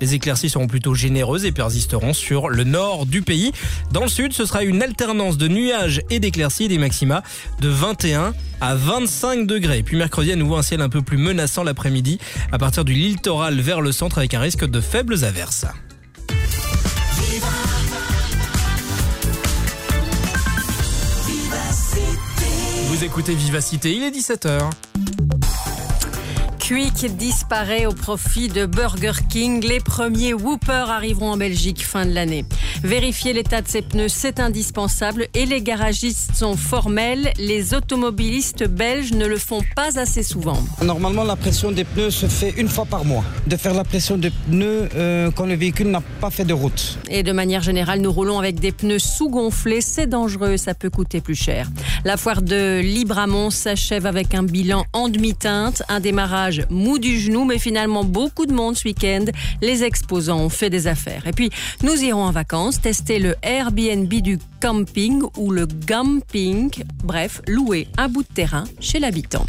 Les éclaircies seront plutôt généreuses et persisteront sur le nord du pays. Dans le sud, ce sera une alternance de nuages et d'éclaircies des maxima de 21 à 25 degrés. Puis mercredi, à nouveau un ciel un peu plus menaçant l'après-midi à partir du littoral vers le centre avec un risque de faibles averses. Vous écoutez Vivacité, il est 17h. Quick disparaît au profit de Burger King. Les premiers Whoopers arriveront en Belgique fin de l'année. Vérifier l'état de ses pneus, c'est indispensable et les garagistes sont formels. Les automobilistes belges ne le font pas assez souvent. Normalement, la pression des pneus se fait une fois par mois. De faire la pression des pneus euh, quand le véhicule n'a pas fait de route. Et de manière générale, nous roulons avec des pneus sous-gonflés. C'est dangereux, ça peut coûter plus cher. La foire de Libramont s'achève avec un bilan en demi-teinte, un démarrage mou du genou, mais finalement beaucoup de monde ce week-end. Les exposants ont fait des affaires. Et puis, nous irons en vacances tester le Airbnb du camping ou le gamping. Bref, louer un bout de terrain chez l'habitant.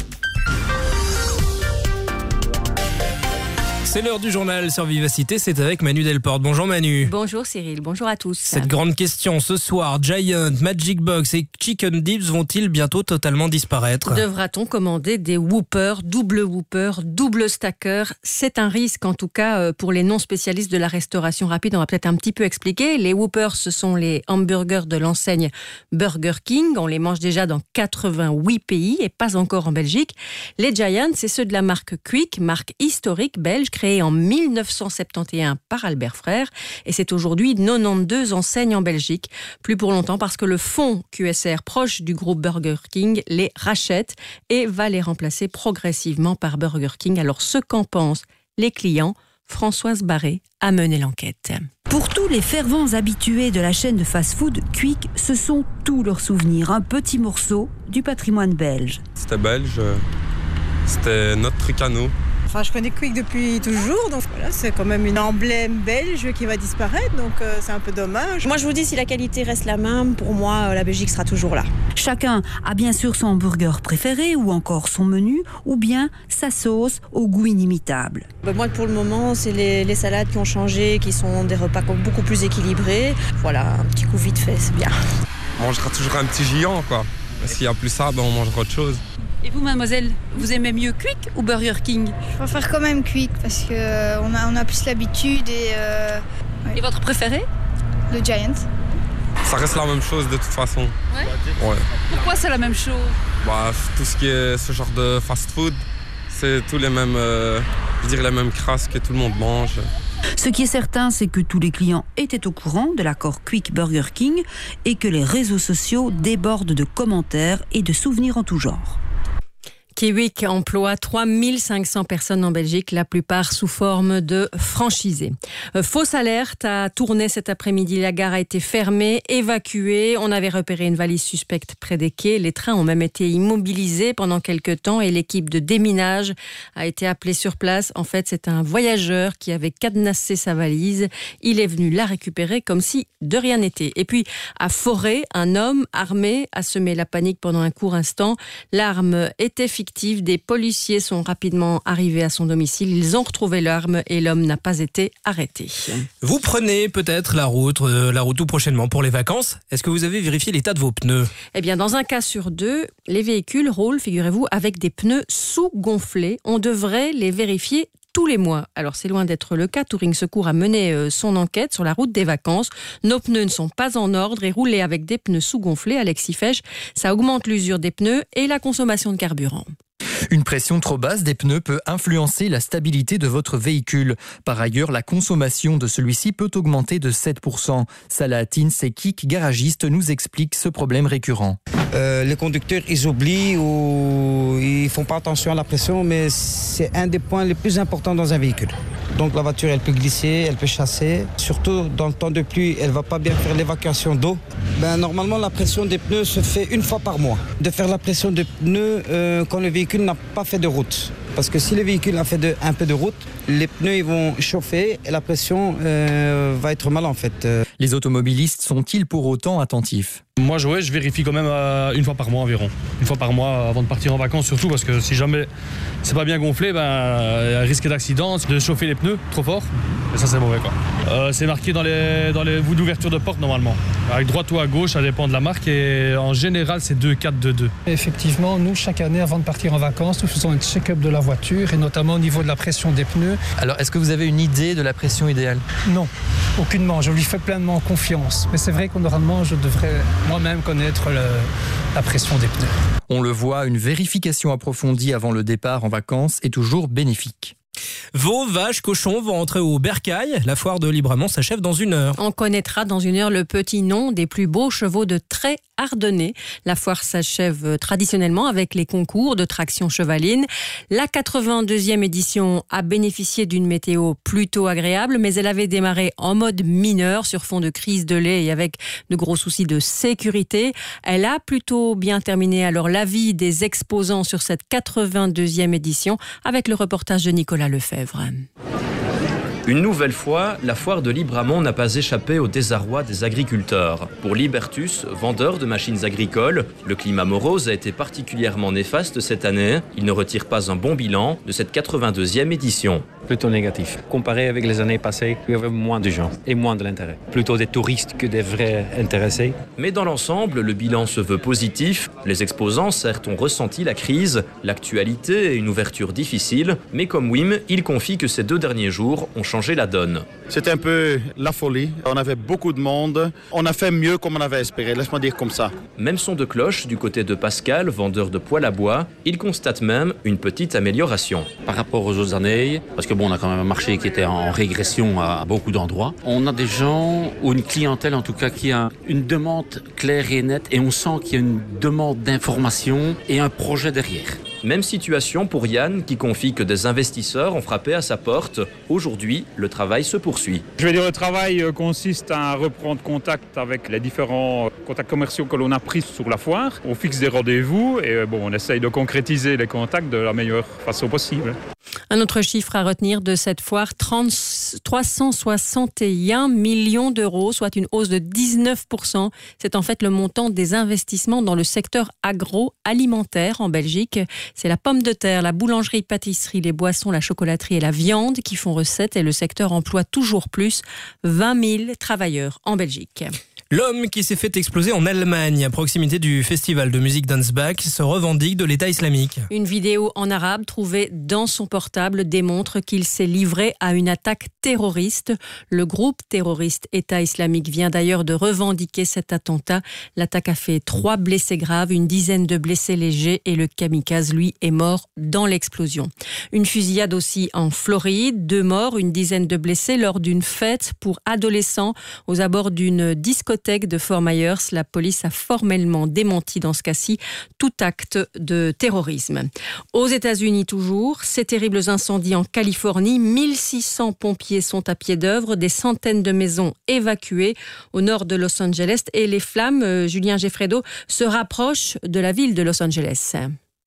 C'est l'heure du journal sur Vivacité, c'est avec Manu Delporte. Bonjour Manu. Bonjour Cyril, bonjour à tous. Cette grande question ce soir, Giant, Magic Box et Chicken Dips vont-ils bientôt totalement disparaître? Devra-t-on commander des Whoopers, double Whooper, double Stacker C'est un risque en tout cas euh, pour les non spécialistes de la restauration rapide. On va peut-être un petit peu expliquer. Les Whoopers, ce sont les hamburgers de l'enseigne Burger King. On les mange déjà dans 88 pays et pas encore en Belgique. Les Giants, c'est ceux de la marque Quick, marque historique belge créée créé en 1971 par Albert Frère et c'est aujourd'hui 92 enseignes en Belgique. Plus pour longtemps parce que le fonds QSR proche du groupe Burger King les rachète et va les remplacer progressivement par Burger King. Alors ce qu'en pensent les clients, Françoise Barré a mené l'enquête. Pour tous les fervents habitués de la chaîne de fast-food, Quick, ce sont tous leurs souvenirs, un petit morceau du patrimoine belge. C'était belge, c'était notre truc à nous. Enfin, je connais Quick depuis toujours, donc voilà, c'est quand même une emblème belge qui va disparaître, donc euh, c'est un peu dommage. Moi, je vous dis, si la qualité reste la même, pour moi, euh, la Belgique sera toujours là. Chacun a bien sûr son hamburger préféré, ou encore son menu, ou bien sa sauce au goût inimitable. Bah, moi, pour le moment, c'est les, les salades qui ont changé, qui sont des repas beaucoup plus équilibrés. Voilà, un petit coup vite fait, c'est bien. On mangera toujours un petit géant, quoi. S'il n'y a plus ça, ben, on mangera autre chose. Et vous, mademoiselle, vous aimez mieux Quick ou Burger King? Je préfère quand même Quick parce qu'on a, on a plus l'habitude et. Euh, ouais. Et votre préféré? Le Giant. Ça reste la même chose de toute façon. Ouais. ouais. Pourquoi c'est la même chose? Bah, Tout ce qui est ce genre de fast-food, c'est tous les mêmes, euh, je veux dire, les mêmes crasses que tout le monde mange. Ce qui est certain, c'est que tous les clients étaient au courant de l'accord Quick Burger King et que les réseaux sociaux débordent de commentaires et de souvenirs en tout genre. Kiwik emploie 3500 personnes en Belgique, la plupart sous forme de franchisés. Euh, fausse alerte a tourné cet après-midi. La gare a été fermée, évacuée. On avait repéré une valise suspecte près des quais. Les trains ont même été immobilisés pendant quelques temps et l'équipe de déminage a été appelée sur place. En fait, c'est un voyageur qui avait cadenassé sa valise. Il est venu la récupérer comme si de rien n'était. Et puis, à Forêt, un homme armé a semé la panique pendant un court instant. L'arme était fictive. Des policiers sont rapidement arrivés à son domicile. Ils ont retrouvé l'arme et l'homme n'a pas été arrêté. Vous prenez peut-être la route, euh, la route tout prochainement pour les vacances. Est-ce que vous avez vérifié l'état de vos pneus? Eh bien, dans un cas sur deux, les véhicules roulent, figurez-vous, avec des pneus sous-gonflés. On devrait les vérifier tous les mois. Alors c'est loin d'être le cas. Touring Secours a mené euh, son enquête sur la route des vacances. Nos pneus ne sont pas en ordre et rouler avec des pneus sous-gonflés, Alexis Fèche, ça augmente l'usure des pneus et la consommation de carburant. Une pression trop basse des pneus peut influencer la stabilité de votre véhicule. Par ailleurs, la consommation de celui-ci peut augmenter de 7%. Salah Sekik, garagiste, nous explique ce problème récurrent. Euh, les conducteurs, ils oublient ou ils font pas attention à la pression, mais c'est un des points les plus importants dans un véhicule. Donc la voiture, elle peut glisser, elle peut chasser. Surtout dans le temps de pluie, elle va pas bien faire l'évacuation d'eau. Ben, normalement, la pression des pneus se fait une fois par mois. De faire la pression des pneus euh, quand le véhicule n'a pas fait de route. Parce que si le véhicule a fait de, un peu de route, les pneus ils vont chauffer et la pression euh, va être mal en fait. Les automobilistes sont-ils pour autant attentifs? Moi, je, je vérifie quand même euh, une fois par mois environ. Une fois par mois avant de partir en vacances, surtout parce que si jamais c'est pas bien gonflé, ben, il y a un risque d'accident, de chauffer les pneus trop fort. Et ça, c'est mauvais. quoi. Euh, c'est marqué dans les, dans les bouts d'ouverture de porte normalement. Avec droite ou à gauche, ça dépend de la marque. Et en général, c'est 2, 4, 2, 2. Effectivement, nous, chaque année, avant de partir en vacances, nous faisons un check-up de la voiture et notamment au niveau de la pression des pneus. Alors, est-ce que vous avez une idée de la pression idéale? Non, aucunement. Je lui fais pleinement confiance. Mais c'est vrai qu'au normalement, je devrais moi-même connaître le, la pression des pneus. On le voit, une vérification approfondie avant le départ en vacances est toujours bénéfique. Vos vaches, cochons vont entrer au bercail. La foire de Libramont s'achève dans une heure. On connaîtra dans une heure le petit nom des plus beaux chevaux de trait ardennais. La foire s'achève traditionnellement avec les concours de traction chevaline. La 82e édition a bénéficié d'une météo plutôt agréable, mais elle avait démarré en mode mineur sur fond de crise de lait et avec de gros soucis de sécurité. Elle a plutôt bien terminé alors l'avis des exposants sur cette 82e édition avec le reportage de Nicolas Une nouvelle fois, la foire de Libramont n'a pas échappé au désarroi des agriculteurs. Pour Libertus, vendeur de machines agricoles, le climat morose a été particulièrement néfaste cette année. Il ne retire pas un bon bilan de cette 82e édition. Plutôt négatif. Comparé avec les années passées, il y avait moins de gens et moins de l'intérêt. Plutôt des touristes que des vrais intéressés. Mais dans l'ensemble, le bilan se veut positif. Les exposants, certes, ont ressenti la crise, l'actualité et une ouverture difficile. Mais comme Wim, il confie que ces deux derniers jours ont changé la donne. C'était un peu la folie. On avait beaucoup de monde. On a fait mieux comme on avait espéré, laisse-moi dire comme ça. Même son de cloche du côté de Pascal, vendeur de poêle à bois. Il constate même une petite amélioration. Par rapport aux autres années, parce que bon, on a quand même un marché qui était en régression à beaucoup d'endroits. On a des gens, ou une clientèle en tout cas, qui a une demande claire et nette et on sent qu'il y a une demande d'information et un projet derrière. Même situation pour Yann qui confie que des investisseurs ont frappé à sa porte. Aujourd'hui, le travail se poursuit. Je vais dire, le travail euh, consiste à reprendre contact avec les différents contacts commerciaux que l'on a pris sur la foire. On fixe des rendez-vous et euh, bon, on essaye de concrétiser les contacts de la meilleure façon possible. Un autre chiffre à de cette foire, 30, 361 millions d'euros, soit une hausse de 19%. C'est en fait le montant des investissements dans le secteur agroalimentaire en Belgique. C'est la pomme de terre, la boulangerie, pâtisserie, les boissons, la chocolaterie et la viande qui font recette et le secteur emploie toujours plus 20 000 travailleurs en Belgique. L'homme qui s'est fait exploser en Allemagne à proximité du festival de musique Dansbach se revendique de l'État islamique. Une vidéo en arabe trouvée dans son portable démontre qu'il s'est livré à une attaque terroriste. Le groupe terroriste État islamique vient d'ailleurs de revendiquer cet attentat. L'attaque a fait trois blessés graves, une dizaine de blessés légers et le kamikaze, lui, est mort dans l'explosion. Une fusillade aussi en Floride, deux morts, une dizaine de blessés lors d'une fête pour adolescents aux abords d'une discothèque de Fort Myers. La police a formellement démenti dans ce cas-ci tout acte de terrorisme. Aux États-Unis toujours, ces terribles incendies en Californie, 1600 pompiers sont à pied d'œuvre, des centaines de maisons évacuées au nord de Los Angeles et les flammes, euh, Julien Geffredo, se rapprochent de la ville de Los Angeles.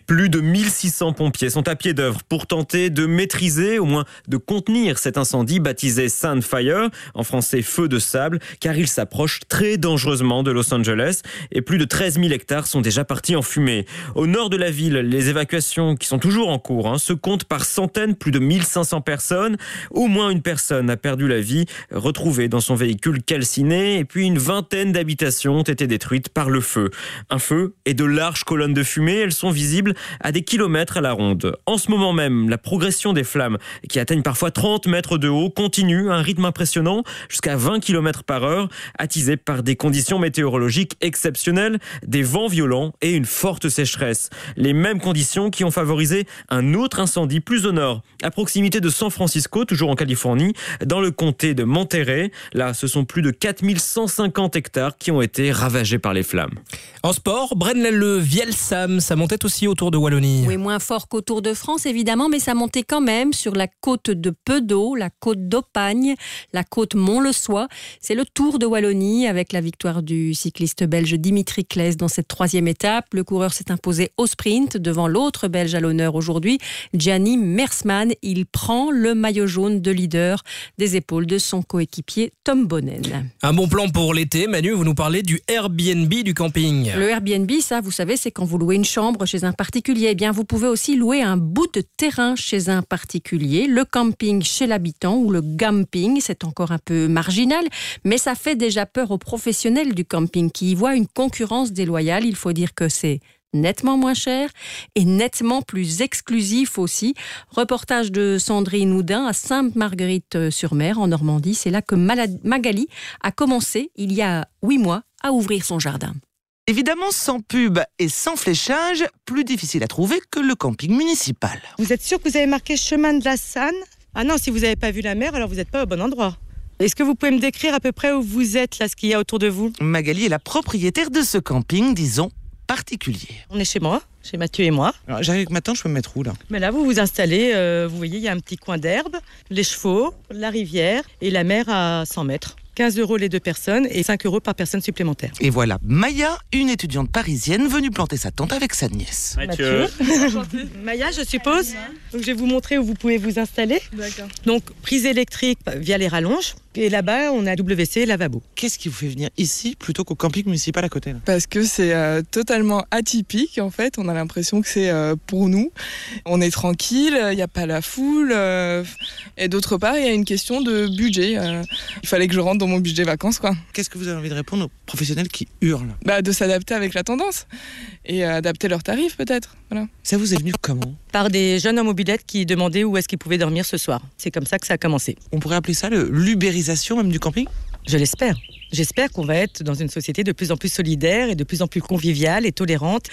Plus de 1600 pompiers sont à pied d'œuvre pour tenter de maîtriser, au moins de contenir cet incendie baptisé Sandfire, en français feu de sable, car il s'approche très dangereusement de Los Angeles et plus de 13 000 hectares sont déjà partis en fumée. Au nord de la ville, les évacuations qui sont toujours en cours hein, se comptent par centaines, plus de 1500 personnes. Au moins une personne a perdu la vie, retrouvée dans son véhicule calciné, et puis une vingtaine d'habitations ont été détruites par le feu. Un feu et de larges colonnes de fumée, elles sont visibles à des kilomètres à la ronde. En ce moment même, la progression des flammes, qui atteignent parfois 30 mètres de haut, continue à un rythme impressionnant, jusqu'à 20 km par heure, attisé par des conditions météorologiques exceptionnelles, des vents violents et une forte sécheresse. Les mêmes conditions qui ont favorisé un autre incendie plus au nord, à proximité de San Francisco, toujours en Californie, dans le comté de Monterrey. Là, ce sont plus de 4150 hectares qui ont été ravagés par les flammes. En sport, Brennan Le Vielsam, ça montait aussi autour Tour de Wallonie. Oui, moins fort qu'au Tour de France, évidemment, mais ça montait quand même sur la côte de Pedo, la côte d'Opagne, la côte Mont-le-Soie. C'est le Tour de Wallonie avec la victoire du cycliste belge Dimitri Claes dans cette troisième étape. Le coureur s'est imposé au sprint devant l'autre belge à l'honneur aujourd'hui, Gianni Mersman. Il prend le maillot jaune de leader des épaules de son coéquipier Tom Bonnen. Un bon plan pour l'été. Manu, vous nous parlez du Airbnb du camping. Le Airbnb, ça, vous savez, c'est quand vous louez une chambre chez un Eh bien, vous pouvez aussi louer un bout de terrain chez un particulier, le camping chez l'habitant ou le gamping. C'est encore un peu marginal, mais ça fait déjà peur aux professionnels du camping qui y voient une concurrence déloyale. Il faut dire que c'est nettement moins cher et nettement plus exclusif aussi. Reportage de Sandrine Houdin à Sainte-Marguerite-sur-Mer en Normandie. C'est là que Magali a commencé il y a huit mois à ouvrir son jardin. Évidemment, sans pub et sans fléchage, plus difficile à trouver que le camping municipal. Vous êtes sûr que vous avez marqué chemin de la Sanne Ah non, si vous n'avez pas vu la mer, alors vous n'êtes pas au bon endroit. Est-ce que vous pouvez me décrire à peu près où vous êtes, là, ce qu'il y a autour de vous? Magali est la propriétaire de ce camping, disons, particulier. On est chez moi, chez Mathieu et moi. J'arrive maintenant, je peux me mettre où là? Mais là, vous vous installez, euh, vous voyez, il y a un petit coin d'herbe, les chevaux, la rivière et la mer à 100 mètres. 15 euros les deux personnes et 5 euros par personne supplémentaire. Et voilà, Maya, une étudiante parisienne venue planter sa tente avec sa nièce. Mathieu. Maya, je suppose. Donc, je vais vous montrer où vous pouvez vous installer. D'accord. Donc, prise électrique via les rallonges. Et là-bas, on a WC, lavabo. Qu'est-ce qui vous fait venir ici plutôt qu'au camping municipal à côté là? Parce que c'est euh, totalement atypique en fait. On a l'impression que c'est euh, pour nous. On est tranquille, il n'y a pas la foule. euh, et d'autre part, il y a une question de budget. euh, il fallait que je rentre dans mon budget vacances quoi. Qu'est-ce que vous avez envie de répondre aux professionnels qui hurlent? Bah, de s'adapter avec la tendance et euh, adapter leurs tarifs peut-être. Voilà. Ça vous est venu comment? Par des jeunes en mobilette qui demandaient où est-ce qu'ils pouvaient dormir ce soir. C'est comme ça que ça a commencé. On pourrait appeler ça le- même du camping? Je l'espère. J'espère qu'on va être dans une société de plus en plus solidaire et de plus en plus conviviale et tolérante.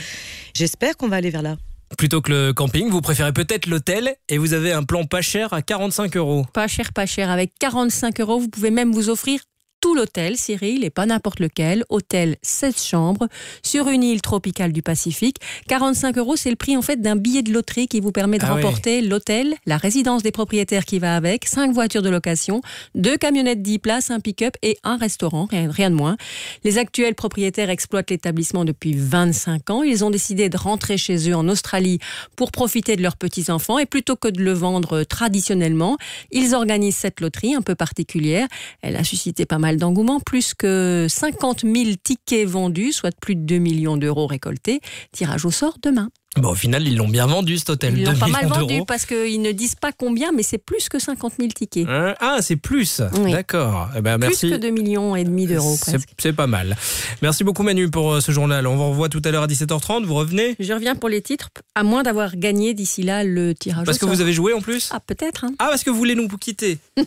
J'espère qu'on va aller vers là. Plutôt que le camping, vous préférez peut-être l'hôtel et vous avez un plan pas cher à 45 euros. Pas cher, pas cher. Avec 45 euros, vous pouvez même vous offrir tout l'hôtel, Cyril, et pas n'importe lequel. Hôtel 16 chambres sur une île tropicale du Pacifique. 45 euros, c'est le prix en fait d'un billet de loterie qui vous permet de Ah oui. remporter l'hôtel, la résidence des propriétaires qui va avec, 5 voitures de location, deux camionnettes 10 places, un pick-up et un restaurant, rien, rien de moins. Les actuels propriétaires exploitent l'établissement depuis 25 ans. Ils ont décidé de rentrer chez eux en Australie pour profiter de leurs petits-enfants et plutôt que de le vendre traditionnellement, ils organisent cette loterie un peu particulière. Elle a suscité pas mal d'engouement, plus que 50 000 tickets vendus, soit plus de 2 millions d'euros récoltés. Tirage au sort demain. Bon, au final, ils l'ont bien vendu cet hôtel. Ils l'ont 2 pas mal vendu parce qu'ils ne disent pas combien, mais c'est plus que 50 000 tickets. Hein? Ah, c'est plus. Oui. D'accord. Eh ben, merci. Plus que 2 millions et demi d'euros C'est pas mal. Merci beaucoup Manu pour euh, ce journal. On vous revoit tout à l'heure à 17h30. Vous revenez? Je reviens pour les titres, à moins d'avoir gagné d'ici là le tirage Parce au que sort. vous avez joué en plus? Ah, peut-être. Hein. Ah, parce que vous voulez nous quitter Oh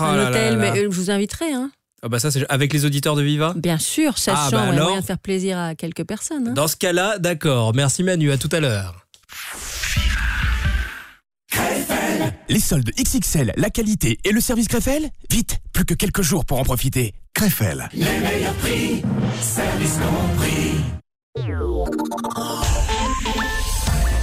Un là hôtel, là. mais euh, je vous inviterai. Hein. Ah bah ça, c'est avec les auditeurs de Viva? Bien sûr, 16 Ah, bah alors moyen de faire plaisir à quelques personnes. hein. Dans ce cas-là, d'accord. Merci Manu, à tout à l'heure. Les soldes XXL, la qualité et le service Krefel Vite, plus que quelques jours pour en profiter. Krefel. Les meilleurs prix, service compris.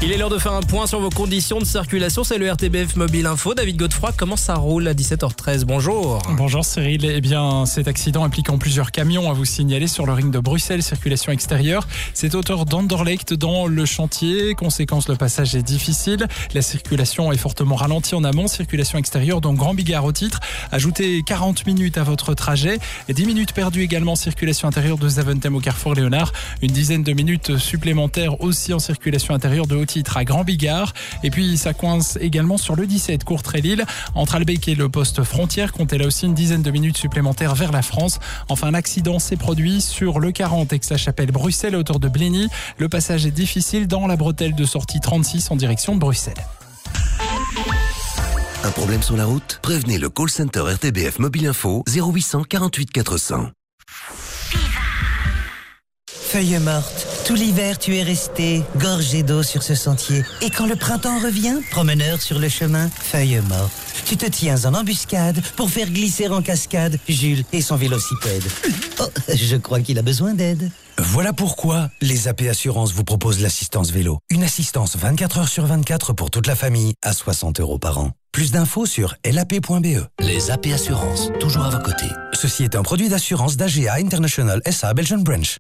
Il est l'heure de faire un point sur vos conditions de circulation. C'est le RTBF Mobile Info. David Godefroy, comment ça roule à 17h13 Bonjour. Bonjour Cyril. Eh bien, cet accident impliquant plusieurs camions à vous signaler sur le ring de Bruxelles, circulation extérieure. C'est hauteur d'Anderlecht dans le chantier. Conséquence, le passage est difficile. La circulation est fortement ralentie en amont. Circulation extérieure, donc Grand Bigard au titre. Ajoutez 40 minutes à votre trajet. Et 10 minutes perdues également circulation intérieure de Zaventem au Carrefour Léonard. Une dizaine de minutes supplémentaires aussi en circulation intérieure de titre à Grand Bigard. Et puis, ça coince également sur le 17 Courtrai-Lille. Entre Albec et le poste frontière, comptez là aussi une dizaine de minutes supplémentaires vers la France. Enfin, l'accident s'est produit sur le 40 Aix-la-Chapelle Bruxelles à hauteur de Blény. Le passage est difficile dans la bretelle de sortie 36 en direction de Bruxelles. Un problème sur la route? Prévenez le call center RTBF Mobile Info 0800 48 400. Feuille morte, Tout l'hiver, tu es resté gorgé d'eau sur ce sentier. Et quand le printemps revient, promeneur sur le chemin, feuille morte. Tu te tiens en embuscade pour faire glisser en cascade Jules et son vélocipède. Oh, je crois qu'il a besoin d'aide. Voilà pourquoi les AP Assurances vous proposent l'assistance vélo. Une assistance 24 heures sur 24 pour toute la famille à 60 euros par an. Plus d'infos sur lap.be. Les AP Assurances, toujours à vos côtés. Ceci est un produit d'assurance d'AGA International SA Belgian Branch.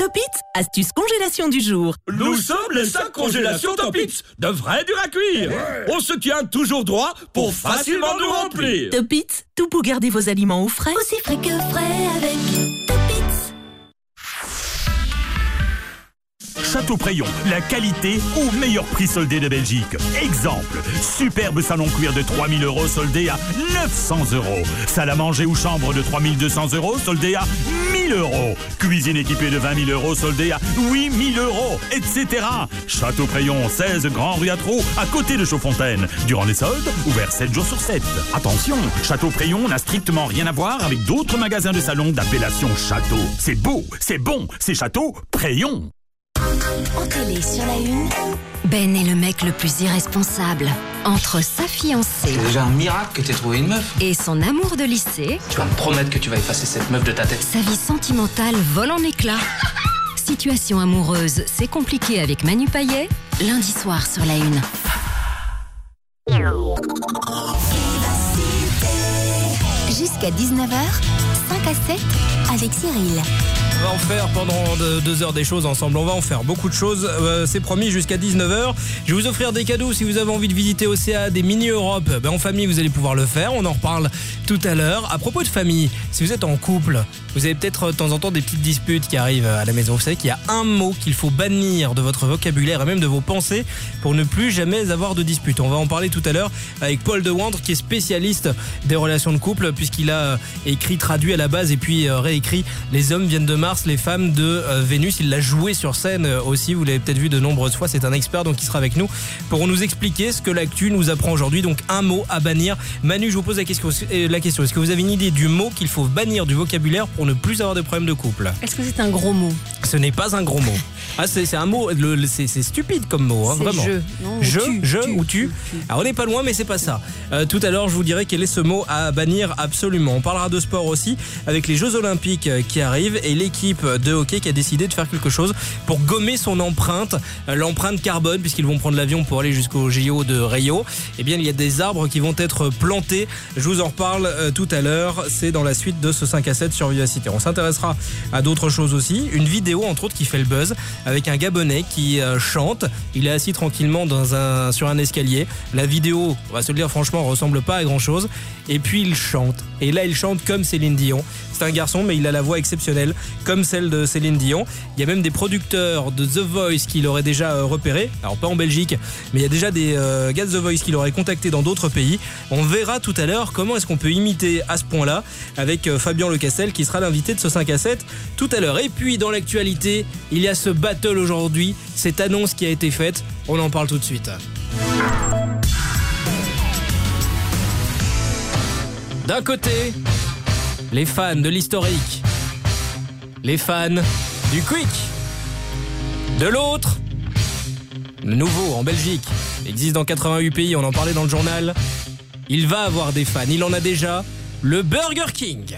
Topits, astuce congélation du jour. Nous sommes les 5 congélations Topits, de vrai dur à cuire. On se tient toujours droit pour facilement nous remplir. Topits, tout pour garder vos aliments au frais. Aussi frais que frais avec Château Préyon, la qualité au meilleur prix soldé de Belgique. Exemple, superbe salon cuir de 3000 euros soldé à 900 euros. Salle à manger ou chambre de 3200 euros soldé à 1000 euros. Cuisine équipée de 20 000 euros soldée à 8000 euros, etc. Château Préyon, 16 Grand Rue à Trot, à côté de Chaudfontaine. Durant les soldes, ouvert 7 jours sur 7. Attention, Château Préyon n'a strictement rien à voir avec d'autres magasins de salon d'appellation Château. C'est beau, c'est bon, c'est Château Préyon. En télé sur la une, Ben est le mec le plus irresponsable. Entre sa fiancée C'est déjà un miracle que t'aies trouvé une meuf. et son amour de lycée, Tu vas me promettre que tu vas effacer cette meuf de ta tête. sa vie sentimentale vole en éclats. Situation amoureuse, c'est compliqué avec Manu Payet. Lundi soir sur la une. jusqu'à 19h, 5 à 7 avec Cyril. On va en faire pendant de- deux heures des choses ensemble. On va en faire beaucoup de choses. Euh, c'est promis jusqu'à 19h. Je vais vous offrir des cadeaux si vous avez envie de visiter Océane, des mini-Europe. Ben, en famille, vous allez pouvoir le faire. On en reparle tout à l'heure. À propos de famille, si vous êtes en couple, vous avez peut-être euh, de temps en temps des petites disputes qui arrivent à la maison. Vous savez qu'il y a un mot qu'il faut bannir de votre vocabulaire et même de vos pensées pour ne plus jamais avoir de disputes. On va en parler tout à l'heure avec Paul De Wandre qui est spécialiste des relations de couple puisqu'il a euh, écrit, traduit à la base et puis euh, réécrit Les hommes viennent de Mars, les femmes de euh, Vénus. Il l'a joué sur scène euh, aussi, vous l'avez peut-être vu de nombreuses fois. C'est un expert donc qui sera avec nous pour nous expliquer ce que l'actu nous apprend aujourd'hui. Donc un mot à bannir. Manu, je vous pose la question. euh, la question. Est-ce que vous avez une idée du mot qu'il faut bannir du vocabulaire pour ne plus avoir de problèmes de couple? Est-ce que c'est un gros mot? Ce n'est pas un gros mot. Ah, c'est un mot, c'est stupide comme mot, hein, vraiment. je, non, je, tu, je tu, ou tu. Alors on n'est pas loin, mais c'est pas ça. Euh, tout à l'heure, je vous dirai quel est ce mot à bannir absolument. On parlera de sport aussi avec les Jeux Olympiques euh, qui arrivent et l'équipe de hockey qui a décidé de faire quelque chose pour gommer son empreinte, euh, l'empreinte carbone, puisqu'ils vont prendre l'avion pour aller jusqu'au JO de Rio. Eh bien, il y a des arbres qui vont être plantés. Je vous en reparle tout à l'heure. C'est dans la suite de ce 5 à 7 sur Vivacité. On s'intéressera à d'autres choses aussi. Une vidéo, entre autres, qui fait le buzz avec un Gabonais qui euh, chante. Il est assis tranquillement sur un escalier. La vidéo, on va se le dire franchement, ressemble pas à grand chose. Et puis il chante. Et là, il chante comme Céline Dion. C'est un garçon, mais il a la voix exceptionnelle, comme celle de Céline Dion. Il y a même des producteurs de The Voice qui l'auraient déjà euh, repéré. Alors, pas en Belgique, mais il y a déjà des euh, gars de The Voice qui l'auraient contacté dans d'autres pays. On verra tout à l'heure comment est-ce qu'on peut imiter à ce point-là avec euh, Fabien Lecassel qui sera l'invité de ce 5 à 7 tout à l'heure. Et puis, dans l'actualité, il y a ce battle aujourd'hui, cette annonce qui a été faite. On en parle tout de suite. D'un côté, les fans de l'historique, les fans du quick. De l'autre, nouveau en Belgique, existe dans 88 pays, on en parlait dans le journal. Il va avoir des fans, il en a déjà, le Burger King.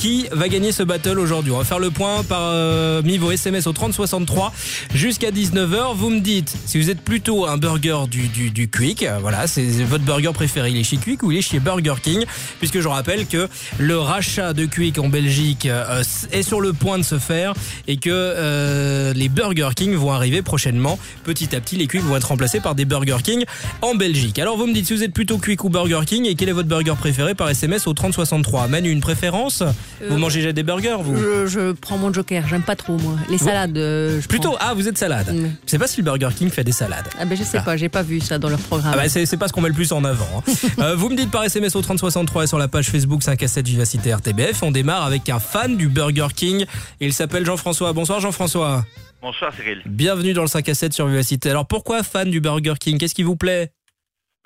Qui va gagner ce battle aujourd'hui On va faire le point par euh, vos SMS au 3063 jusqu'à 19h. Vous me dites si vous êtes plutôt un burger du, du, du Quick, voilà, c'est votre burger préféré, il est chez Quick ou il est chez Burger King, puisque je rappelle que le rachat de Quick en Belgique euh, est sur le point de se faire et que euh, les Burger King vont arriver prochainement. Petit à petit, les Quick vont être remplacés par des Burger King en Belgique. Alors vous me dites si vous êtes plutôt Quick ou BurgerKing et quel est votre burger préféré par SMS au 3063. Manu, une préférence? Vous Euh, mangez déjà des burgers, vous? je, je prends mon joker, j'aime pas trop moi. Les Vous- salades, euh, je Plutôt, prends. ah, vous êtes salade. Mm. Je sais pas si le Burger King fait des salades. Ah ben je sais pas, j'ai pas vu ça dans leur programme. Ah bah c'est c'est pas ce qu'on met le plus en avant. hein. Euh, vous me dites par SMS au 3063 et sur la page Facebook 5 à 7 Vivacité RTBF. On démarre avec un fan du Burger King. Il s'appelle Jean-François. Bonsoir Jean-François. Bonsoir Cyril. Bienvenue dans le 5 à 7 sur Vivacité. Alors pourquoi fan du Burger King? Qu'est-ce qui vous plaît?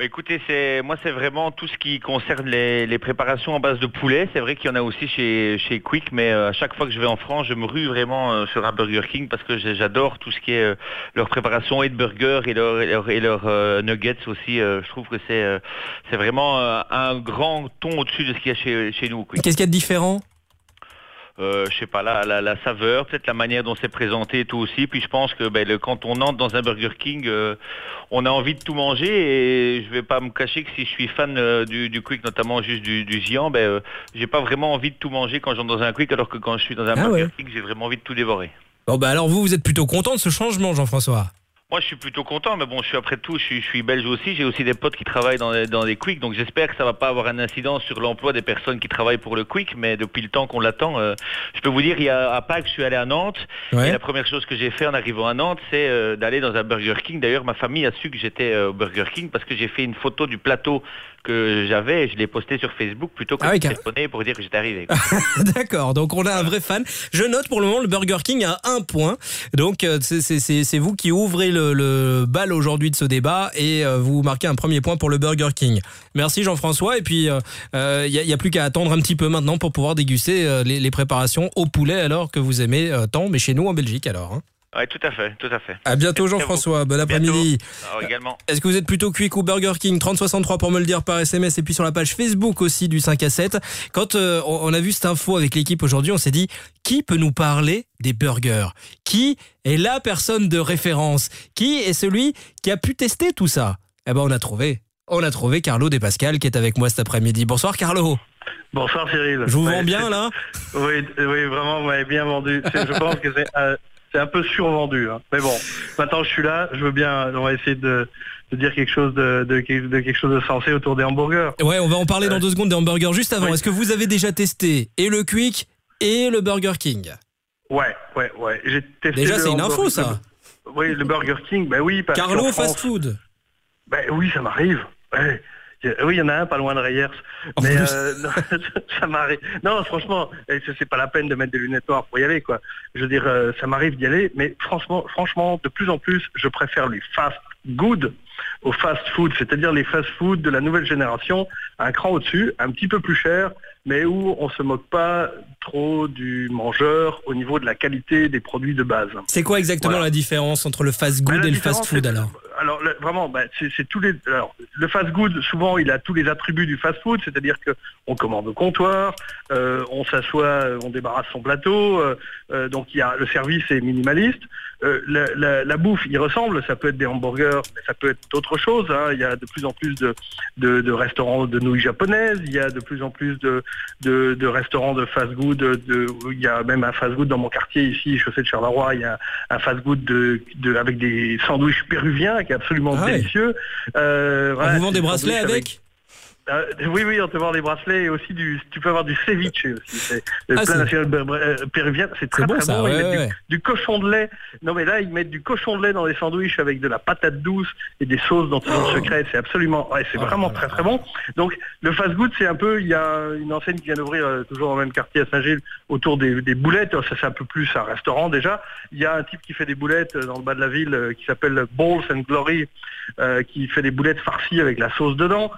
Écoutez, c'est moi c'est vraiment tout ce qui concerne les, préparations en base de poulet. C'est vrai qu'il y en a aussi chez, Quick, mais euh, à chaque fois que je vais en France, je me rue vraiment euh, sur un Burger King parce que j'adore tout ce qui est euh, leur préparation et de burgers et leur et leur, et leur, euh, nuggets aussi. je trouve que c'est vraiment un grand ton au-dessus de ce qu'il y a chez, chez nous. Qu'est-ce qu'il y a de différent? Euh, je sais pas, la, la, la saveur, peut-être la manière dont c'est présenté et tout aussi. Puis je pense que ben, le- quand on entre dans un Burger King, euh, on a envie de tout manger et je vais pas me cacher que si je suis fan euh, du, du Quick, notamment juste du, du ben, j'ai pas vraiment envie de tout manger quand j'entre dans un Quick, alors que quand je suis dans un Ah Burger ouais. King, j'ai vraiment envie de tout dévorer. Bon bah alors vous, vous êtes plutôt content de ce changement, Jean-François? Moi, je suis plutôt content, mais bon, je suis après tout, je suis, je suis belge aussi. J'ai aussi des potes qui travaillent dans les, dans les Quick, donc j'espère que ça va pas avoir un incidence sur l'emploi des personnes qui travaillent pour le Quick. Mais depuis le temps qu'on l'attend, euh, je peux vous dire, il y a à Pâques, je suis allé à Nantes, Ouais. et la première chose que j'ai fait en arrivant à Nantes, c'est euh, d'aller dans un Burger King. D'ailleurs, ma famille a su que j'étais euh, au Burger King parce que j'ai fait une photo du plateau que j'avais je l'ai posté sur Facebook plutôt que Ah oui, de téléphoner pour dire que j'étais arrivé. D'accord, donc on a un vrai fan. Je note pour le moment le Burger King à un point. Donc euh, c'est- c'est c'est- c'est vous qui ouvrez le, le bal aujourd'hui de ce débat et euh, vous marquez un premier point pour le Burger King. Merci Jean-François. Et puis il n'y a, y a plus qu'à attendre un petit peu maintenant pour pouvoir déguster euh, les, les préparations au poulet alors que vous aimez euh, tant, mais chez nous en Belgique alors. hein. Oui, tout à fait, tout à fait. À bientôt Jean-François, bon après-midi. Alors, également. Est-ce que vous êtes plutôt Quick ou Burger King 3063 pour me le dire par SMS et puis sur la page Facebook aussi du 5 à 7. Quand euh, on a vu cette info avec l'équipe aujourd'hui, on s'est dit qui peut nous parler des burgers? Qui est la personne de référence? Qui est celui qui a pu tester tout ça? Eh ben on a trouvé. On a trouvé Carlo Des Pascal qui est avec moi cet après-midi. Bonsoir Carlo. Bonsoir Cyril. Je vous Ouais, vends bien là? Oui, oui, vraiment, vous m'avez bien vendu. Je pense que c'est euh, c'est un peu survendu. hein. Mais bon, maintenant je suis là, je veux bien, on va essayer de, de dire quelque chose de, de, de quelque chose de sensé autour des hamburgers. Ouais, on va en parler dans deux secondes des hamburgers. Juste avant, est-ce que vous avez déjà testé et le Quick et le Burger King? Ouais, ouais, ouais. J'ai testé Déjà, c'est une info, ça. Oui, le Burger King, ben oui. parce Carlo Fast Food. Ben oui, ça m'arrive. Ouais. A- Oui, il y en a un pas loin de Reyers. Mais euh, non, ça m'arrive. Non, franchement, eh, c'est c'est pas la peine de mettre des lunettes noires pour y aller, quoi. Je veux dire, euh, ça m'arrive d'y aller, mais franchement, franchement, de plus en plus, je préfère les fast good au fast food, c'est-à-dire les fast food de la nouvelle génération, un cran au-dessus, un petit peu plus cher, mais où on se moque pas du mangeur au niveau de la qualité des produits de base. C'est quoi exactement Voilà. la différence entre le fast good la et le fast food alors alors le- vraiment, bah, c'est tous les. Alors, le fast food, souvent, il a tous les attributs du fast food, c'est-à-dire que on commande au comptoir, euh, on s'assoit, on débarrasse son plateau, euh, euh, donc il y a le service est minimaliste. Euh, la, la- la bouffe, il ressemble, ça peut être des hamburgers, mais ça peut être d'autres choses. hein. Il y a de plus en plus de, de, de restaurants de nouilles japonaises, il y a de plus en plus de, de, de restaurants de fast-food. Il y a même un fast-food dans mon quartier ici, chaussée de Charleroi, il y a un fast-food de, avec des sandwichs péruviens qui est absolument Ah ouais. délicieux. Euh, On vous vend des bracelets avec? Euh, oui, oui, on te vend des bracelets et aussi du. Tu peux avoir du ceviche aussi. C'est le Ah, plat national euh, péruvien. C'est très bon, très ça, bon. Ils ouais, mettent ouais, du, cochon de lait. Non, mais là, ils mettent du cochon de lait dans les sandwichs avec de la patate douce et des sauces dans Oh. le secret. C'est absolument. Ouais, c'est vraiment très très bon. Donc, le fast-food, c'est un peu. Il y a une enseigne qui vient d'ouvrir euh, toujours dans le même quartier à Saint-Gilles autour des, des boulettes. Ça, c'est un peu plus un restaurant déjà. Il y a un type qui fait des boulettes dans le bas de la ville euh, qui s'appelle Balls and Glory, qui fait des boulettes farcies avec la sauce dedans.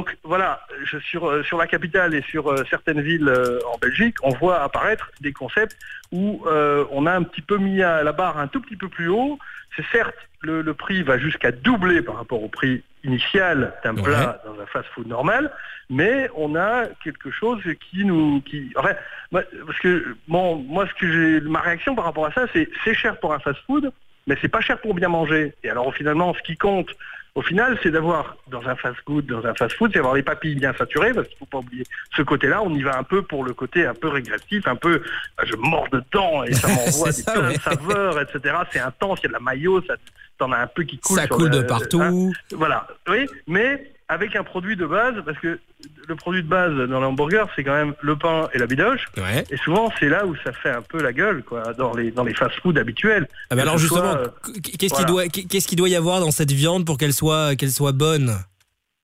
Donc voilà, je, sur, euh, sur la capitale et sur euh, certaines villes euh, en Belgique, on voit apparaître des concepts où euh, on a un petit peu mis à la barre un tout petit peu plus haut. C'est certes, le, le prix va jusqu'à doubler par rapport au prix initial d'un plat dans un fast-food normal, mais on a quelque chose qui nous... Qui, enfin, moi, parce que bon, moi, ce que j'ai, ma réaction par rapport à ça, c'est c'est cher pour un fast-food, mais c'est pas cher pour bien manger. Et alors finalement, ce qui compte, au final, c'est d'avoir dans un fast-food, dans un fast-food, c'est avoir les papilles bien saturées, parce qu'il faut pas oublier ce côté-là. On y va un peu pour le côté un peu régressif, un peu, euh, je mords dedans et ça m'envoie des plein ouais. de saveurs, etc. C'est intense, il y a de la maillot, ça, t'en as un peu qui coule. Ça coule le- de partout. hein. voilà, oui, mais avec un produit de base, parce que le produit de base dans l'hamburger, c'est quand même le pain et la bidoche. Et souvent, c'est là où ça fait un peu la gueule, quoi, dans les, dans les fast-food habituels. Ah bah alors justement, euh, qu'est-ce qu'il voilà. doit, qu'est-ce qu'il doit y avoir dans cette viande pour qu'elle soit, qu'elle soit bonne?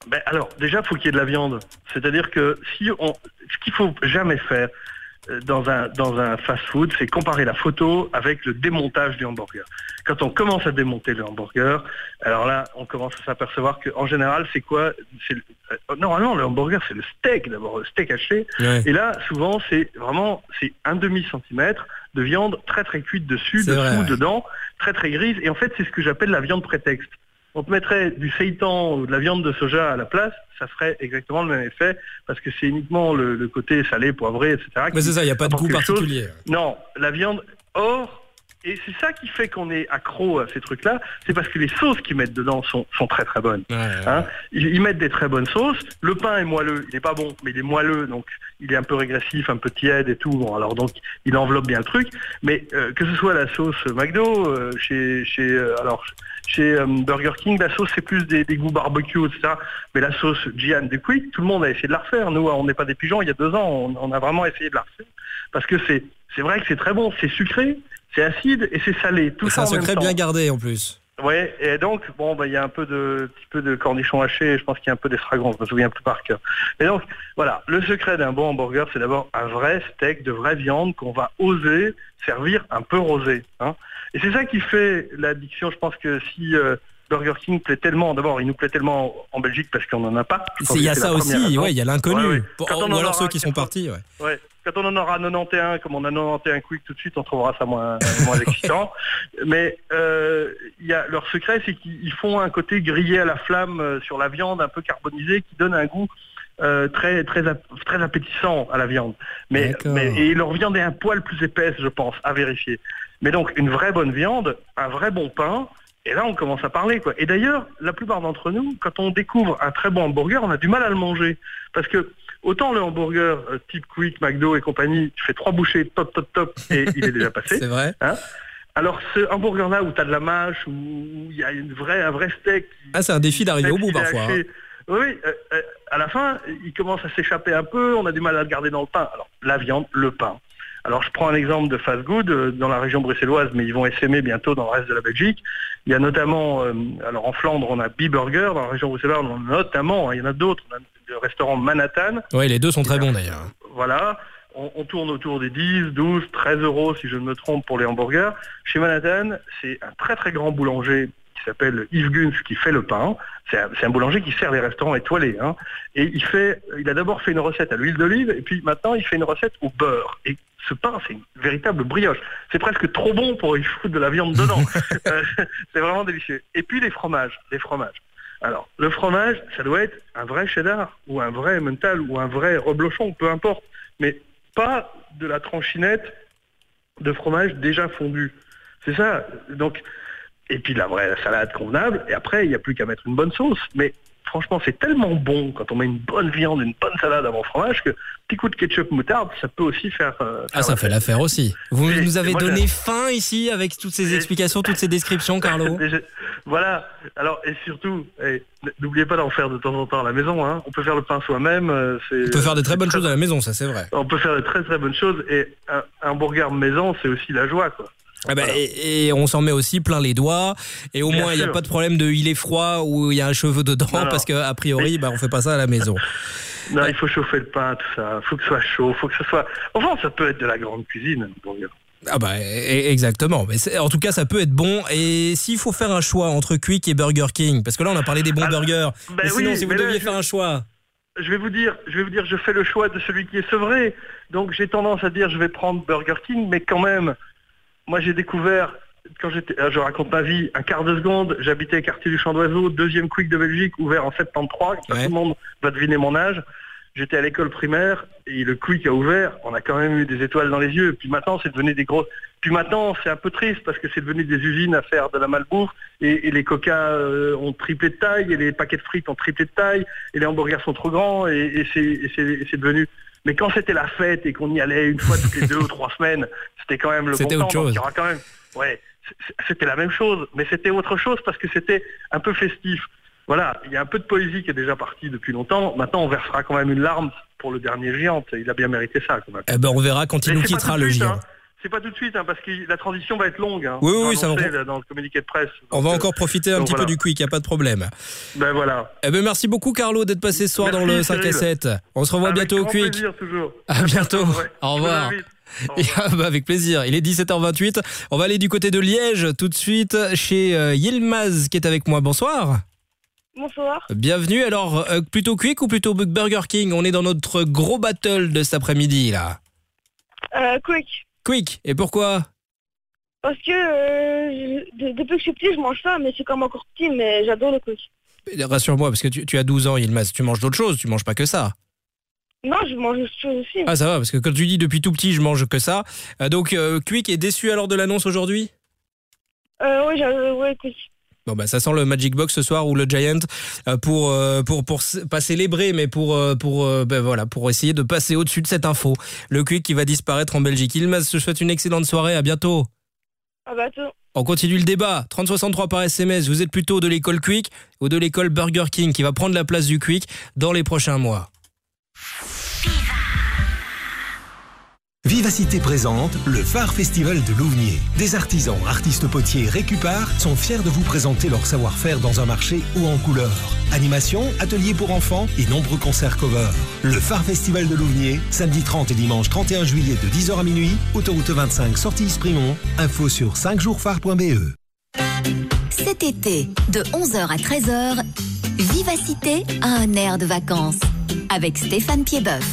Ben alors, déjà, faut qu'il y ait de la viande. C'est-à-dire que si on, ce qu'il faut jamais faire, dans un, dans un fast-food, c'est comparer la photo avec le démontage du hamburger. Quand on commence à démonter le hamburger, alors là, on commence à s'apercevoir qu'en général, c'est quoi euh, Normalement, le hamburger, c'est le steak, d'abord, le steak haché. Ouais. Et là, souvent, c'est vraiment c'est un demi-centimètre de viande très très cuite dessus, dessous, vrai, ouais. dedans, très très grise. Et en fait, c'est ce que j'appelle la viande prétexte. On te mettrait du seitan ou de la viande de soja à la place, ça ferait exactement le même effet, parce que c'est uniquement le, le côté salé, poivré, etc. Mais c'est ça, il n'y a pas de goût chose. particulier. Non, la viande. Or, et c'est ça qui fait qu'on est accro à ces trucs-là, c'est parce que les sauces qu'ils mettent dedans sont, sont très très bonnes. Hein ils, ils mettent des très bonnes sauces. Le pain est moelleux, il n'est pas bon, mais il est moelleux, donc il est un peu régressif, un peu tiède et tout. Bon, alors donc il enveloppe bien le truc. Mais euh, que ce soit la sauce McDo, euh, chez, chez euh, alors chez Burger King, la sauce c'est plus des, des goûts barbecue, etc. Mais la sauce Gian de Quick, tout le monde a essayé de la refaire. Nous, on n'est pas des pigeons. Il y a deux ans, on, on a vraiment essayé de la refaire parce que c'est c'est vrai que c'est très bon. C'est sucré, c'est acide et c'est salé. Tout c'est un secret bien gardé en plus. Ouais, et donc, bon, bah, il y a un peu de, petit peu de cornichons hachés, je pense qu'il y a un peu d'estragon, je me souviens plus par cœur. Et donc, voilà, le secret d'un bon hamburger, c'est d'abord un vrai steak de vraie viande qu'on va oser servir un peu rosé. Hein. Et c'est ça qui fait l'addiction. Je pense que si euh, Burger King plaît tellement, d'abord, il nous plaît tellement en Belgique parce qu'on n'en a pas. Il y a ça aussi, ouais, il y a l'inconnu. Ouais, ouais. Ou en alors aura ceux qui sont partis, ouais. Quand on en aura 91, comme on a 91 quick tout de suite, on trouvera ça moins, moins excitant. Mais euh, il y a, leur secret, c'est qu'ils font un côté grillé à la flamme euh, sur la viande, un peu carbonisé, qui donne un goût euh, très très très appétissant à la viande. Mais, mais et leur viande est un poil plus épaisse, je pense, à vérifier. Mais donc une vraie bonne viande, un vrai bon pain. Et là, on commence à parler, quoi. Et d'ailleurs, la plupart d'entre nous, quand on découvre un très bon hamburger, on a du mal à le manger. Parce que, autant le hamburger euh, type Quick, McDo et compagnie, tu fais trois bouchées, top, top, top, et il est déjà passé. C'est vrai. Hein Alors, ce hamburger-là où tu as de la mâche, où il y a une vraie, un vrai steak. Ah, c'est un défi d'arriver au bout parfois. hein. Oui, euh, euh, à la fin, il commence à s'échapper un peu, on a du mal à le garder dans le pain. Alors, la viande, le pain. Alors, je prends un exemple de fast good euh, dans la région bruxelloise, mais ils vont essaimer bientôt dans le reste de la Belgique. Il y a notamment, euh, alors en Flandre, on a B-Burger, dans la région bruxelloise, on en a notamment, hein, il y en a d'autres, on a le restaurant Manhattan, Ouais, les deux sont très bons d'ailleurs. voilà, on, tourne autour des 10, 12, 13 euros si je ne me trompe pour les hamburgers. Chez Manhattan, c'est un très très grand boulanger s'appelle Yves Gunz qui fait le pain. C'est un, c'est un boulanger qui sert les restaurants étoilés. hein. Et il fait, il a d'abord fait une recette à l'huile d'olive et puis maintenant il fait une recette au beurre. Et ce pain, c'est une véritable brioche. C'est presque trop bon pour y foutre de la viande dedans. Euh, c'est vraiment délicieux. Et puis les fromages, les fromages. Alors, le fromage, ça doit être un vrai cheddar, ou un vrai mental, ou un vrai reblochon, peu importe. Mais pas de la tranchinette de fromage déjà fondu. C'est ça. Donc, et puis la vraie salade convenable. Et après, il n'y a plus qu'à mettre une bonne sauce. Mais franchement, c'est tellement bon quand on met une bonne viande, une bonne salade avant fromage que petit coup de ketchup moutarde, ça peut aussi faire. euh, Ah, ça fait l'affaire aussi. Vous Et- nous avez moi, donné faim ici avec toutes ces explications, toutes ces descriptions, Carlo. Je- Voilà. Alors, et surtout, n'oubliez pas d'en faire de temps en temps à la maison. hein. On peut faire le pain soi-même. euh, On peut faire des très bonnes choses à la maison, ça c'est vrai. On peut faire de très très bonnes choses. Et un, un hamburger maison, c'est aussi la joie, quoi. Ah bah, et, et on s'en met aussi plein les doigts. Et au Bien moins, il n'y a pas de problème de il est froid ou il y a un cheveu dedans Non, parce qu'a priori, bah, on fait pas ça à la maison. Non, il faut chauffer le pain, tout ça. Il faut que ce soit chaud. faut que ce soit. Enfin, ça peut être de la grande cuisine, hamburger. Ah bah e- exactement. Mais c'est- en tout cas, ça peut être bon. Et s'il faut faire un choix entre Quick et Burger King, parce que là, on a parlé des bons burgers. ben mais sinon, si vous mais là, deviez je- faire un choix, Je vais vous dire, je vais vous dire, je fais le choix de celui qui est sevré. Donc j'ai tendance à dire, je vais prendre Burger King, mais quand même, moi j'ai découvert quand j'étais, euh, je raconte ma vie, un quart de seconde, j'habitais quartier du Champ d'Oiseau, deuxième quick de Belgique, ouvert en 73, comme ça, tout le monde va deviner mon âge. J'étais à l'école primaire et le quick a ouvert, on a quand même eu des étoiles dans les yeux. Puis maintenant, c'est devenu des grosses. Puis maintenant, c'est un peu triste parce que c'est devenu des usines à faire de la malbouffe et, et les coca euh, ont triplé de taille et les paquets de frites ont triplé de taille et les hamburgers sont trop grands et c'est devenu. Mais quand c'était la fête et qu'on y allait une fois toutes les deux ou trois semaines, c'était quand même le bon C'était temps. donc quand même. Ouais, c'était la même chose, mais c'était autre chose parce que c'était un peu festif. Voilà, il y a un peu de poésie qui est déjà partie depuis longtemps. Maintenant, on versera quand même une larme pour le dernier géant. Il a bien mérité ça, quand même. eh ben, on verra quand il Mais nous quittera le suite, géant. hein. C'est pas tout de suite, hein, parce que la transition va être longue. Hein. Oui, oui, ça va. là, Dans le communiqué de presse. On va encore euh, profiter un petit peu du quick, il a pas de problème. Ben voilà. Eh ben merci beaucoup Carlo d'être passé ce soir Merci, dans le 5 à Cyril. 7. On se revoit Avec bientôt au quick. plaisir, toujours. À bientôt. Ouais. Au revoir. Et, ah bah, avec plaisir. Il est 17h28. On va aller du côté de Liège tout de suite chez euh, Yilmaz qui est avec moi. Bonsoir. Bonsoir. Bienvenue. Alors, euh, plutôt Quick ou plutôt Burger King? On est dans notre gros battle de cet après-midi là. Euh, quick. Quick. Et pourquoi Parce que euh, je- depuis que je suis petit, je mange ça, mais c'est comme encore petit, mais j'adore le quick. Rassure-moi parce que tu, tu as 12 ans Yilmaz. Tu manges d'autres choses. Tu manges pas que ça. Non, je mange autre chose aussi. Ah ça va parce que quand tu dis depuis tout petit je mange que ça. Euh, donc euh, Quick est déçu alors de l'annonce aujourd'hui? Euh, oui, ouais, quick. Bon bah ça sent le Magic Box ce soir ou le Giant euh, pour euh, pour pour s- pas célébrer mais pour euh, pour ben voilà pour essayer de passer au-dessus de cette info. Le Quick qui va disparaître en Belgique. Ilmaz, je te souhaite une excellente soirée. À bientôt. À bientôt. On continue le débat. 3063 par SMS. Vous êtes plutôt de l'école Quick ou de l'école Burger King qui va prendre la place du Quick dans les prochains mois? Vivacité présente le Phare Festival de Louvnier. Des artisans, artistes potiers, récupards sont fiers de vous présenter leur savoir-faire dans un marché haut en couleur. Animation, ateliers pour enfants et nombreux concerts cover. Le Phare Festival de Louvnier, samedi 30 et dimanche 31 juillet de 10h à minuit, autoroute 25 sortie Sprimont. Info sur 5jours-phare.be. Cet été, de 11h à 13h, Vivacité a un air de vacances avec Stéphane Piedboeuf.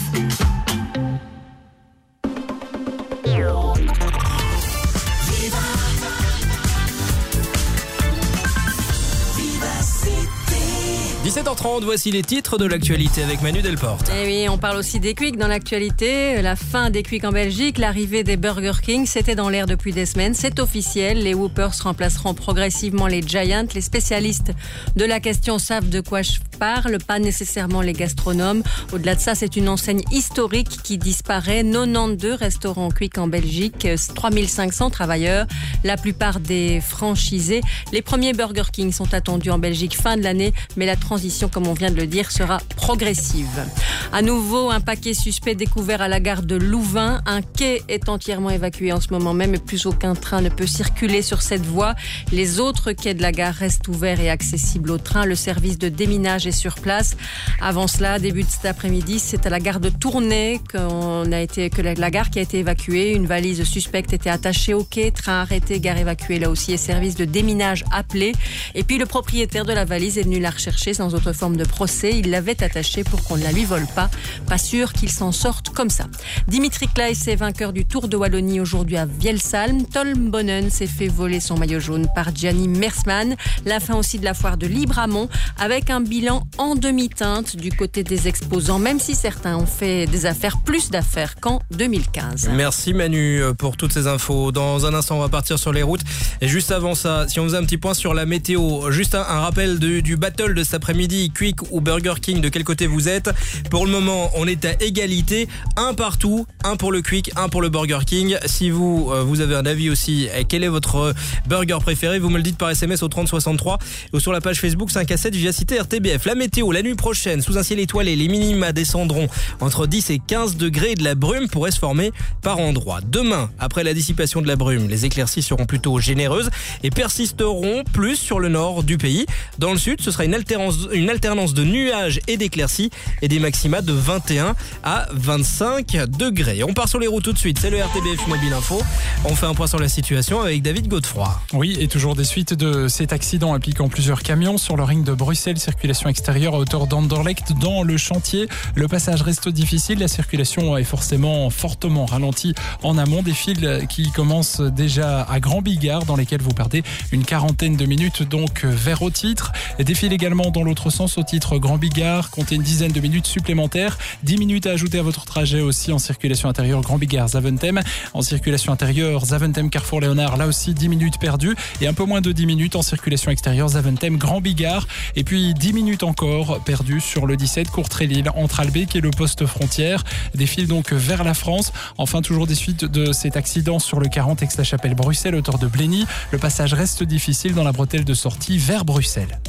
17h30, voici les titres de l'actualité avec Manu Delporte. Et oui, on parle aussi des Quick dans l'actualité. La fin des Quick en Belgique, l'arrivée des Burger King, c'était dans l'air depuis des semaines. C'est officiel. Les Whoopers remplaceront progressivement les Giants. Les spécialistes de la question savent de quoi je parle, pas nécessairement les gastronomes. Au-delà de ça, c'est une enseigne historique qui disparaît. 92 restaurants Quick en Belgique, 3500 travailleurs, la plupart des franchisés. Les premiers Burger King sont attendus en Belgique fin de l'année, mais la transition, comme on vient de le dire, sera progressive. À nouveau, un paquet suspect découvert à la gare de Louvain. Un quai est entièrement évacué en ce moment même et plus aucun train ne peut circuler sur cette voie. Les autres quais de la gare restent ouverts et accessibles aux trains. Le service de déminage est sur place. Avant cela, début de cet après-midi, c'est à la gare de Tournai qu'on a été, que la, gare qui a été évacuée. Une valise suspecte était attachée au quai. Train arrêté, gare évacuée là aussi et service de déminage appelé. Et puis le propriétaire de la valise est venu la rechercher sans autre forme de procès. Il l'avait attachée pour qu'on ne la lui vole pas. Pas sûr qu'il s'en sorte comme ça. Dimitri Kleiss est vainqueur du Tour de Wallonie aujourd'hui à Vielsalm. Tolm Bonnen s'est fait voler son maillot jaune par Gianni Mersman. La fin aussi de la foire de Libramont avec un bilan en demi-teinte du côté des exposants, même si certains ont fait des affaires, plus d'affaires qu'en 2015. Merci Manu euh, pour toutes ces infos. Dans un instant, on va partir sur les routes. Et juste avant ça, si on faisait un petit point sur la météo, juste un, rappel du battle de cet après-midi, Quick ou Burger King, de quel côté vous êtes. Pour le moment, on est à égalité, un partout, un pour le Quick, un pour le BurgerKing. Si vous, euh, vous avez un avis aussi, eh, quel est votre euh, burger préféré Vous me le dites par SMS au 3063 ou sur la page Facebook 5 à 7 Vivacité RTBF. La météo, la nuit prochaine, sous un ciel étoilé, les minima descendront entre 10 et 15 degrés de la brume pourrait se former par endroits. Demain, après la dissipation de la brume, les éclaircies seront plutôt généreuses et persisteront plus sur le nord du pays. Dans le sud, ce sera une alternance, une alternance de nuages et d'éclaircies et des maxima de 21 à 25 degrés. On part sur les routes tout de suite, c'est le RTBF Mobile Info. On fait un point sur la situation avec David Godefroy. Oui, et toujours des suites de cet accident impliquant plusieurs camions sur le ring de Bruxelles, circulation extérieure à hauteur d'Anderlecht dans le chantier. Le passage reste difficile, la circulation est forcément fortement ralentie en amont des fils qui commencent déjà à Grand Bigard dans lesquels vous perdez une quarantaine de minutes donc vers au titre. Des fils également dans l'autre sens au titre Grand Bigard, comptez une dizaine de minutes supplémentaires, 10 minutes à ajouter à votre trajet aussi en circulation intérieure Grand Bigard Zaventem, en circulation intérieure Zaventem Carrefour Léonard, là aussi 10 minutes perdues et un peu moins de 10 minutes en circulation extérieure Zaventem Grand Bigard et puis 10 minutes encore perdues sur le 17 Courtrai-Lille entre Albec et le poste frontière. Des fils donc vers la France. Enfin toujours des suites de cet accident sur le 40 Aix-la-Chapelle Bruxelles hauteur de Blény. Le passage reste difficile dans la bretelle de sortie vers Bruxelles.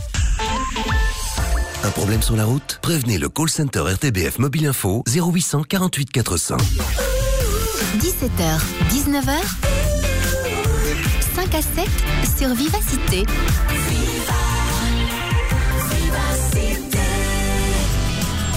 Un problème sur la route? Prévenez le call center RTBF Mobile Info 0800 48 400. 17h, 19h, 5 à 7 sur Vivacité.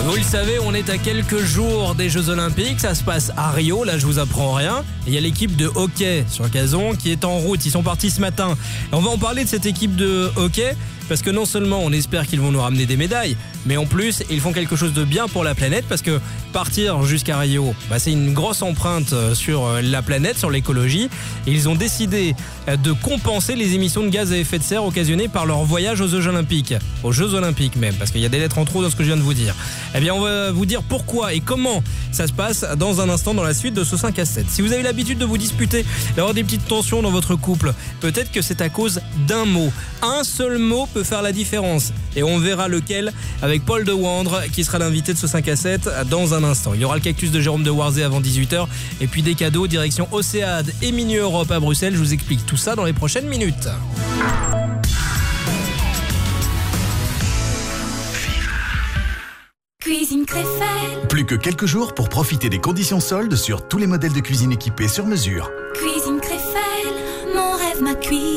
Vous le savez, on est à quelques jours des Jeux Olympiques. Ça se passe à Rio. Là, je vous apprends rien. Il y a l'équipe de hockey sur gazon qui est en route. Ils sont partis ce matin. On va en parler de cette équipe de hockey parce que non seulement on espère qu'ils vont nous ramener des médailles, mais en plus ils font quelque chose de bien pour la planète parce que partir jusqu'à Rio, bah, c'est une grosse empreinte euh, sur euh, la planète, sur l'écologie. Ils ont décidé euh, de compenser les émissions de gaz à effet de serre occasionnées par leur voyage aux Jeux Olympiques, aux Jeux Olympiques même, parce qu'il y a des lettres en trop dans ce que je viens de vous dire. Eh bien, on va vous dire pourquoi et comment ça se passe dans un instant dans la suite de ce 5 à 7. Si vous avez l'habitude de vous disputer, d'avoir des petites tensions dans votre couple, peut-être que c'est à cause d'un mot. Un seul mot peut faire la différence. Et on verra lequel avec Paul de Wandre, qui sera l'invité de ce 5 à 7 dans un instant. Il y aura le cactus de Jérôme de Warzé avant 18h. Et puis des cadeaux, direction Océade et Mini Europe à Bruxelles. Je vous explique tout ça dans les prochaines minutes. Cuisine Créfelle. Plus que quelques jours pour profiter des conditions soldes sur tous les modèles de cuisine équipés sur mesure. Cuisine Créfelle. Mon rêve, ma cuisine.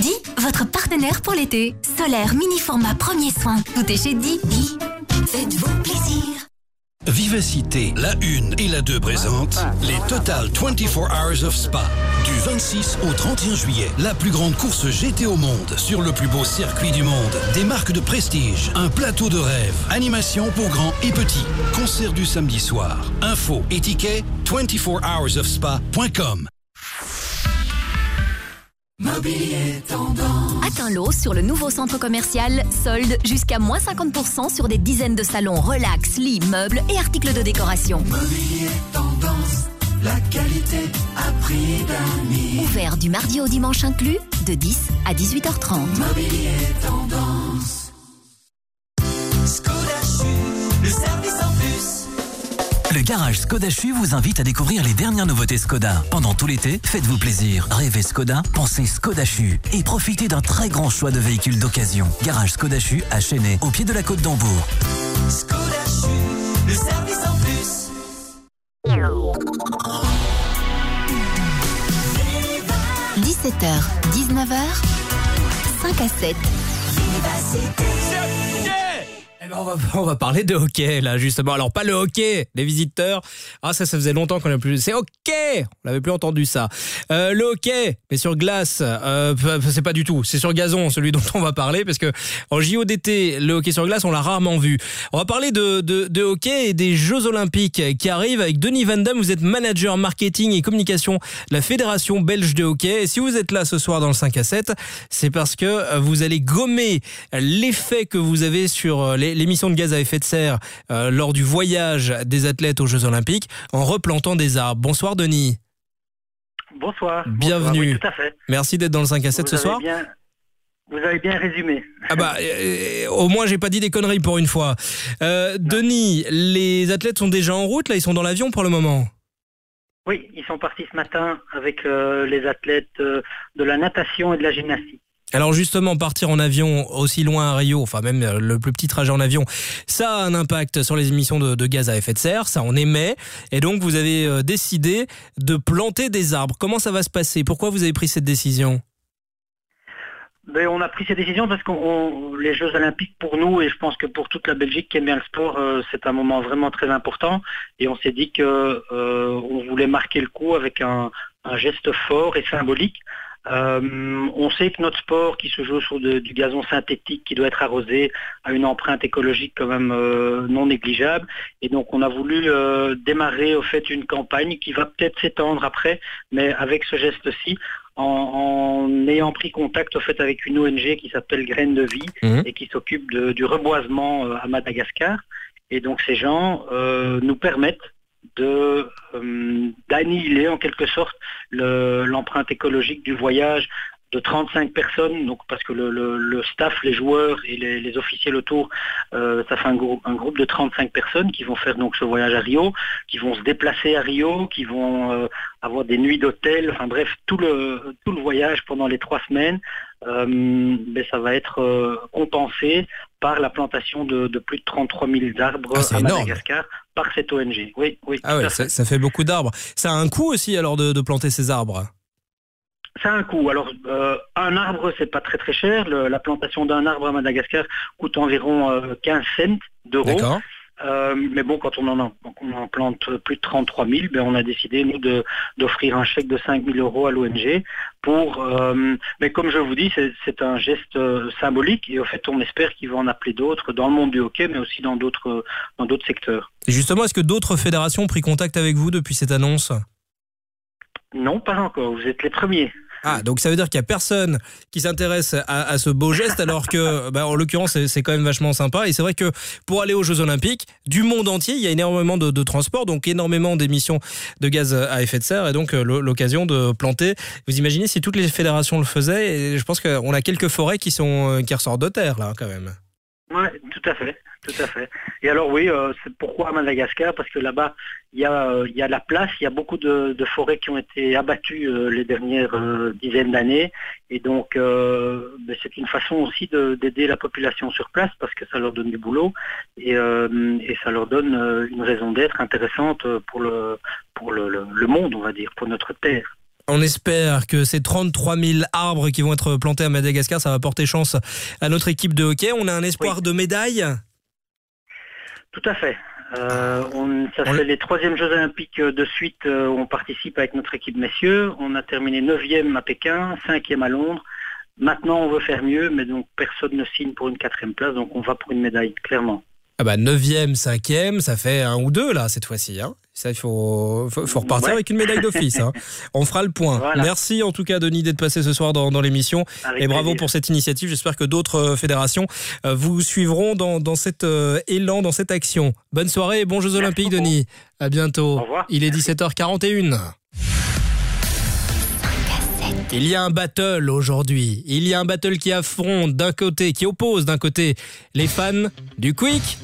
Di, votre partenaire pour l'été. Solaire, mini format, premier soin. Tout est chez Di. Di, faites-vous plaisir. Vivacité, la 1 et la 2 présentent les Total 24 Hours of Spa. Du 26 au 31 juillet, la plus grande course GT au monde sur le plus beau circuit du monde. Des marques de prestige, un plateau de rêve, animation pour grands et petits, concert du samedi soir. Info et tickets 24hoursofspa.com. Mobilier tendance. Atteins l'eau sur le nouveau centre commercial. Solde jusqu'à moins 50% sur des dizaines de salons relax, lits, meubles et articles de décoration. Mobilier tendance. La qualité à prix d'amis. Ouvert du mardi au dimanche inclus, de 10 à 18h30. Mobilier tendance. Le garage Skoda Chu vous invite à découvrir les dernières nouveautés Skoda. Pendant tout l'été, faites-vous plaisir. Rêvez Skoda, pensez Skoda Chu et profitez d'un très grand choix de véhicules d'occasion. Garage Skoda Chu à au pied de la côte d'Hambourg. Skoda Chu, le service en plus. 17h, 19h, 5 à 7. Eh ben, on, va, parler de hockey là justement. Alors pas le hockey des visiteurs. Ah ça ça faisait longtemps qu'on n'a plus. C'est hockey. On n'avait plus entendu ça. Euh, le hockey mais sur glace. Euh, c'est pas du tout. C'est sur gazon celui dont on va parler parce que en JODT le hockey sur glace on l'a rarement vu. On va parler de, hockey et des Jeux Olympiques qui arrivent avec Denis Van Damme. Vous êtes manager marketing et communication de la Fédération belge de hockey. Et si vous êtes là ce soir dans le 5 à 7, c'est parce que vous allez gommer l'effet que vous avez sur les l'émission de gaz à effet de serre euh, lors du voyage des athlètes aux Jeux Olympiques en replantant des arbres. Bonsoir Denis. Bonsoir. Bienvenue. Bonsoir, oui, tout à fait. Merci d'être dans le 5 à 7 Vous ce soir. bien- vous avez bien résumé. Ah bah, euh, au moins j'ai pas dit des conneries pour une fois. Euh, Denis, les athlètes sont déjà en route, là ils sont dans l'avion pour le moment. Oui, ils sont partis ce matin avec euh, les athlètes de la natation et de la gymnastique. Alors justement, partir en avion aussi loin à Rio, enfin même euh, le plus petit trajet en avion, ça a un impact sur les émissions de, gaz à effet de serre, ça on émet, et donc vous avez euh, décidé de planter des arbres. Comment ça va se passer? Pourquoi vous avez pris cette décision? Ben, on a pris ces décisions parce que les Jeux Olympiques pour nous et je pense que pour toute la Belgique qui aime bien le sport, euh, c'est un moment vraiment très important. Et on s'est dit que on voulait marquer le coup avec un geste fort et symbolique. Euh, on sait que notre sport qui se joue sur de- du gazon synthétique qui doit être arrosé a une empreinte écologique quand même euh, non négligeable et donc on a voulu euh, démarrer au fait une campagne qui va peut-être s'étendre après mais avec ce geste-ci en, en ayant pris contact au fait avec une ONG qui s'appelle Graines de Vie Mhm. et qui s'occupe du reboisement à Madagascar et donc ces gens nous permettent de euh, d'annihiler en quelque sorte le- l'empreinte écologique du voyage de 35 personnes, donc parce que le, le- le staff, les joueurs et les, les officiels autour, euh, ça fait un, grou- un groupe de 35 personnes qui vont faire donc ce voyage à Rio, qui vont se déplacer à Rio, qui vont euh, avoir des nuits d'hôtel, enfin bref, tout le, tout le voyage pendant les trois semaines, euh, ben, ça va être compensé par la plantation de, de plus de 33 000 arbres Ah, à. Madagascar par cette ONG. Oui, oui. Ah ouais, ça, ça fait beaucoup d'arbres. Ça a un coût aussi alors de, de planter ces arbres? Ça a un coût. Alors, euh, un arbre, c'est pas très très cher. Le- la plantation d'un arbre à Madagascar coûte environ euh, 15 cents d'euros. Euh, mais bon, quand on en, a- donc on en plante plus de 33 000, ben on a décidé, nous, d'offrir un chèque de 5 000 euros à l'ONG pour... euh, mais comme je vous dis, c'est, un geste euh, symbolique et au fait, on espère qu'il va en appeler d'autres dans le monde du hockey, mais aussi dans d'autres, dans d'autres secteurs. Et justement, est-ce que d'autres fédérations ont pris contact avec vous depuis cette annonce? Non, pas encore. Vous êtes les premiers. Ah, donc ça veut dire qu'il y a personne qui s'intéresse à, à ce beau geste, alors que, bah, en l'occurrence, c'est, quand même vachement sympa. Et c'est vrai que pour aller aux Jeux Olympiques, du monde entier, il y a énormément de, de transports, donc énormément d'émissions de gaz à effet de serre, et donc euh, l'o- l'occasion de planter. Vous imaginez si toutes les fédérations le faisaient Et je pense qu'on a quelques forêts qui sont euh, qui ressortent de terre là, quand même. Oui, tout à fait, tout à fait. Et alors oui, euh, c'est pourquoi à Madagascar? Parce que là-bas, il y a, euh, y a la place, il y a beaucoup de, de forêts qui ont été abattues euh, les dernières dizaines d'années, et donc ben, c'est une façon aussi de- d'aider la population sur place parce que ça leur donne du boulot et, et ça leur donne une raison d'être intéressante pour le pour le, le- le monde, on va dire, pour notre terre. On espère que ces 33 000 arbres qui vont être plantés à Madagascar, ça va porter chance à notre équipe de hockey. On a un espoir de médaille? Tout à fait. Euh, on, ça fait les troisièmes Jeux Olympiques euh, de suite euh, où on participe avec notre équipe messieurs. On a terminé neuvième à Pékin, cinquième à Londres. Maintenant, on veut faire mieux, mais donc personne ne signe pour une quatrième place, donc on va pour une médaille, clairement. Ah bah 9e, 5e, ça fait un ou deux là cette fois-ci. Hein. Ça, il faut, faut, faut repartir Ouais. avec une médaille d'office. hein. On fera le point. Voilà. Merci en tout cas Denis d'être passé ce soir dans, dans l'émission. Et bravo plaisir. pour cette initiative. J'espère que d'autres euh, fédérations euh, vous suivront dans, dans cet euh, élan, dans cette action. Bonne soirée et bons Jeux Olympiques Denis. À bientôt. Il est 17h41. Il y a un battle aujourd'hui. Il y a un battle qui affronte d'un côté, qui oppose d'un côté les fans du Quick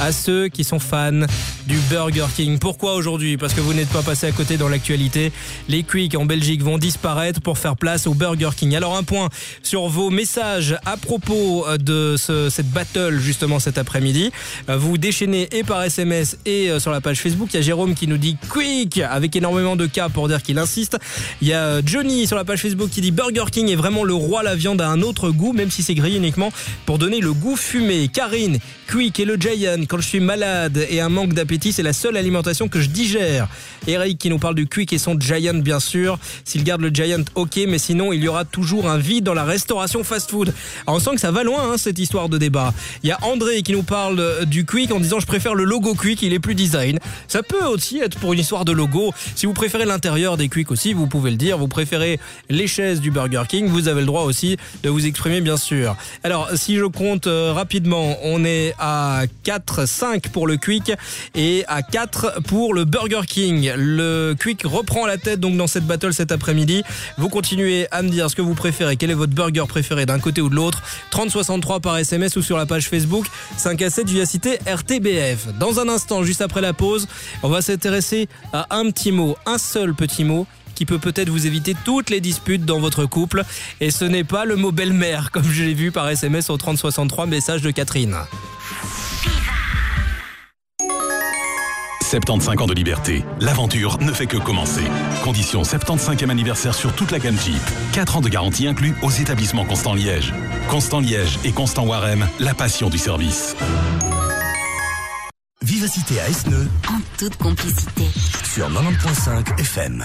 à ceux qui sont fans du Burger King. Pourquoi aujourd'hui? Parce que vous n'êtes pas passé à côté dans l'actualité. Les Quick en Belgique vont disparaître pour faire place au Burger King. Alors un point sur vos messages à propos de ce- cette battle justement cet après-midi. Euh, Vous déchaînez et par SMS et euh, sur la page Facebook. Il y a Jérôme qui nous dit Quick avec énormément de cas pour dire qu'il insiste. Il y a euh, Johnny sur la page Facebook qui dit Burger King est vraiment le roi. La viande a un autre goût, même si c'est grillé uniquement pour donner le goût fumé. Karine, Quick et le Giant. Quand je suis malade et un manque d'appétit, c'est la seule alimentation que je digère. Eric qui nous parle du Quick et son Giant, bien sûr. S'il garde le Giant, ok, mais sinon, il y aura toujours un vide dans la restauration fast-food. Alors, On sent que ça va loin, hein, cette histoire de débat. Il y a André qui nous parle euh, du Quick en disant je préfère le logo Quick, il est plus design. Ça peut aussi être pour une histoire de logo. Si vous préférez l'intérieur des Quick aussi, vous pouvez le dire. Vous préférez les chaises du Burger King, vous avez le droit aussi de vous exprimer, bien sûr. Alors, si je compte euh, rapidement, on est à 4, 5 pour le Quick et à 4 pour le Burger King. Le Quick reprend la tête donc dans cette battle cet après-midi. Vous continuez à me dire ce que vous préférez, quel est votre burger préféré d'un côté ou de l'autre? 3063 par SMS ou sur la page Facebook 5 à 7 via cité RTBF. Dans un instant, juste après la pause, on va s'intéresser à un petit mot, un seul petit mot qui peut peut-être vous éviter toutes les disputes dans votre couple. Et ce n'est pas le mot belle-mère, comme je l'ai vu par SMS au 3063, message de Catherine. 75 ans de liberté. L'aventure ne fait que commencer. Condition 75e anniversaire sur toute la gamme Jeep. 4 ans de garantie inclus aux établissements Constant Liège. Constant Liège et Constant Warem, la passion du service. Vivacité à Esneux En toute complicité. sur 90.5 FM.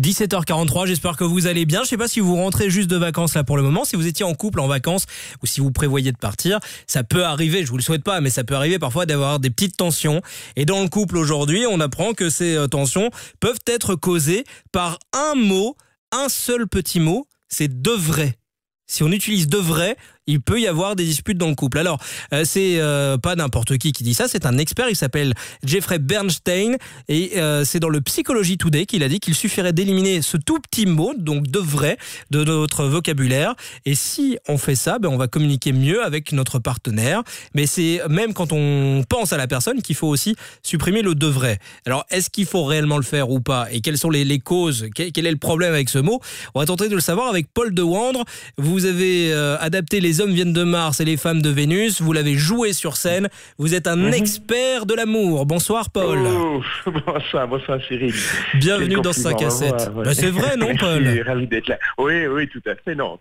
17h43, j'espère que vous allez bien. Je sais pas si vous rentrez juste de vacances là pour le moment, si vous étiez en couple en vacances ou si vous prévoyez de partir, ça peut arriver, je vous le souhaite pas, mais ça peut arriver parfois d'avoir des petites tensions. Et dans le couple aujourd'hui, on apprend que ces euh, tensions peuvent être causées par un mot, un seul petit mot, c'est devrait. Si on utilise devrait, il peut y avoir des disputes dans le couple. Alors, euh, c'est euh, pas n'importe qui qui dit ça, c'est un expert, il s'appelle Jeffrey Bernstein, et euh, c'est dans le Psychology Today qu'il a dit qu'il suffirait d'éliminer ce tout petit mot, donc devrait, de notre vocabulaire. Et si on fait ça, ben, on va communiquer mieux avec notre partenaire. Mais c'est même quand on pense à la personne qu'il faut aussi supprimer le devrait. Alors, est-ce qu'il faut réellement le faire ou pas? Et quelles sont les, causes? Quel, est le problème avec ce mot? On va tenter de le savoir avec Paul de Wandre. Vous avez adapté les les hommes viennent de Mars et les femmes de Vénus. Vous l'avez joué sur scène. Vous êtes un mmh. expert de l'amour. Bonsoir, Paul. Oh, bonsoir, bonsoir, Cyril. Bienvenue dans 5 à 7. Bah, c'est vrai, non, Paul Je suis ravi d'être là. Oui, oui, tout à fait. Non,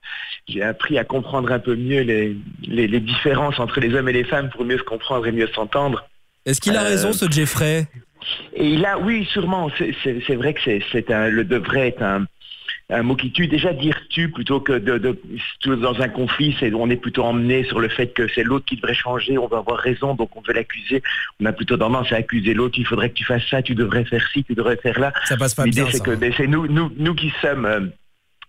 j'ai appris à comprendre un peu mieux les, les, les, différences entre les hommes et les femmes pour mieux se comprendre et mieux s'entendre. Est-ce qu'il a euh... raison, ce Jeffrey? Et il a, oui, sûrement. C'est vrai que c'est un, le devrait est un un mot qui tue. Déjà dire tu plutôt que de, de, dans un conflit, c'est on est plutôt emmené sur le fait que c'est l'autre qui devrait changer, on va avoir raison, donc on veut l'accuser. On a plutôt tendance à accuser l'autre. Il faudrait que tu fasses ça, tu devrais faire ci, tu devrais faire là. Ça passe pas bien. L'idée c'est que c'est nous, nous, nous qui sommes euh,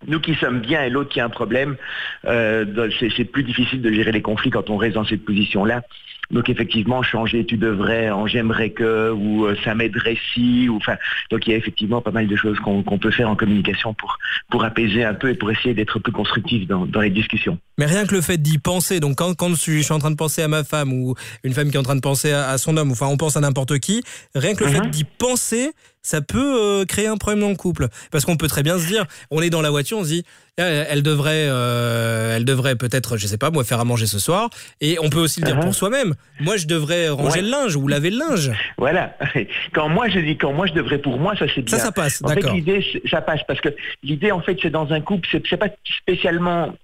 nous qui sommes bien et l'autre qui a un problème, euh, c'est plus difficile de gérer les conflits quand on reste dans cette position-là. Donc effectivement, changer, tu devrais, en j'aimerais que, ou euh, ça m'aiderait si, ou enfin, donc il y a effectivement pas mal de choses qu'on qu peut faire en communication pour pour apaiser un peu et pour essayer d'être plus constructif dans, dans, les discussions. Mais rien que le fait d'y penser, donc quand, quand je suis en train de penser à ma femme ou une femme qui est en train de penser à, à son homme, enfin on pense à n'importe qui, rien que le mm -hmm. fait d'y penser, ça peut euh, créer un problème dans le couple. Parce qu'on peut très bien se dire, on est dans la voiture, on se dit, elle, elle devrait, euh, elle devrait peut-être, je sais pas, moi faire à manger ce soir. Et on peut aussi le dire uh -huh. pour soi-même. Moi, je devrais ranger ouais. le linge ou laver le linge. Voilà. Quand moi je dis, quand moi je devrais pour moi, ça c'est bien. Ça, ça passe. En fait, l'idée, ça passe parce que l'idée, en fait, c'est dans un couple, c'est pas spécialement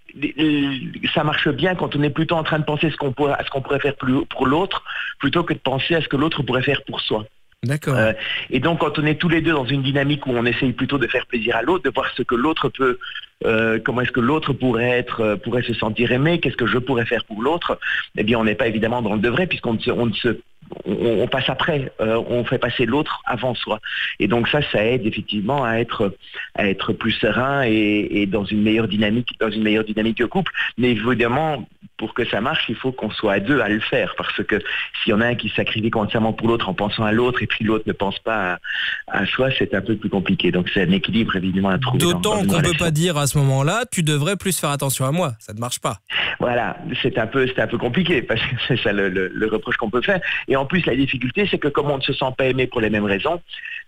ça marche bien quand on est plutôt en train de penser ce qu'on pourrait, à ce qu'on pourrait faire pour l'autre plutôt que de penser à ce que l'autre pourrait faire pour soi. D'accord. Euh, et donc, quand on est tous les deux dans une dynamique où on essaye plutôt de faire plaisir à l'autre, de voir ce que l'autre peut, euh, comment est-ce que l'autre pourrait être, euh, pourrait se sentir aimé, qu'est-ce que je pourrais faire pour l'autre, eh bien, on n'est pas évidemment dans le devrait puisqu'on ne se, on ne se on, on, passe après, euh, on fait passer l'autre avant soi. Et donc ça, ça aide effectivement à être, à être plus serein et, et, dans une meilleure dynamique, dans une meilleure dynamique de couple. Mais évidemment, pour que ça marche, il faut qu'on soit à deux à le faire, parce que s'il y en a un qui sacrifie consciemment pour l'autre en pensant à l'autre et puis l'autre ne pense pas à, à soi, c'est un peu plus compliqué. Donc c'est un équilibre évidemment à trouver. D'autant qu'on ne peut pas dire à ce moment-là, tu devrais plus faire attention à moi. Ça ne marche pas. Voilà, c'est un peu, c'est un peu compliqué parce que c'est ça le, le, le reproche qu'on peut faire. Et en plus, la difficulté, c'est que comme on ne se sent pas aimé pour les mêmes raisons,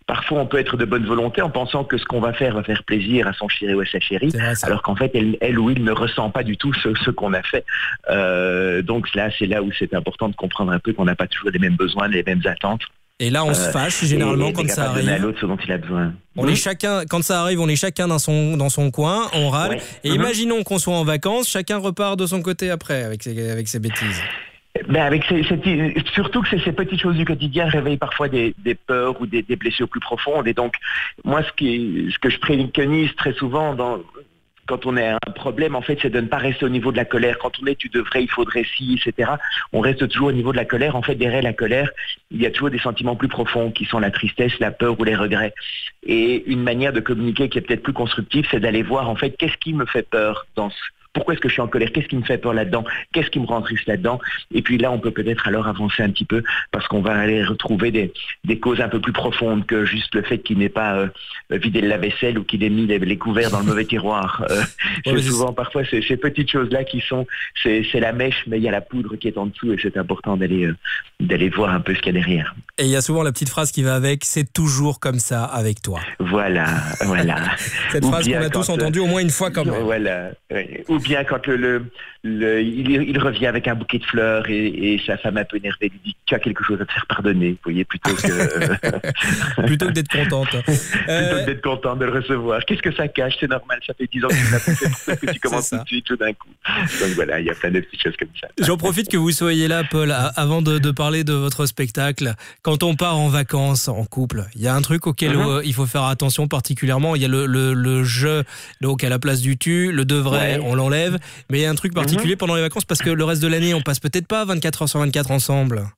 parfois on peut être de bonne volonté en pensant que ce qu'on va faire va faire plaisir à son chéri ou à sa chérie, alors qu'en fait, elle, elle, ou il ne ressent pas du tout ce, ce qu'on a fait. Euh, donc là, c'est là où c'est important de comprendre un peu qu'on n'a pas toujours les mêmes besoins, les mêmes attentes. Et là, on euh, se fâche généralement et, quand ça arrive. à l'autre ce dont il a besoin. On oui. est chacun, quand ça arrive, on est chacun dans son dans son coin, on râle. Ouais. Et mmh. imaginons qu'on soit en vacances, chacun repart de son côté après avec ses, avec ses bêtises. Ben avec ces, surtout que ces, petites choses du quotidien réveillent parfois des, peurs ou des, blessures plus profondes. Et donc, moi, ce, qui, ce que je préconise très souvent quand on a un problème, en fait, c'est de ne pas rester au niveau de la colère. Quand on est tu devrais, il faudrait si, etc. On reste toujours au niveau de la colère. En fait, derrière la colère, il y a toujours des sentiments plus profonds qui sont la tristesse, la peur ou les regrets. Et une manière de communiquer qui est peut-être plus constructive, c'est d'aller voir, en fait, qu'est-ce qui me fait peur dans ce pourquoi est-ce que je suis en colère, qu'est-ce qui me fait peur là-dedans, qu'est-ce qui me rend triste là-dedans? Et puis là, on peut peut-être alors avancer un petit peu parce qu'on va aller retrouver des, des causes un peu plus profondes que juste le fait qu'il n'ait pas euh, vidé le lave-vaisselle ou qu'il ait mis les, les couverts dans le mauvais tiroir. Euh, c'est souvent parfois ces, ces petites choses-là qui sont, c'est la mèche, mais il y a la poudre qui est en dessous et c'est important d'aller euh, d'aller voir un peu ce qu'il y a derrière. Et il y a souvent la petite phrase qui va avec, c'est toujours comme ça avec toi. Voilà, voilà. Cette Ou phrase qu'on a tous euh, entendue au moins une fois quand même. Voilà. oui. Ou bien quand le, le, le- il, il revient avec un bouquet de fleurs et, et sa femme un peu énervée lui dit tu as quelque chose à te faire pardonner, vous voyez, plutôt que Plutôt que d'être contente. plutôt que d'être content de le recevoir. Qu'est-ce que ça cache? C'est normal, ça fait 10 ans que tu l'as fait, que tu commences tout de suite tout d'un coup Donc voilà, il y a plein de petites choses comme ça. J'en profite que vous soyez là, Paul, avant de, de parler de votre spectacle. Quand on part en vacances en couple, il y a un truc auquel Mhm. euh, il faut faire attention particulièrement. Il y a le, le, le je, donc à la place du tu, le devrait, Ouais. on l'enlève. Mais il y a un truc particulier pendant les vacances parce que le reste de l'année, on passe peut-être pas 24 heures sur 24 ensemble.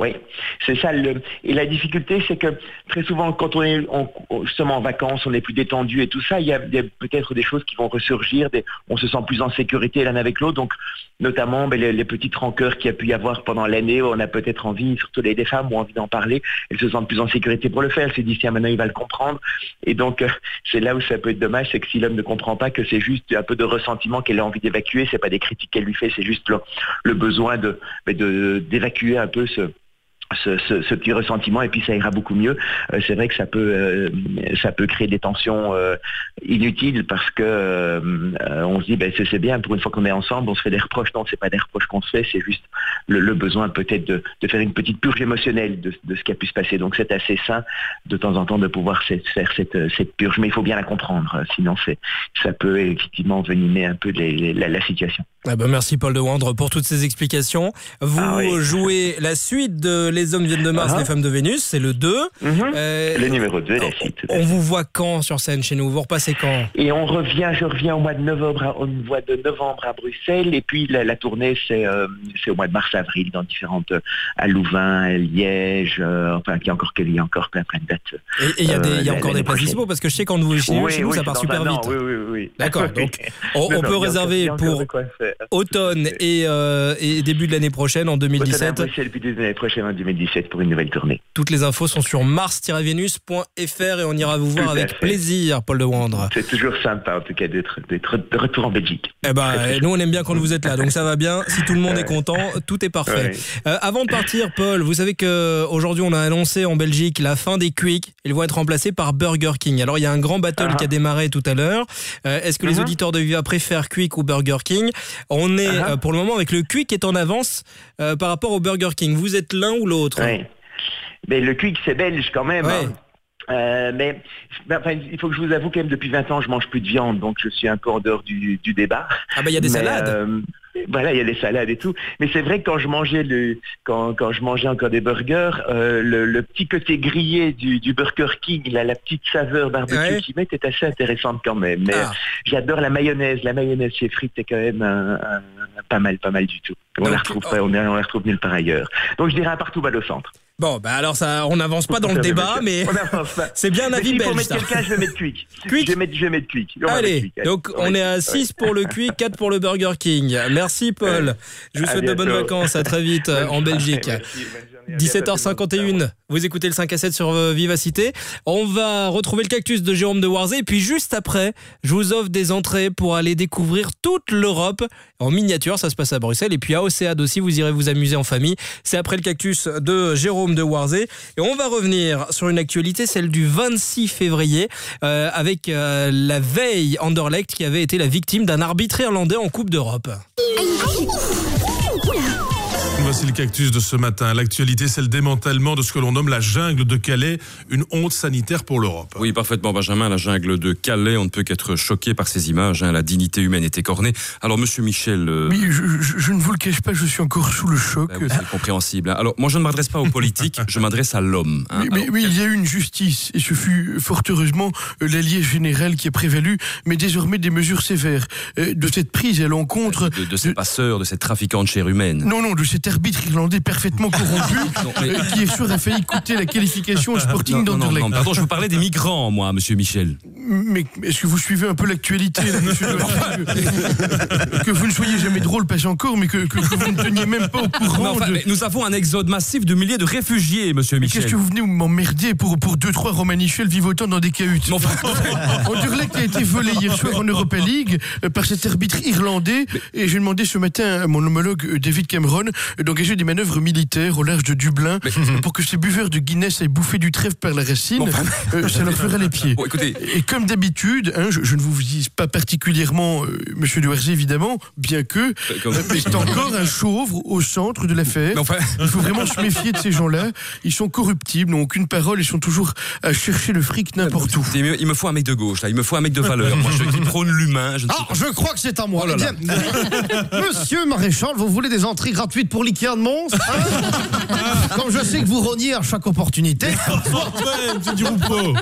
Oui, c'est ça. Le... Et la difficulté, c'est que très souvent, quand on est en- justement en vacances, on est plus détendu et tout ça, il y a, peut-être des choses qui vont ressurgir, on se sent plus en sécurité l'un avec l'autre. Donc, notamment ben, les, petites rancœurs qu'il y a pu y avoir pendant l'année, on a peut-être envie, surtout les, femmes ont envie d'en parler, elles se sentent plus en sécurité pour le faire. Elles se disent, tiens, maintenant il va le comprendre. Et donc, euh, c'est là où ça peut être dommage, c'est que si l'homme ne comprend pas que c'est juste un peu de ressentiment qu'elle a envie d'évacuer, c'est pas des critiques qu'elle lui fait, c'est juste le, besoin de ben, de- d'évacuer un peu ce ce, petit ressentiment et puis ça ira beaucoup mieux. Euh, c'est vrai que ça peut euh, ça peut créer des tensions euh, inutiles parce que on se dit ben c'est bien pour une fois qu'on est ensemble on se fait des reproches non c'est pas des reproches qu'on se fait c'est juste le, besoin peut-être de, faire une petite purge émotionnelle de, ce qui a pu se passer donc c'est assez sain de temps en temps de pouvoir faire cette, cette purge mais il faut bien la comprendre sinon c'est ça peut effectivement venimer un peu la situation. Ah ben merci Paul de Wandre pour toutes ces explications. Vous Ah oui. jouez la suite de Les hommes viennent de Mars, Ah. les femmes de Vénus, c'est le 2. Euh, Le numéro 2 la suite. on vous voit quand sur scène chez nous? Vous repassez quand? Et on revient, je reviens au mois de novembre, à- mois de novembre à Bruxelles, et puis la, la tournée c'est euh, c'est au mois de mars-avril dans différentes euh, à Louvain, à Liège, euh, enfin il y a encore il y a encore plein plein de dates. Et il y a, des- il y a Euh, encore des places dispo parce que je sais quand vous chez, Oui, chez nous ça part super an, vite. Oui, oui, oui. D'accord, donc on, on peut réserver pour de automne et, euh, et début de l'année prochaine en Automne à 2017. Bruxelles, puis l'année prochaine en 2017 pour une nouvelle tournée. Toutes les infos sont sur mars-vénus.fr et on ira vous voir Tout avec plaisir, Paul de Wandre. C'est toujours sympa en tout cas d'être de retour en Belgique. Eh ben, nous on aime bien quand vous êtes là, donc ça va bien. Si tout le monde est content, tout est parfait. Ouais. Euh, avant de partir, Paul, vous savez que aujourd'hui on a annoncé en Belgique la fin des Quick. Ils vont être remplacés par Burger King. Alors il y a un grand battle Ah. qui a démarré tout à l'heure. Euh, Est-ce que les Mhm. auditeurs de Viva préfèrent Quick ou Burger King? On est Ah. euh, pour le moment avec le Quick qui est en avance euh, par rapport au Burger King. Vous êtes l'un ou l'autre? Ouais. Mais le Quick, c'est belge quand même. hein. Euh, mais ben, enfin, il faut que je vous avoue quand même depuis 20 ans je mange plus de viande donc je suis un peu en dehors du, du débat. Ah bah il y a des Mais, salades. Voilà, il y a des salades et tout. Mais c'est vrai que quand je mangeais le, quand, quand je mangeais encore des burgers, euh, le, le petit côté grillé du, du Burger King, là, la petite saveur barbecue Ouais. qu'ils mettent est assez intéressante quand même. Mais Ah. j'adore la mayonnaise. La mayonnaise chez frites est quand même un- un- pas mal, pas mal du tout. On Donc, la retrouve pas, on, on la retrouve nulle part ailleurs. Donc je dirais un partout bas au centre. Bon, bah alors ça, on n'avance pas dans le débat, mais c'est bien un avis s'il faut belge. mettre quelqu'un, je vais mettre Quick. Quick Je vais mettre, je vais mettre Quick. On Allez, donc on est à Quick, 6 pour le Quick, 4 pour le Burger King. Merci Paul. Je vous souhaite de bonnes vacances, à très vite en Belgique. Merci, bonne journée, à bientôt. 17h51, vous écoutez le 5 à 7 sur euh, Vivacité. On va retrouver le cactus de Jérôme de Warzé et puis juste après, je vous offre des entrées pour aller découvrir toute l'Europe en miniature. Ça se passe à Bruxelles et puis à Océade aussi, vous irez vous amuser en famille. C'est après le cactus de Jérôme de Warzé et on va revenir sur une actualité, celle du 26 février, euh, avec euh, la veille Anderlecht qui avait été la victime d'un arbitre irlandais en Coupe d'Europe. Voici le cactus de ce matin. L'actualité, c'est le démantèlement de ce que l'on nomme la jungle de Calais, une honte sanitaire pour l'Europe. Oui, parfaitement, Benjamin. La jungle de Calais, on ne peut qu'être choqué par ces images. hein. La dignité humaine est écornée. Alors, monsieur Michel. euh, Oui, je, je- je ne vous le cache pas, je suis encore sous le choc. bah oui, c'est compréhensible. hein. Alors, moi, je ne m'adresse pas aux politiques, je m'adresse à l'homme. hein. Mais, mais- mais il y a eu une justice, et ce fut fort heureusement euh, l'allié général qui a prévalu, mais désormais des mesures sévères euh, de cette prise à l'encontre de, de ces passeurs, de ces trafiquants de chair humaine. Non, non, de cet arbitre irlandais parfaitement corrompu mais- qui est sûr a failli coûter la qualification au Sporting Non, non, non, d'Anderlecht. non, pardon, je vous parlais des migrants, moi, monsieur Michel. Mais est-ce que vous suivez un peu l'actualité, monsieur que, que vous ne soyez jamais drôle, pas encore, mais que, que- que vous ne teniez même pas au courant Mais enfin, de... mais nous avons un exode massif de milliers de réfugiés, monsieur Michel. qu'est-ce que vous venez m'emmerder pour, pour deux, trois romanichels vivotant dans des cahutes Anderlecht a été volé hier soir en Europa League euh, par cet arbitre irlandais et j'ai demandé ce matin à mon homologue euh, David Cameron euh, d'engager des manœuvres militaires au large de Dublin euh, pour que ces buveurs de Guinness aient bouffé du trèfle par la racine. Euh, ça leur fera les pieds. Et comme d'habitude, hein, je, je ne vous vise pas particulièrement euh, Monsieur Duarzi évidemment, bien que comme- euh, mais c'est encore un chauve au centre de l'affaire. Il faut vraiment se méfier de ces gens-là. Ils sont corruptibles, n'ont aucune parole, ils sont toujours à chercher le fric n'importe où. Il me- faut un mec de gauche, là. Il me faut un mec de valeur. Moi, je, qui prône l'humain. Je ne sais Ah, pas. je crois que c'est à moi. Oh là là. Eh bien, Monsieur Maréchal, vous voulez des entrées gratuites pour de Mons hein Comme je sais que vous rogniez à chaque opportunité.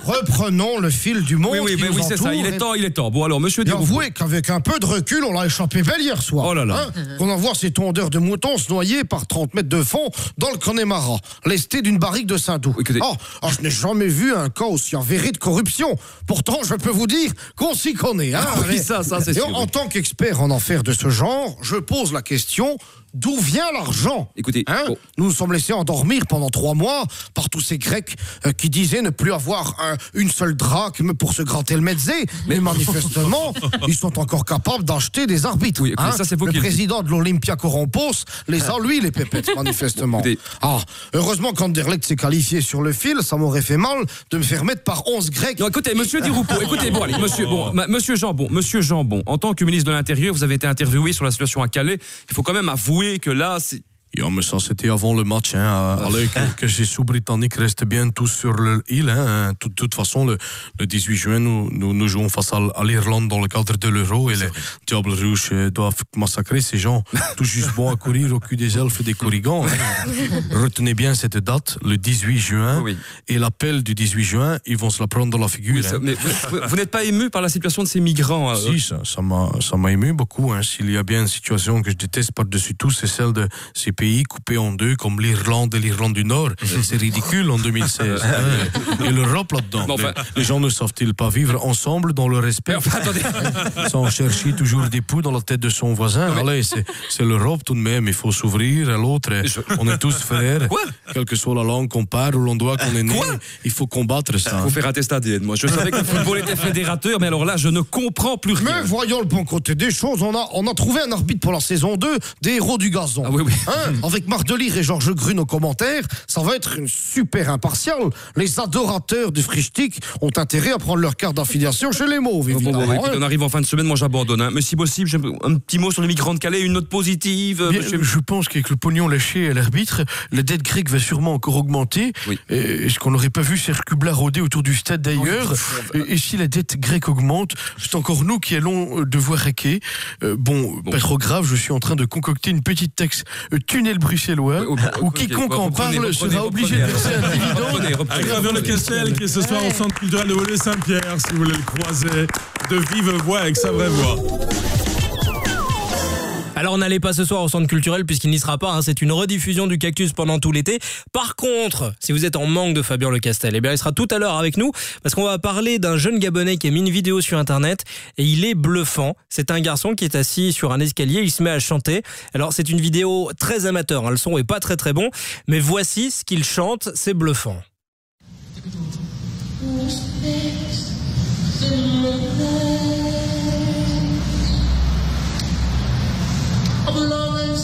Reprenons le fil du monde. Oui, oui, qui mais nous oui, c'est ça. Il est temps, il est temps. Bon, alors, monsieur Et avouez qu'avec un peu de recul, on l'a échappé belle hier soir. Oh là là. Hein Qu'on en voit ces tondeurs de moutons se noyer par 30 mètres de fond dans le Connemara, lesté d'une barrique de Saint-Doux. Oh, oh, je n'ai jamais vu un cas aussi avéré de corruption. Pourtant, je peux vous dire qu'on s'y connaît. Hein, Ah oui, ça, ça, c'est En oui. tant qu'expert en affaires de ce genre, je pose la question. D'où vient l'argent Écoutez, hein nous nous sommes laissés endormir pendant trois mois par tous ces Grecs euh, qui disaient ne plus avoir un- une seule drachme pour se gratter le mezzé. Mais manifestement, ils sont encore capables d'acheter des arbitres. Oui, écoutez, hein. ça, c'est le président de l'Olympia Corompos les a, lui, les pépettes, manifestement. Ah, heureusement qu'Anderlecht s'est qualifié sur le fil, ça m'aurait fait mal de me faire mettre par 11 Grecs. Non, écoutez, monsieur Diroupeau, écoutez, bon, allez, monsieur, bon, ma- monsieur Jambon, monsieur Jambon, en tant que ministre de l'Intérieur, vous avez été interviewé sur la situation à Calais. Il faut quand même avouer que là, c'est. Ja, mais ça c'était avant le match. Hein. Allez, que, que ces sous-britanniques restent bien tous sur l'île. Hein. De toute façon, le, le 18 juin, nous, nous, nous jouons face à, à l'Irlande dans le cadre de l'Euro et les Diables Rouges euh, doivent massacrer ces gens tout juste bons à courir au cul des elfes et des corrigans. hein. Retenez bien cette date, le 18 juin, et l'appel du 18 juin, ils vont se la prendre dans la figure. ça- hein. mais vous, n'êtes pas ému par la situation de ces migrants euh, Si, ça, m'a, ça ému beaucoup. Hein. S'il y a bien une situation que je déteste par-dessus tout, c'est celle de ces pays coupés en deux, comme l'Irlande et l'Irlande du Nord. c'est ridicule en 2016. hein. Et l'Europe là-dedans. Enfin- les, gens ne savent-ils pas vivre ensemble dans le respect Sans chercher toujours des poux dans la tête de son voisin. Allez, c'est, c'est l'Europe tout de même. Il faut s'ouvrir à l'autre. On est tous frères. Quelle que soit la langue qu'on parle ou l'endroit qu'on est né, il faut combattre ça. Il faut faire un test ADN. Moi, je savais que le football était fédérateur, mais alors là, je ne comprends plus rien. Mais voyons le bon côté des choses. On a, on a trouvé un arbitre pour la saison 2 des héros du gazon. Hein, avec Marc Delir et Georges Grune aux commentaires, ça va être une super impartiale. Les adorateurs du Frichtik ont intérêt à prendre leur carte d'affiliation chez les Mauves, Bon, hein. on arrive en fin de semaine, moi j'abandonne. hein. Mais si possible, un petit mot sur les migrants de Calais, une note positive. euh, Bien, monsieur- je pense qu'avec le pognon lâché à l'arbitre, la dette grecque va sûrement encore augmenter. Et Est-ce qu'on n'aurait pas vu Cercubla rôder autour du stade d'ailleurs et, et si la dette grecque augmente, c'est encore nous qui allons euh, devoir hacker. Euh, bon, pas trop grave, je suis en train de concocter une petite taxe euh, tunnel bruxellois où quiconque en parle sera obligé de verser un dividende. À Gravure le Castel, qui est ce soir au centre culturel de Volée-Saint-Pierre, si vous voulez le croiser de vive voix avec sa vraie voix. Alors n'allez pas ce soir au centre culturel puisqu'il n'y sera pas, hein, c'est une rediffusion du cactus pendant tout l'été. Par contre, si vous êtes en manque de Fabien Le Castel, eh bien il sera tout à l'heure avec nous parce qu'on va parler d'un jeune Gabonais qui a mis une vidéo sur internet et il est bluffant. C'est un garçon qui est assis sur un escalier, il se met à chanter. Alors c'est une vidéo très amateur, hein, le son est pas très très bon, mais voici ce qu'il chante, c'est bluffant.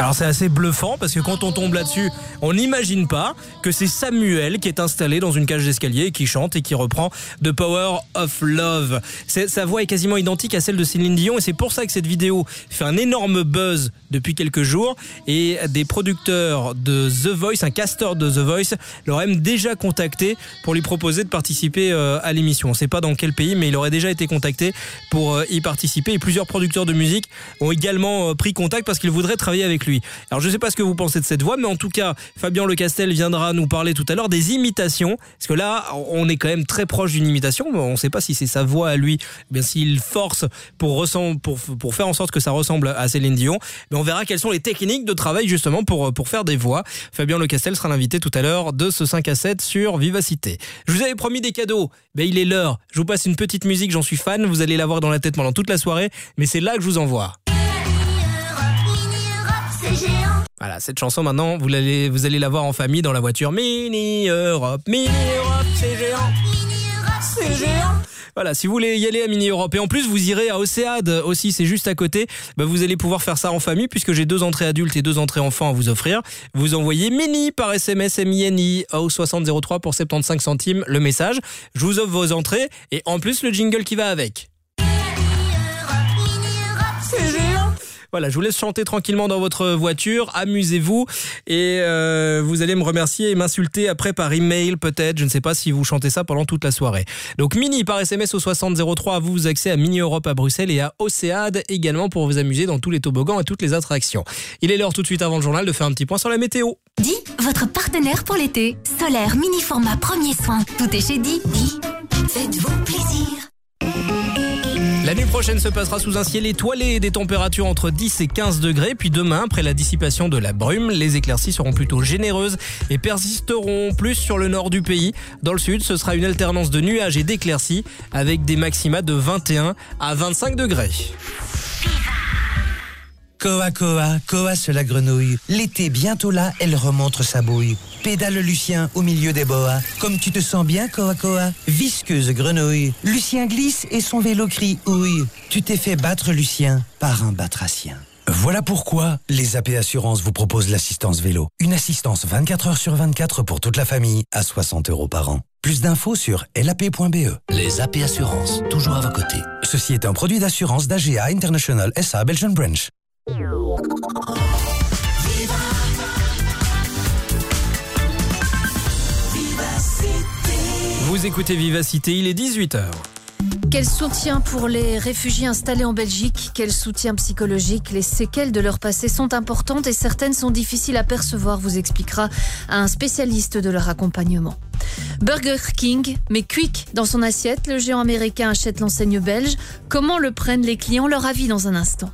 Alors c'est assez bluffant parce que quand on tombe là-dessus, on n'imagine pas que c'est Samuel qui est installé dans une cage d'escalier et qui chante et qui reprend The Power of Love. Sa voix est quasiment identique à celle de Céline Dion et c'est pour ça que cette vidéo fait un énorme buzz depuis quelques jours et des producteurs de The Voice, un casteur de The Voice, l'auraient même déjà contacté pour lui proposer de participer euh, à l'émission. On ne sait pas dans quel pays, mais il aurait déjà été contacté pour euh, y participer et plusieurs producteurs de musique ont également euh, pris contact parce qu'ils voudraient travailler avec lui. Alors je ne sais pas ce que vous pensez de cette voix, mais en tout cas, Fabien Lecastel viendra nous parler tout à l'heure des imitations, parce que là, on est quand même très proche d'une imitation. On ne sait pas si c'est sa voix à lui, eh bien s'il force pour, pour, faire en sorte que ça ressemble à Céline Dion. Mais on verra quelles sont les techniques de travail justement pour, pour faire des voix. Fabien Lecastel sera l'invité tout à l'heure de ce 5 à 7 sur Vivacité. Je vous avais promis des cadeaux, mais il est l'heure. Je vous passe une petite musique, j'en suis fan, vous allez l'avoir dans la tête pendant toute la soirée, mais c'est là que je vous envoie. Voilà, cette chanson maintenant, vous allez, vous allez la voir en famille dans la voiture. Mini Europe, Mini Europe, c'est géant. C'est géant. Voilà, si vous voulez y aller à Mini Europe et en plus vous irez à Océade aussi, c'est juste à côté, bah, vous allez pouvoir faire ça en famille puisque j'ai deux entrées adultes et deux entrées enfants à vous offrir. Vous envoyez Mini par SMS MINI au 6003 pour 75 centimes le message. Je vous offre vos entrées et en plus le jingle qui va avec. Voilà, je vous laisse chanter tranquillement dans votre voiture, amusez-vous et euh, vous allez me remercier et m'insulter après par email peut-être, je ne sais pas si vous chantez ça pendant toute la soirée. Donc Mini par SMS au 6003 à vous, vous accès à Mini Europe à Bruxelles et à Océade également pour vous amuser dans tous les toboggans et toutes les attractions. Il est l'heure tout de suite avant le journal de faire un petit point sur la météo. Di, votre partenaire pour l'été. Solaire, mini format, premier soin. Tout est chez Di. Di, faites-vous plaisir. La nuit prochaine se passera sous un ciel étoilé et des températures entre 10 et 15 degrés. Puis demain, après la dissipation de la brume, les éclaircies seront plutôt généreuses et persisteront plus sur le nord du pays. Dans le sud, ce sera une alternance de nuages et d'éclaircies avec des maxima de 21 à 25 degrés. Koa Koa, Koa c'est la grenouille. L'été bientôt là, elle remontre sa bouille. Pédale Lucien au milieu des boas. Comme tu te sens bien, Koa Koa Visqueuse grenouille. Lucien glisse et son vélo crie ouille. Tu t'es fait battre, Lucien, par un batracien. Voilà pourquoi les AP Assurances vous proposent l'assistance vélo. Une assistance 24 heures sur 24 pour toute la famille à 60 euros par an. Plus d'infos sur lap.be. Les AP Assurances, toujours à vos côtés. Ceci est un produit d'assurance d'AGA International SA Belgian Branch. Vous écoutez Vivacité, il est 18h. Quel soutien pour les réfugiés installés en Belgique? Quel soutien psychologique? Les séquelles de leur passé sont importantes et certaines sont difficiles à percevoir, vous expliquera un spécialiste de leur accompagnement. Burger King, mais Quick dans son assiette, le géant américain achète l'enseigne belge. Comment le prennent les clients? Leur avis dans un instant.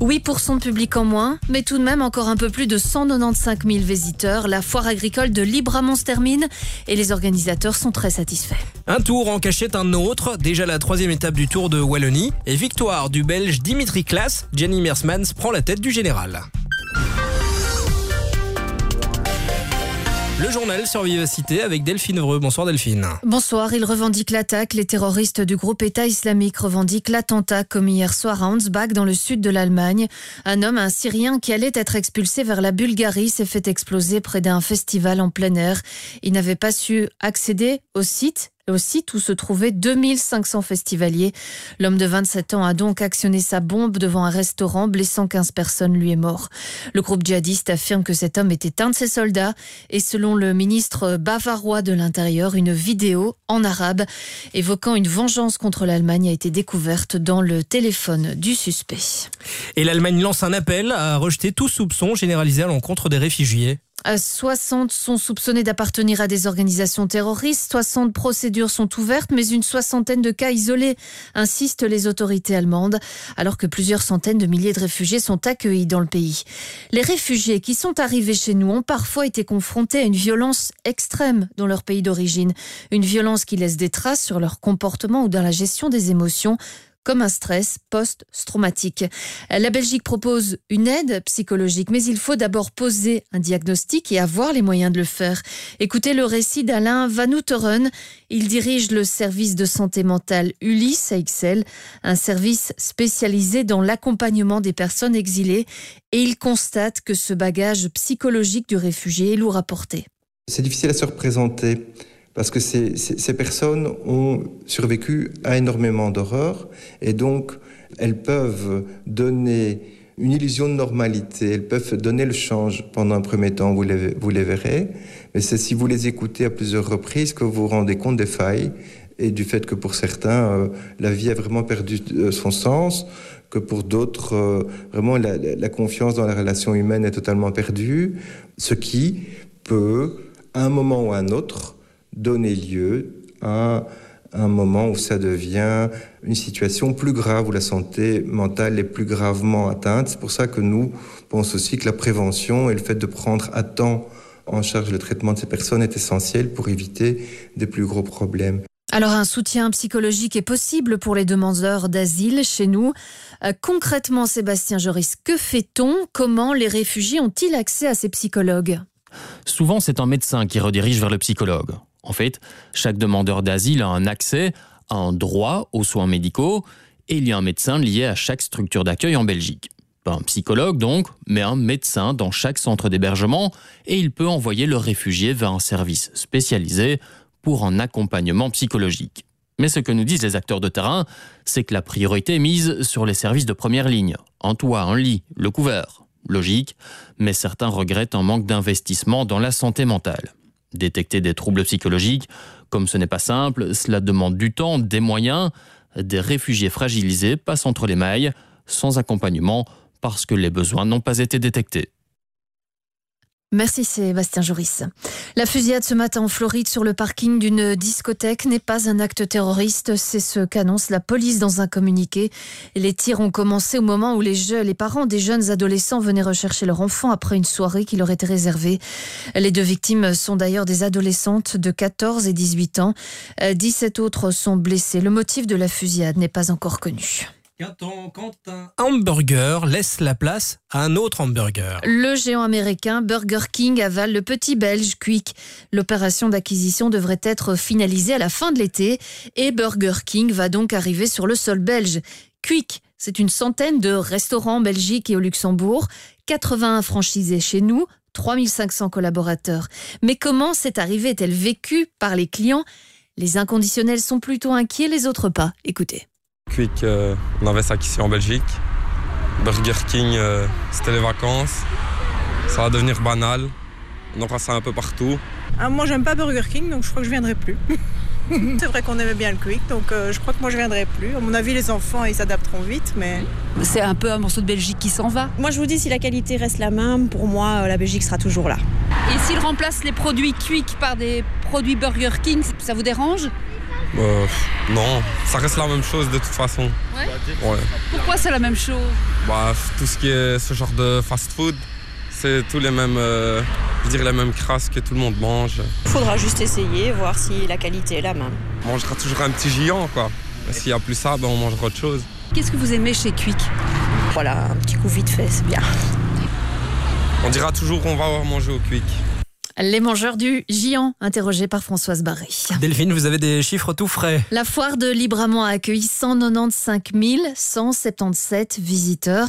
8% de public en moins, mais tout de même encore un peu plus de 195 000 visiteurs. La foire agricole de Libramont se termine et les organisateurs sont très satisfaits. Un tour en cachette un autre, déjà la troisième étape du Tour de Wallonie, et victoire du Belge Dimitri Klaas, Jenny Mersmans prend la tête du général. Le journal sur Vivacité avec Delphine Vreux. Bonsoir Delphine. Bonsoir, il revendique l'attaque. Les terroristes du groupe État islamique revendiquent l'attentat commis hier soir à Ansbach dans le sud de l'Allemagne. Un homme, un Syrien qui allait être expulsé vers la Bulgarie s'est fait exploser près d'un festival en plein air. Il n'avait pas su accéder au site site où se trouvaient 2500 festivaliers. L'homme de 27 ans a donc actionné sa bombe devant un restaurant, blessant 15 personnes, lui est mort. Le groupe djihadiste affirme que cet homme était un de ses soldats et selon le ministre bavarois de l'Intérieur, une vidéo en arabe évoquant une vengeance contre l'Allemagne a été découverte dans le téléphone du suspect. Et l'Allemagne lance un appel à rejeter tout soupçon généralisé à l'encontre des réfugiés. 60 sont soupçonnés d'appartenir à des organisations terroristes, 60 procédures sont ouvertes, mais une soixantaine de cas isolés, insistent les autorités allemandes, alors que plusieurs centaines de milliers de réfugiés sont accueillis dans le pays. Les réfugiés qui sont arrivés chez nous ont parfois été confrontés à une violence extrême dans leur pays d'origine, une violence qui laisse des traces sur leur comportement ou dans la gestion des émotions comme un stress post-traumatique. La Belgique propose une aide psychologique, mais il faut d'abord poser un diagnostic et avoir les moyens de le faire. Écoutez le récit d'Alain Van Outeren. Il dirige le service de santé mentale Ulysse à Ixelles, un service spécialisé dans l'accompagnement des personnes exilées, et il constate que ce bagage psychologique du réfugié est lourd à porter. C'est difficile à se représenter parce que ces, ces, ces personnes ont survécu à énormément d'horreurs et donc elles peuvent donner une illusion de normalité, elles peuvent donner le change pendant un premier temps, vous les, vous les verrez, mais c'est si vous les écoutez à plusieurs reprises que vous vous rendez compte des failles et du fait que pour certains, euh, la vie a vraiment perdu euh, son sens, que pour d'autres, euh, vraiment la, la confiance dans la relation humaine est totalement perdue, ce qui peut, à un moment ou à un autre, donner lieu à un moment où ça devient une situation plus grave, où la santé mentale est plus gravement atteinte. C'est pour ça que nous pensons aussi que la prévention et le fait de prendre à temps en charge le traitement de ces personnes est essentiel pour éviter des plus gros problèmes. Alors un soutien psychologique est possible pour les demandeurs d'asile chez nous. Euh, concrètement, Sébastien Joris, que fait-on? Comment les réfugiés ont-ils accès à ces psychologues? Souvent, c'est un médecin qui redirige vers le psychologue. En fait, chaque demandeur d'asile a un accès un droit aux soins médicaux et il y a un médecin lié à chaque structure d'accueil en Belgique. Pas un psychologue donc, mais un médecin dans chaque centre d'hébergement et il peut envoyer le réfugié vers un service spécialisé pour un accompagnement psychologique. Mais ce que nous disent les acteurs de terrain, c'est que la priorité est mise sur les services de première ligne. Un toit, un lit, le couvert. Logique, mais certains regrettent un manque d'investissement dans la santé mentale. Détecter des troubles psychologiques, comme ce n'est pas simple, cela demande du temps, des moyens. Des réfugiés fragilisés passent entre les mailles, sans accompagnement, parce que les besoins n'ont pas été détectés. Merci Sébastien Joris. La fusillade ce matin en Floride sur le parking d'une discothèque n'est pas un acte terroriste, c'est ce qu'annonce la police dans un communiqué. Les tirs ont commencé au moment où les, parents des jeunes adolescents venaient rechercher leur enfant après une soirée qui leur était réservée. Les deux victimes sont d'ailleurs des adolescentes de 14 et 18 ans. 17 autres sont blessés. Le motif de la fusillade n'est pas encore connu. Quand un hamburger laisse la place à un autre hamburger. Le géant américain Burger King avale le petit belge Quick. L'opération d'acquisition devrait être finalisée à la fin de l'été et Burger King va donc arriver sur le sol belge. Quick, c'est une centaine de restaurants en Belgique et au Luxembourg, 81 franchisés chez nous, 3500 collaborateurs. Mais comment cette arrivée est-elle vécue par les clients? Les inconditionnels sont plutôt inquiets, les autres pas. Écoutez. Quick, euh, on avait ça ici en Belgique. Burger King, euh, c'était les vacances. Ça va devenir banal. On aura ça un peu partout. Ah, moi, j'aime pas Burger King, donc je crois que je viendrai plus. C'est vrai qu'on aimait bien le Quick, donc euh, je crois que moi je viendrai plus. À mon avis, les enfants ils s'adapteront vite, mais. C'est un peu un morceau de Belgique qui s'en va. Moi je vous dis, si la qualité reste la même, pour moi la Belgique sera toujours là. Et s'il remplace les produits Quick par des produits Burger King, ça vous dérange? Euh, non, ça reste la même chose de toute façon. Ouais? Ouais. Pourquoi c'est la même chose? Bah, tout ce qui est ce genre de fast-food, c'est tous les mêmes, euh, je veux dire les mêmes crasses que tout le monde mange. Il faudra juste essayer, voir si la qualité est la même. On mangera toujours un petit géant, quoi. Mais s'il n'y a plus ça, ben, on mangera autre chose. Qu'est-ce que vous aimez chez Quick? Voilà, un petit coup vite fait, c'est bien. On dira toujours qu'on va avoir mangé au Quick. Les mangeurs du Giant, interrogés par Françoise Barré. Delphine, vous avez des chiffres tout frais. La foire de Libramont a accueilli 195 177 visiteurs.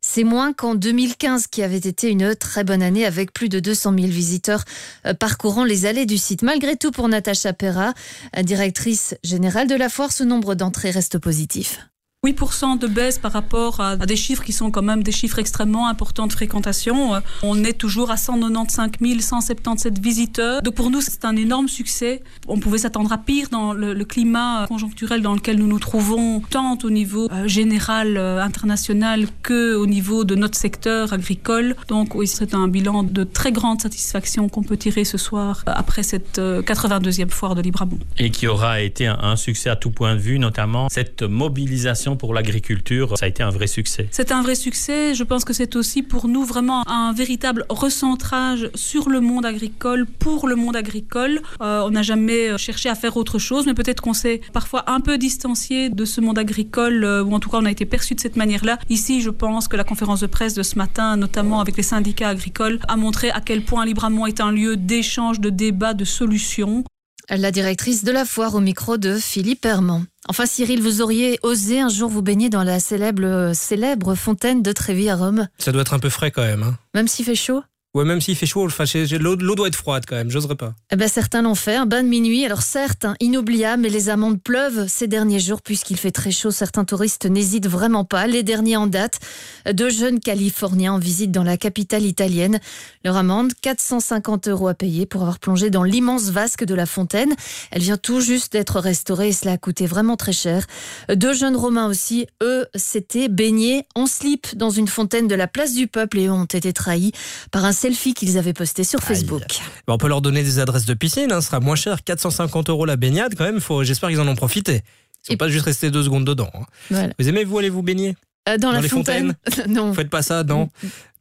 C'est moins qu'en 2015, qui avait été une très bonne année avec plus de 200 000 visiteurs euh, parcourant les allées du site. Malgré tout, pour Natacha Perra, directrice générale de la foire, ce nombre d'entrées reste positif. 8% de baisse par rapport à des chiffres qui sont quand même des chiffres extrêmement importants de fréquentation. On est toujours à 195 177 visiteurs. Donc pour nous, c'est un énorme succès. On pouvait s'attendre à pire dans le, climat conjoncturel dans lequel nous nous trouvons, tant au niveau euh, général, euh, international, que au niveau de notre secteur agricole. Donc oui, c'est un bilan de très grande satisfaction qu'on peut tirer ce soir euh, après cette 82e foire de Libramont. Et qui aura été un succès à tout point de vue, notamment cette mobilisation pour l'agriculture, ça a été un vrai succès. C'est un vrai succès. Je pense que c'est aussi pour nous vraiment un véritable recentrage sur le monde agricole, pour le monde agricole. Euh, on n'a jamais cherché à faire autre chose, mais peut-être qu'on s'est parfois un peu distancié de ce monde agricole, euh, ou en tout cas on a été perçu de cette manière-là. Ici, je pense que la conférence de presse de ce matin, notamment avec les syndicats agricoles, a montré à quel point Libramont est un lieu d'échange, de débat, de solutions. La directrice de la foire au micro de Philippe Herman. Enfin, Cyril, vous auriez osé un jour vous baigner dans la célèbre, célèbre fontaine de Trévis à Rome, Ça doit être un peu frais quand même. Hein. même s'il fait chaud? Ouais, même s'il fait chaud, l'eau doit être froide quand même, j'oserais pas. Eh ben, certains l'ont fait, un bain de minuit. Alors certes, hein, inoubliable, mais les amendes pleuvent ces derniers jours puisqu'il fait très chaud. Certains touristes n'hésitent vraiment pas. Les derniers en date, deux jeunes Californiens en visite dans la capitale italienne. Leur amende, 450 euros à payer pour avoir plongé dans l'immense vasque de la fontaine. Elle vient tout juste d'être restaurée et cela a coûté vraiment très cher. Deux jeunes Romains aussi, eux, s'étaient baignés en slip dans une fontaine de la place du peuple et ont été trahis par un selfie qu'ils avaient posté sur Facebook. Bah, on peut leur donner des adresses de piscine, hein, ce sera moins cher, 450 euros la baignade quand même. Faut, j'espère qu'ils en ont profité. Ils sont pas juste restés deux secondes dedans. hein. Voilà. Vous aimez vous aller vous baigner Euh, dans, la les fontaine, Non. Faites pas ça, non.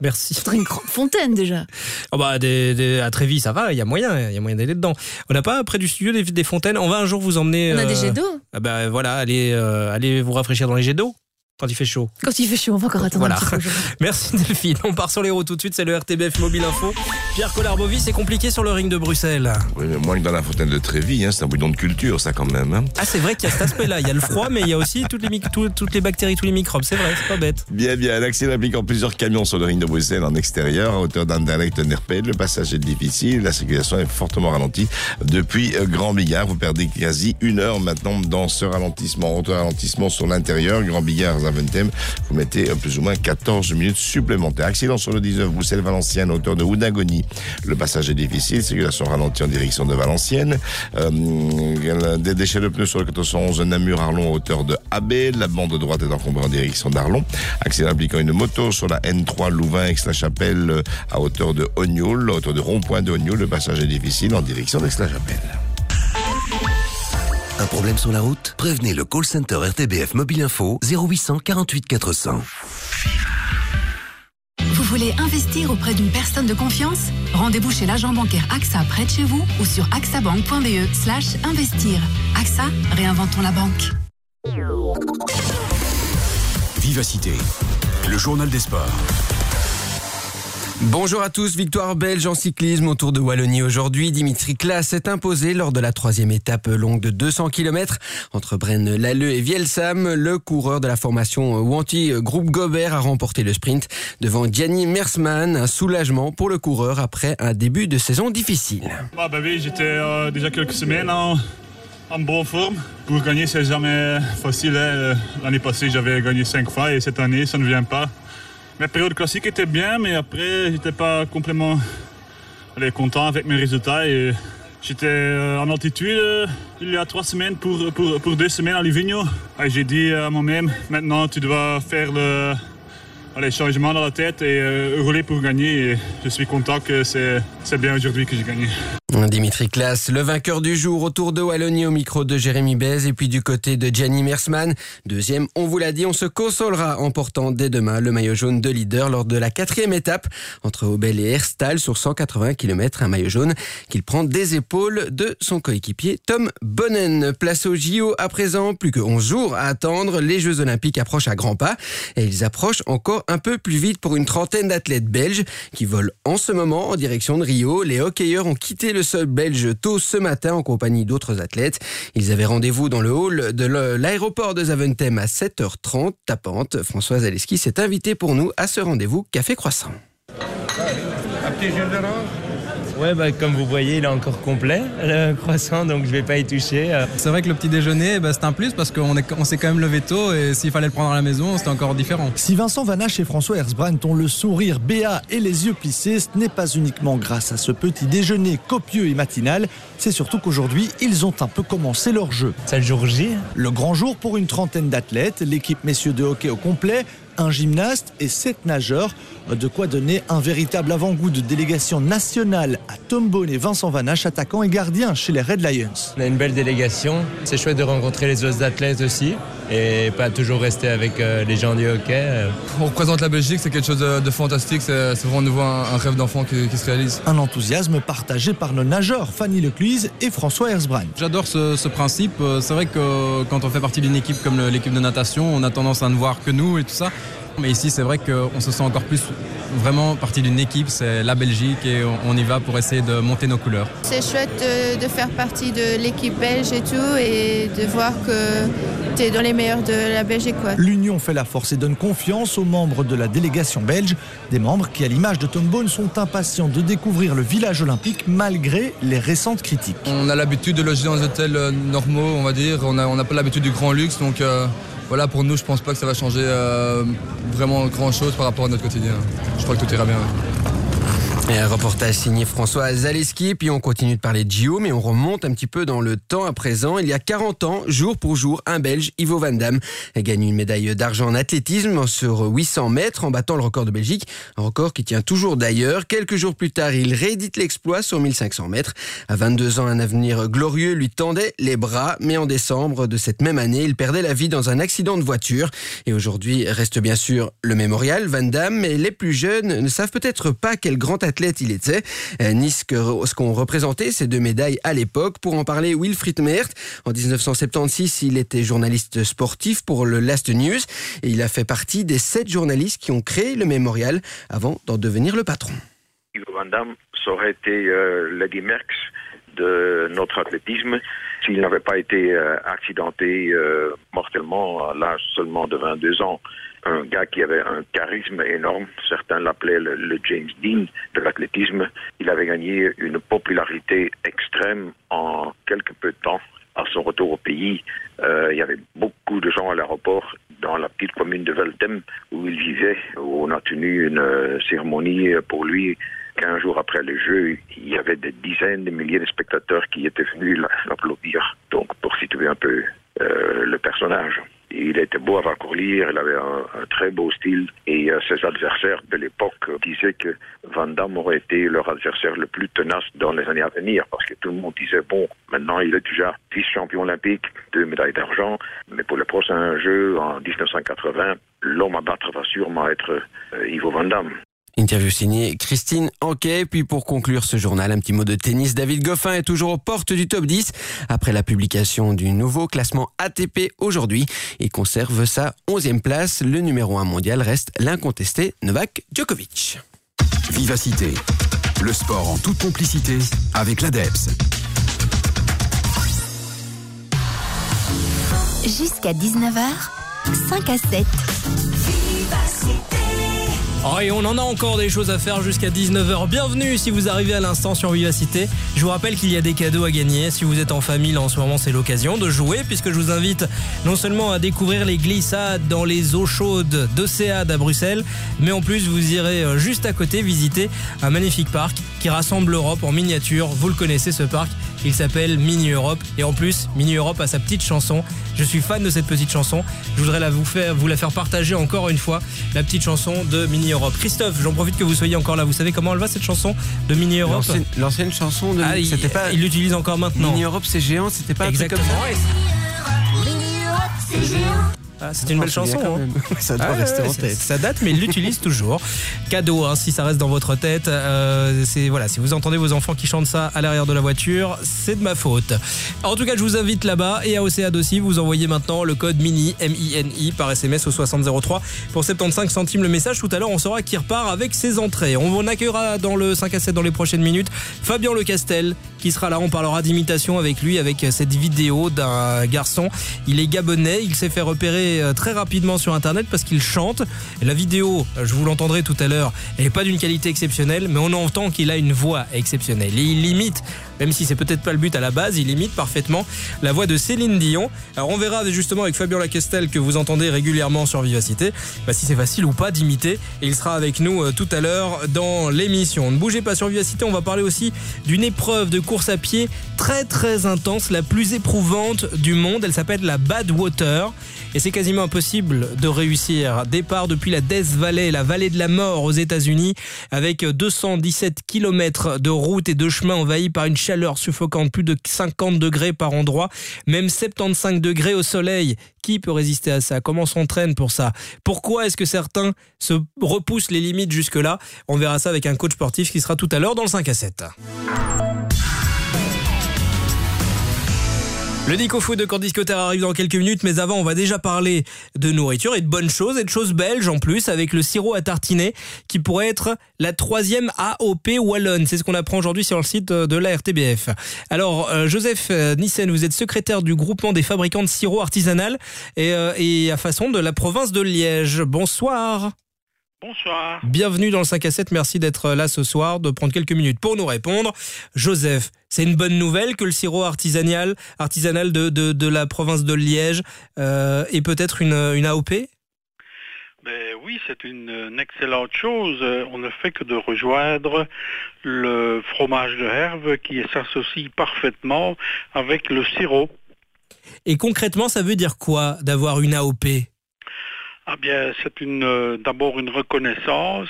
Merci. C'est une grande fontaine déjà. Oh bah, des, des- à Trévis, ça va, il y a moyen, il y a moyen d'aller dedans. On n'a pas près du studio des, des fontaines. On va un jour vous emmener. On a des euh, jets d'eau. ah bah voilà, allez, euh, allez vous rafraîchir dans les jets d'eau quand il fait chaud. Quand il fait chaud, on va encore attendre Voilà. un petit peu. aujourd'hui. Merci Delphine. On part sur les routes tout de suite, c'est le RTBF Mobile Info. Pierre Collard-Bovy, c'est compliqué sur le ring de Bruxelles. Oui, mais moins que dans la fontaine de Trévis, hein, c'est un bouillon de culture, ça quand même. hein. Ah, c'est vrai qu'il y a cet aspect-là. Il y a le froid, mais il y a aussi toutes les, mic- tout- toutes les bactéries, tous les microbes. C'est vrai, c'est pas bête. Bien, bien. L'accès impliquant plusieurs camions sur le ring de Bruxelles en extérieur, à hauteur d'Anderlecht Nerpel. Le passage est difficile, la circulation est fortement ralentie depuis euh, Grand Bigard. Vous perdez quasi une heure maintenant dans ce ralentissement. Autre ralentissement sur l'intérieur, Grand Bigard, Zaventem. Vous mettez euh, plus ou moins 14 minutes supplémentaires. Accident sur le 19 Bruxelles-Valenciennes, à hauteur de Oudagoni. Le passage est difficile, circulation ralentie en direction de Valenciennes. Euh, des déchets de pneus sur le 411 Namur-Arlon, à hauteur de Abel. La bande de droite est encombrée en direction d'Arlon. Accident impliquant une moto sur la N3 Louvain-Aix-la-Chapelle euh, à hauteur de Ognoul, à hauteur de rond-point de. Le passage est difficile en direction d'Aix-la-Chapelle. Un problème sur la route? Prévenez le call center RTBF Mobile Info 0800 48 400. Vous voulez investir auprès d'une personne de confiance? Rendez-vous chez l'agent bancaire AXA près de chez vous ou sur axabank.be slash investir. AXA, réinventons la banque. Vivacité, le journal des sports. Bonjour à tous, victoire belge en cyclisme autour de Wallonie aujourd'hui. Dimitri Klas s'est imposé lors de la troisième étape longue de 200 km entre Brenne, Lalleux et Vielsam. Le coureur de la formation Wanty Groupe Gobert a remporté le sprint devant Gianni Mersman. Un soulagement pour le coureur après un début de saison difficile. Ah bah oui, j'étais euh, déjà quelques semaines en, en bonne forme. Pour gagner, c'est jamais facile. hein. L'année passée, j'avais gagné cinq fois et cette année, ça ne vient pas. Ma période classique était bien, mais après, j'étais pas complètement content avec mes résultats. J'étais euh, en altitude euh, il y a trois semaines pour, pour, pour deux semaines à Livigno. J'ai dit à moi-même, maintenant tu dois faire le allez, changement dans la tête et euh, rouler pour gagner. Et je suis content que c'est bien aujourd'hui que j'ai gagné. Dimitri Klas, le vainqueur du jour autour de Wallonie au micro de Jérémy Bez et puis du côté de Gianni Mersman. Deuxième, on vous l'a dit, on se consolera en portant dès demain le maillot jaune de leader lors de la quatrième étape entre Aubel et Herstal sur 180 km. Un maillot jaune qu'il prend des épaules de son coéquipier Tom Bonnen. Place au JO à présent, plus que 11 jours à attendre. Les Jeux Olympiques approchent à grands pas et ils approchent encore un peu plus vite pour une trentaine d'athlètes belges qui volent en ce moment en direction de Rio. Les hockeyeurs ont quitté le sol belge tôt ce matin en compagnie d'autres athlètes. Ils avaient rendez-vous dans le hall de l'aéroport de Zaventem à 7h30. Tapante, Françoise Aleski s'est invitée pour nous à ce rendez-vous Café Croissant. Un petit jus d'orange Ouais, bah, comme vous voyez, il est encore complet, le croissant, donc je vais pas y toucher. euh. C'est vrai que le petit déjeuner, bah, c'est un plus parce qu'on est- on s'est quand même levé tôt et s'il fallait le prendre à la maison, c'était encore différent. Si Vincent Vanache et François Herzbrandt ont le sourire béat et les yeux plissés, ce n'est pas uniquement grâce à ce petit déjeuner copieux et matinal, c'est surtout qu'aujourd'hui, ils ont un peu commencé leur jeu. C'est le jour J? Le grand jour pour une trentaine d'athlètes, l'équipe messieurs de hockey au complet, un gymnaste et sept nageurs. De quoi donner un véritable avant-goût de délégation nationale à Tom Bone et Vincent Vanache, attaquant et gardien chez les Red Lions. On a une belle délégation, c'est chouette de rencontrer les autres athlètes aussi. et pas toujours rester avec euh, les gens du hockey. euh. On représente la Belgique, c'est quelque chose de, fantastique, c'est vraiment de un, rêve d'enfant qui, qui se réalise. Un enthousiasme partagé par nos nageurs Fanny Lecluise et François Herzbrand. J'adore ce, ce principe. Euh, C'est vrai que quand on fait partie d'une équipe comme l'équipe de natation, on a tendance à ne voir que nous et tout ça. Mais ici, c'est vrai qu'on se sent encore plus vraiment partie d'une équipe. C'est la Belgique et on, y va pour essayer de monter nos couleurs. C'est chouette de, de faire partie de l'équipe belge et tout et de voir que tu es dans les meilleurs de la Belgique. L'union fait la force et donne confiance aux membres de la délégation belge, des membres qui, à l'image de Tom Bone, sont impatients de découvrir le village olympique malgré les récentes critiques. On a l'habitude de loger dans des hôtels euh, normaux, on va dire. On n'a on n'a pas l'habitude du grand luxe, donc euh, voilà, pour nous, je pense pas que ça va changer euh, vraiment grand-chose par rapport à notre quotidien. Je crois que tout ira bien. Et un reportage signé François Zaleski, puis on continue de parler de JO, mais on remonte un petit peu dans le temps à présent. Il y a 40 ans, jour pour jour, un Belge, Ivo Van Damme, gagne une médaille d'argent en athlétisme sur 800 mètres en battant le record de Belgique, un record qui tient toujours d'ailleurs. Quelques jours plus tard, il réédite l'exploit sur 1500 mètres. À 22 ans, un avenir glorieux lui tendait les bras, mais en décembre de cette même année, il perdait la vie dans un accident de voiture. Et aujourd'hui reste bien sûr le mémorial Van Damme, mais les plus jeunes ne savent peut-être pas quel grand athlète il était, euh, ni ce que- ce qu'ont représenté ces deux médailles à l'époque. Pour en parler, Wilfried Meert, en 1976, il était journaliste sportif pour le Last News et il a fait partie des sept journalistes qui ont créé le mémorial avant d'en devenir le patron. Ivo Van Damme, ça aurait été euh, Lady Merckx de notre athlétisme s'il n'avait pas été euh, accidenté euh, mortellement à l'âge seulement de 22 ans. Un gars qui avait un charisme énorme, certains l'appelaient le, James Dean de l'athlétisme. Il avait gagné une popularité extrême en quelque peu de temps. À son retour au pays, euh, il y avait beaucoup de gens à l'aéroport dans la petite commune de Veltem où il vivait. Où on a tenu une euh, cérémonie pour lui 15 jours après le jeu, il y avait des dizaines de milliers de spectateurs qui étaient venus la- l'applaudir. Donc, pour situer un peu euh, le personnage. Il était beau à voir courir, il avait un, un très beau style et euh, ses adversaires de l'époque euh, disaient que Van Damme aurait été leur adversaire le plus tenace dans les années à venir parce que tout le monde disait bon, maintenant il est déjà vice-champion olympique, deux médailles d'argent, mais pour le prochain jeu en 1980, l'homme à battre va sûrement être euh, Ivo Van Damme. Interview signée Christine Anquet. Puis pour conclure ce journal, un petit mot de tennis. David Goffin est toujours aux portes du top 10. Après la publication du nouveau classement ATP aujourd'hui, il conserve sa 11e place. Le numéro 1 mondial reste l'incontesté Novak Djokovic. Vivacité, le sport en toute complicité avec l'ADEPS. Jusqu'à 19h, 5 à 7. Oh, et on en a encore des choses à faire jusqu'à 19h. Bienvenue si vous arrivez à l'instant sur Vivacité. Je vous rappelle qu'il y a des cadeaux à gagner. Si vous êtes en famille, en ce moment, c'est l'occasion de jouer puisque je vous invite non seulement à découvrir les glissades dans les eaux chaudes d'Océade à Bruxelles, mais en plus, vous irez euh, juste à côté visiter un magnifique parc qui rassemble l'Europe en miniature. Vous le connaissez, ce parc. Il s'appelle Mini Europe. Et en plus, Mini Europe a sa petite chanson. Je suis fan de cette petite chanson. Je voudrais vous, faire, la faire partager encore une fois. La petite chanson de Mini Europe. Christophe, j'en profite que vous soyez encore là. Vous savez comment elle va cette chanson de Mini Europe L'ancienne- L'ancienne chanson de. Ah, il- c'était pas. il l'utilise encore maintenant. Mini Europe, c'est géant, c'était pas un truc Exactement. comme ça. Ah, c'est une belle chanson. hein. Ça doit Ah, rester ouais, en tête. Ça date, mais il l'utilise toujours. Cadeau, hein, si ça reste dans votre tête. euh, c'est voilà, si vous entendez vos enfants qui chantent ça à l'arrière de la voiture, c'est de ma faute. En tout cas, je vous invite là-bas et à Océade aussi. Vous envoyez maintenant le code MINI M-I-N-I par SMS au 6003 pour 75 centimes le message. Tout à l'heure, on saura qui repart avec ses entrées. On vous accueillera dans le 5 à 7 dans les prochaines minutes. Fabien Lecastel qui sera là. On parlera d'imitation avec lui, avec cette vidéo d'un garçon. Il est gabonais. Il s'est fait repérer euh, très rapidement sur Internet parce qu'il chante. La vidéo, euh, je vous l'entendrai tout à l'heure, n'est pas d'une qualité exceptionnelle, mais on entend qu'il a une voix exceptionnelle. Il imite, même si c'est peut-être pas le but à la base, il imite parfaitement la voix de Céline Dion. Alors on verra justement avec Fabien Lacastel que vous entendez régulièrement sur Vivacité, bah, si c'est facile ou pas d'imiter. Il sera avec nous euh, tout à l'heure dans l'émission. Ne bougez pas sur Vivacité, on va parler aussi d'une épreuve de course à pied très très intense, la plus éprouvante du monde. Elle s'appelle la Badwater. Et c'est quasi quasiment impossible de réussir. Départ depuis la Death Valley, la vallée de la mort aux États-Unis, avec 217 km de route et de chemin envahis par une chaleur suffocante, plus de 50 degrés par endroit, même 75 degrés au soleil. Qui peut résister à ça? Comment s'entraîne pour ça? Pourquoi est-ce que certains se repoussent les limites jusque-là? On verra ça avec un coach sportif qui sera tout à l'heure dans le 5 à 7. Le Nico Food de Candice Cotter arrive dans quelques minutes, mais avant, on va déjà parler de nourriture et de bonnes choses et de choses belges en plus, avec le sirop à tartiner qui pourrait être la troisième AOP Wallonne. C'est ce qu'on apprend aujourd'hui sur le site de la RTBF. Alors, euh, Joseph euh, Nissen, vous êtes secrétaire du groupement des fabricants de sirop artisanal et, euh, et à façon de la province de Liège. Bonsoir. Bonsoir. Bienvenue dans le 5 à 7. Merci d'être là ce soir, de prendre quelques minutes pour nous répondre. Joseph, c'est une bonne nouvelle que le sirop artisanal, artisanal de, de, de la province de Liège euh, ait peut-être une, une AOP ben oui, c'est une, une, excellente chose. On ne fait que de rejoindre le fromage de herbe qui s'associe parfaitement avec le sirop. Et concrètement, ça veut dire quoi d'avoir une AOP ah bien, c'est euh, d'abord une reconnaissance.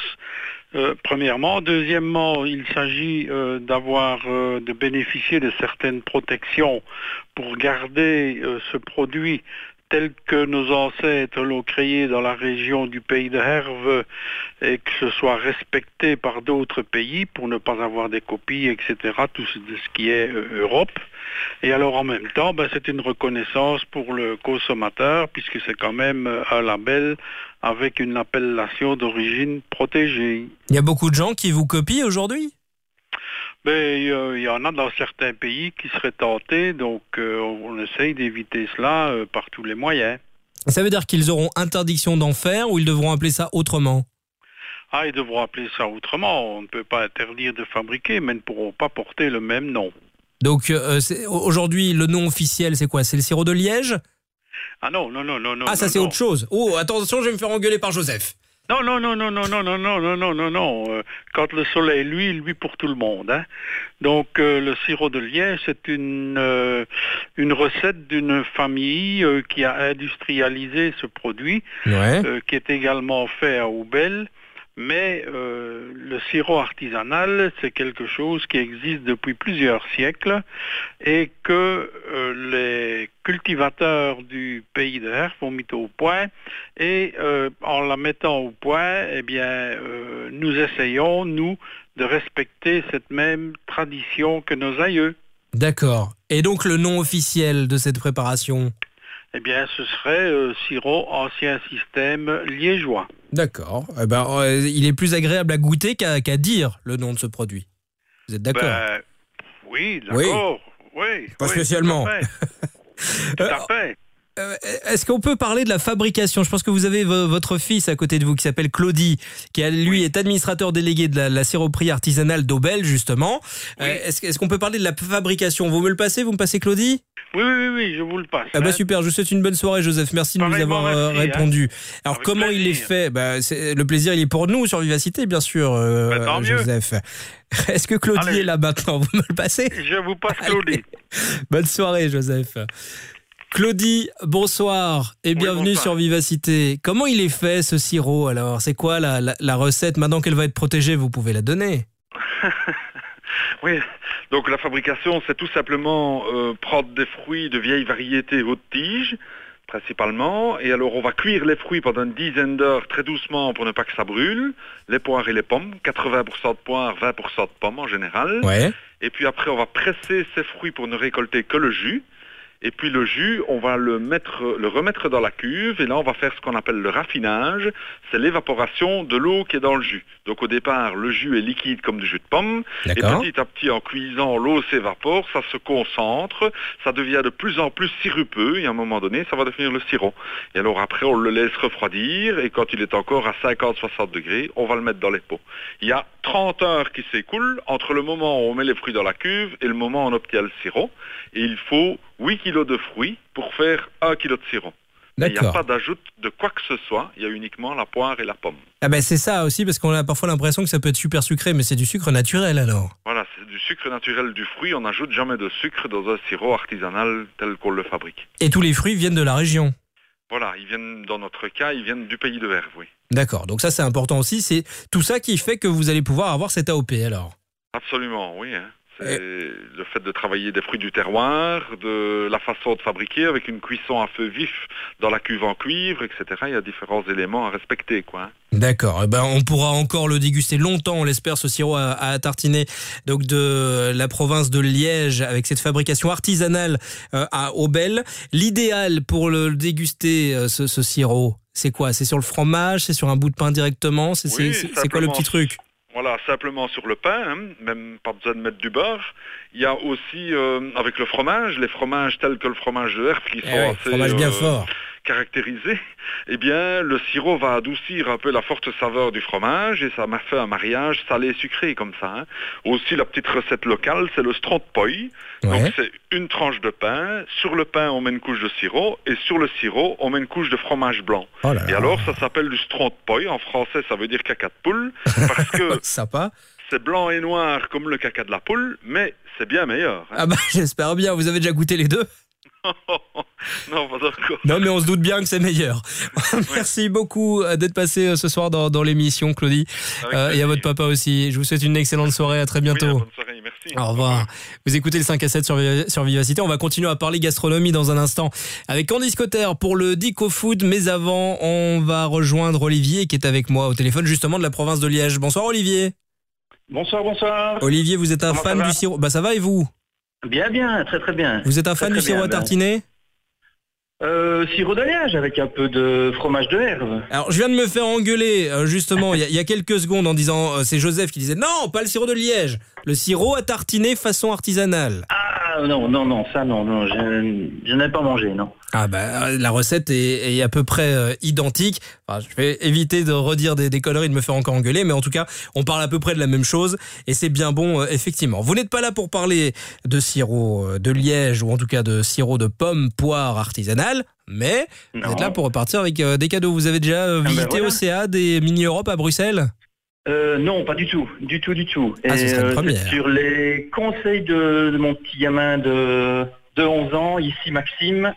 Euh, premièrement, deuxièmement, il s'agit euh, d'avoir de bénéficier de certaines protections pour garder ce produit tel que nos ancêtres l'ont créé dans la région du pays de Herve et que ce soit respecté par d'autres pays pour ne pas avoir des copies, etc., tout ce, qui est euh, Europe. Et alors en même temps, ben, c'est une reconnaissance pour le consommateur puisque c'est quand même euh, un label avec une appellation d'origine protégée. Il y a beaucoup de gens qui vous copient aujourd'hui? Ben, il y, y, en a dans certains pays qui seraient tentés, donc euh, on essaye d'éviter cela euh, par tous les moyens. Ça veut dire qu'ils auront interdiction d'en faire ou ils devront appeler ça autrement? Ah, ils devront appeler ça autrement. On ne peut pas interdire de fabriquer, mais ne pourront pas porter le même nom. Donc euh, aujourd'hui, le nom officiel, c'est quoi? C'est le sirop de Liège? Ah non, non, non, non. Ah, ça c'est autre chose. Oh, attention, je vais me faire engueuler par Joseph. Non, non, non, non, non, non, non, non, non, non, non, non. Euh, quand le soleil, lui, lui pour tout le monde. Hein. Donc euh, le sirop de liège, c'est une euh, une recette d'une famille euh, qui a industrialisé ce produit, ouais. qui est également fait à Oubel. Mais euh, le sirop artisanal, c'est quelque chose qui existe depuis plusieurs siècles et que euh, les cultivateurs du pays de Herf ont mis au point. Et euh, en la mettant au point, eh bien, nous essayons, nous, de respecter cette même tradition que nos aïeux. D'accord. Et donc le nom officiel de cette préparation? Eh bien, ce serait euh, sirop ancien système liégeois. D'accord. Eh ben, euh, il est plus agréable à goûter qu'à qu dire le nom de ce produit. Vous êtes d'accord ben, Oui, d'accord. Oui. oui. Pas oui, spécialement. Tout à fait. tout à fait. Euh, Est-ce qu'on peut parler de la fabrication? Je pense que vous avez votre fils à côté de vous qui s'appelle Claudie, qui lui oui. est administrateur délégué de la, la siroperie artisanale d'Aubel justement. Oui. Euh, Est-ce est qu'on peut parler de la fabrication? Vous me le passez? Vous me passez Claudie? Oui, oui, oui, je vous le passe. Ah bah super, je vous souhaite une bonne soirée Joseph, merci de nous avoir euh, merci, répondu. Hein. Alors Avec comment plaisir. il est fait? Bah, est, Le plaisir il est pour nous sur Vivacité bien sûr, euh, bah, Joseph. Est-ce que Claudie Allez. est là maintenant? Vous me le passez? Je vous passe Claudie. bonne soirée Joseph. Claudie, bonsoir et bienvenue sur Vivacité. Comment il est fait ce sirop alors? C'est quoi la, la, la recette? Maintenant qu'elle va être protégée, vous pouvez la donner. oui, donc la fabrication, c'est tout simplement euh, prendre des fruits de vieilles variétés haute tige, principalement, et alors on va cuire les fruits pendant une dizaine d'heures très doucement pour ne pas que ça brûle, les poires et les pommes, 80% de poires, 20% de pommes en général. Ouais. Et puis après, on va presser ces fruits pour ne récolter que le jus. Et puis le jus, on va le mettre, le remettre dans la cuve et là on va faire ce qu'on appelle le raffinage. C'est l'évaporation de l'eau qui est dans le jus. Donc au départ, le jus est liquide comme du jus de pomme. Et petit à petit, en cuisant, l'eau s'évapore, ça se concentre, ça devient de plus en plus sirupeux et à un moment donné, ça va devenir le sirop. Et alors après, on le laisse refroidir et quand il est encore à 50-60 degrés, on va le mettre dans les pots. Il y a 30 heures qui s'écoulent entre le moment où on met les fruits dans la cuve et le moment où on obtient le sirop. Et il faut 8 kg de fruits pour faire 1 kg de sirop. Il n'y a pas d'ajout de quoi que ce soit, il y a uniquement la poire et la pomme. Ah ben c'est ça aussi, parce qu'on a parfois l'impression que ça peut être super sucré, mais c'est du sucre naturel alors. Voilà, c'est du sucre naturel du fruit, on n'ajoute jamais de sucre dans un sirop artisanal tel qu'on le fabrique. Et tous les fruits viennent de la région Voilà, ils viennent, dans notre cas, ils viennent du pays de verve, oui. D'accord, donc ça c'est important aussi, c'est tout ça qui fait que vous allez pouvoir avoir cette AOP alors Absolument, oui. hein. C'est le fait de travailler des fruits du terroir, de la façon de fabriquer avec une cuisson à feu vif dans la cuve en cuivre, etc. Il y a différents éléments à respecter, quoi. hein. D'accord, eh ben, on pourra encore le déguster longtemps, on l'espère, ce sirop à, à tartiner donc de la province de Liège avec cette fabrication artisanale euh, à Aubel. L'idéal pour le déguster, euh, ce, ce sirop, c'est quoi? C'est sur le fromage C'est sur un bout de pain directement? C'est Oui, quoi le petit truc? Voilà, simplement sur le pain, hein, même pas besoin de mettre du beurre. Il y a aussi euh, avec le fromage, les fromages tels que le fromage de herbe qui Eh sont ouais, assez fromage bien euh, fort. Caractérisés. Eh bien, le sirop va adoucir un peu la forte saveur du fromage et ça m'a fait un mariage salé-sucré comme ça. hein. Aussi, la petite recette locale, c'est le strontpoi. Donc, c'est une tranche de pain. Sur le pain, on met une couche de sirop et sur le sirop, on met une couche de fromage blanc. Oh là et là. alors, ça s'appelle du strontpoi. En français, ça veut dire caca de poule parce que Sympa. c'est blanc et noir comme le caca de la poule, mais c'est bien meilleur. hein. Ah bah j'espère bien, vous avez déjà goûté les deux? Non, pas encore. Non mais on se doute bien que c'est meilleur. Merci beaucoup euh, d'être passé euh, ce soir dans, dans l'émission Claudie. Euh, et à votre papa aussi. Je vous souhaite une excellente soirée, à très bientôt. Bonne soirée, merci. Au revoir. Vous écoutez le 5 à 7 sur, sur Vivacité. On va continuer à parler gastronomie dans un instant avec Candice Cotter pour le Dico Food. Mais avant, on va rejoindre Olivier qui est avec moi au téléphone justement de la province de Liège. Bonsoir Olivier. Bonsoir, bonsoir. Olivier, vous êtes un Comment fan du sirop. Bah ça va et vous? Bien, bien, très très bien. Vous êtes un Très, fan du sirop à ben. tartiner Euh, sirop de liège avec un peu de fromage de herbe. Alors, je viens de me faire engueuler, euh, justement, il y, a- il y a quelques secondes en disant, euh, c'est Joseph qui disait, non, pas le sirop de Liège, le sirop à tartiner façon artisanale. Ah non, non, non, ça non, non, je, je n'ai pas mangé, non. Ah bah, la recette est, est à peu près euh, identique. Enfin, je vais éviter de redire des, des conneries, de me faire encore engueuler, mais en tout cas, on parle à peu près de la même chose et c'est bien bon, euh, effectivement. Vous n'êtes pas là pour parler de sirop euh, de Liège ou en tout cas de sirop de pomme poire artisanal, mais vous êtes là pour repartir avec euh, des cadeaux. Vous avez déjà euh, ben visité voilà. OCA des Mini-Europe à Bruxelles? Euh, non, pas du tout, du tout, du tout. Ah, Et, euh, sur les conseils de, de mon petit gamin de, de 11 ans, ici Maxime.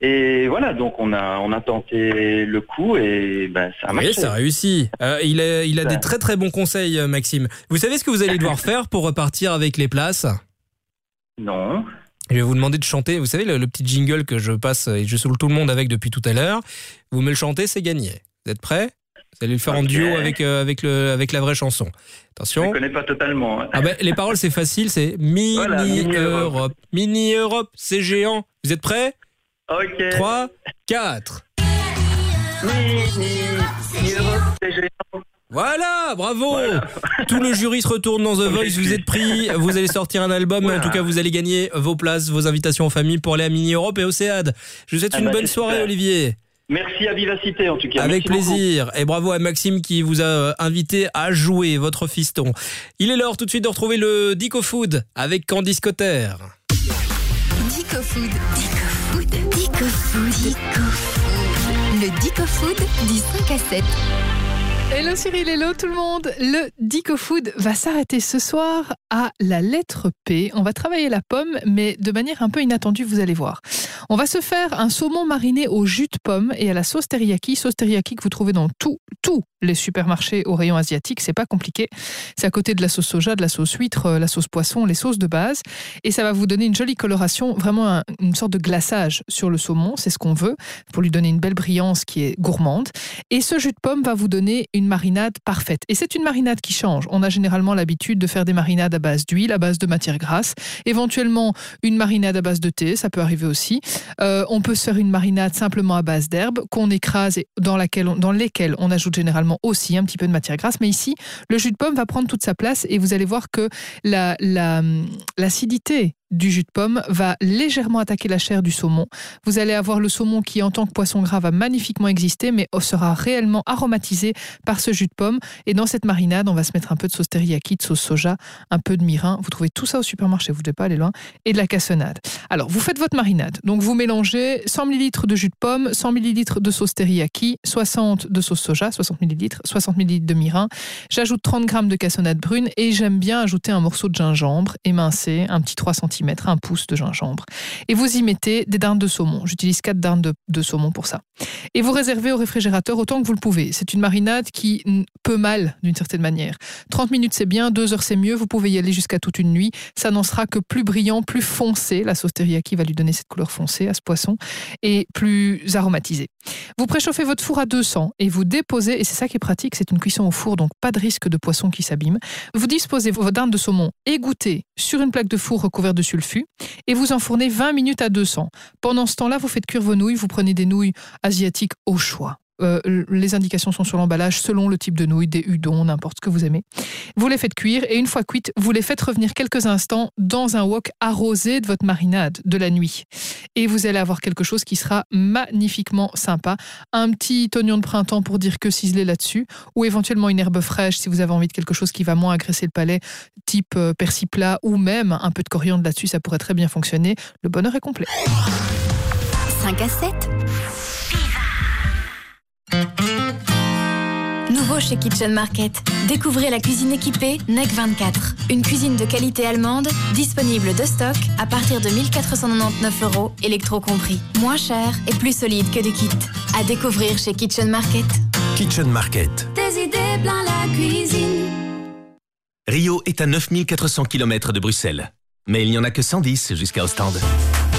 Et voilà, donc on a, on a tenté le coup et ben, ça a marché. Oui, ça réussit. Euh, il a, il a des très très bons conseils, euh, Maxime. Vous savez ce que vous allez devoir faire pour repartir avec les places? Non. Je vais vous demander de chanter. Vous savez, le, le petit jingle que je passe et je saoule tout le monde avec depuis tout à l'heure. Vous me le chantez, c'est gagné. Vous êtes prêts? Vous allez le faire en duo avec, euh, avec, le, avec la vraie chanson. Je Attention. ne connais pas totalement. hein. Ah ben, les paroles, c'est facile. C'est Mini Voilà, Mini Europe. Europe. Mini Europe, c'est géant. Vous êtes prêts? Ok. 3, 4. Voilà, bravo Tout le jury se retourne dans The Voice, vous êtes pris, vous allez sortir un album, mais en tout cas vous allez gagner vos places, vos invitations en famille pour aller à Mini Europe et Océade. Je vous souhaite Ah une bah, bonne c'est soirée super. Olivier. Merci à Vivacité en tout cas. Avec Merci beaucoup. plaisir. Et bravo à Maxime qui vous a euh, invité à jouer, votre fiston. Il est l'heure tout de suite de retrouver le Dico Food avec Candice Cotter. Dico Food. Dico Food. Dico Food. Dico Food. Le Dico Food du 5 à 7. Hello Cyril, hello tout le monde. Le Dico Food va s'arrêter ce soir à la lettre P. On va travailler la pomme, mais de manière un peu inattendue, vous allez voir. On va se faire un saumon mariné au jus de pomme et à la sauce teriyaki. Sauce teriyaki que vous trouvez dans tout, tous les supermarchés au rayon asiatique. C'est pas compliqué. C'est à côté de la sauce soja, de la sauce huître, euh, la sauce poisson, les sauces de base. Et ça va vous donner une jolie coloration, vraiment un- une sorte de glaçage sur le saumon. C'est ce qu'on veut pour lui donner une belle brillance qui est gourmande. Et ce jus de pomme va vous donner une marinade parfaite. Et c'est une marinade qui change. On a généralement l'habitude de faire des marinades à base d'huile, à base de matière grasse, éventuellement une marinade à base de thé, ça peut arriver aussi. Euh, on peut se faire une marinade simplement à base d'herbes qu'on écrase et dans, laquelle on- dans lesquelles on ajoute généralement aussi un petit peu de matière grasse. Mais ici, le jus de pomme va prendre toute sa place et vous allez voir que la- la- l'acidité du jus de pomme va légèrement attaquer la chair du saumon. Vous allez avoir le saumon qui, en tant que poisson gras, va magnifiquement exister, mais sera réellement aromatisé par ce jus de pomme. Et dans cette marinade, on va se mettre un peu de sauce teriyaki, de sauce soja, un peu de mirin. Vous trouvez tout ça au supermarché, vous ne devez pas aller loin, et de la cassonade. Alors, vous faites votre marinade. Donc, vous mélangez 100 ml de jus de pomme, 100 ml de sauce teriyaki, 60 de sauce soja, 60 ml, 60 ml de mirin. J'ajoute 30 g de cassonade brune et j'aime bien ajouter un morceau de gingembre émincé, un petit 3 cm cm, un pouce de gingembre. Et vous y mettez des dindes de saumon. J'utilise quatre dindes de, saumon pour ça. Et vous réservez au réfrigérateur autant que vous le pouvez. C'est une marinade qui peut mal d'une certaine manière. 30 minutes c'est bien, 2 heures c'est mieux, vous pouvez y aller jusqu'à toute une nuit. Ça n'en sera que plus brillant, plus foncé. La sauce teriyaki va lui donner cette couleur foncée à ce poisson et plus aromatisé. Vous préchauffez votre four à 200 et vous déposez, et c'est ça qui est pratique, c'est une cuisson au four, donc pas de risque de poisson qui s'abîme. Vous disposez vos dindes de saumon égouttées sur une plaque de four recouverte de et vous enfournez 20 minutes à 200. Pendant ce temps-là, vous faites cuire vos nouilles, vous prenez des nouilles asiatiques au choix. Euh, les indications sont sur l'emballage selon le type de nouilles, des udons, n'importe ce que vous aimez. Vous les faites cuire et une fois cuites, vous les faites revenir quelques instants dans un wok arrosé de votre marinade de la nuit. Et vous allez avoir quelque chose qui sera magnifiquement sympa. Un petit oignon de printemps pour dire que ciselé là-dessus, ou éventuellement une herbe fraîche si vous avez envie de quelque chose qui va moins agresser le palais, type euh, persil plat, ou même un peu de coriandre là-dessus, ça pourrait très bien fonctionner. Le bonheur est complet. 5 à 7. Nouveau chez Kitchen Market. Découvrez la cuisine équipée NEC 24. Une cuisine de qualité allemande, disponible de stock à partir de 1499 euros, électro compris. Moins cher et plus solide que des kits. À découvrir chez Kitchen Market. Kitchen Market. Des idées plein la cuisine. Rio est à 9400 km de Bruxelles. Mais il n'y en a que 110 jusqu'à Ostende.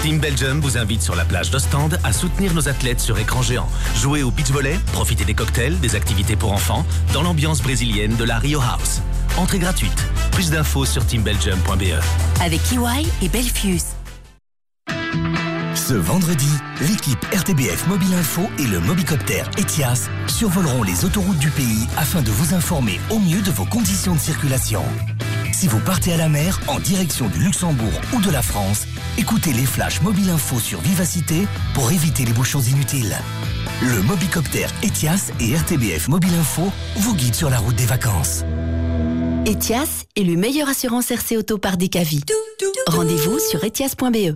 Team Belgium vous invite sur la plage d'Ostende à soutenir nos athlètes sur écran géant. Jouez au beach volley, profitez des cocktails, des activités pour enfants, dans l'ambiance brésilienne de la Rio House. Entrée gratuite. Plus d'infos sur teambelgium.be. Avec EY et Belfius. Ce vendredi, l'équipe RTBF Mobile Info et le Mobicopter Etias survoleront les autoroutes du pays afin de vous informer au mieux de vos conditions de circulation. Si vous partez à la mer en direction du Luxembourg ou de la France, écoutez les flashs Mobile Info sur Vivacité pour éviter les bouchons inutiles. Le Mobicopter Etias et RTBF Mobile Info vous guident sur la route des vacances. Etias est le meilleur assurance RC Auto par Decavi. Rendez-vous sur etias.be.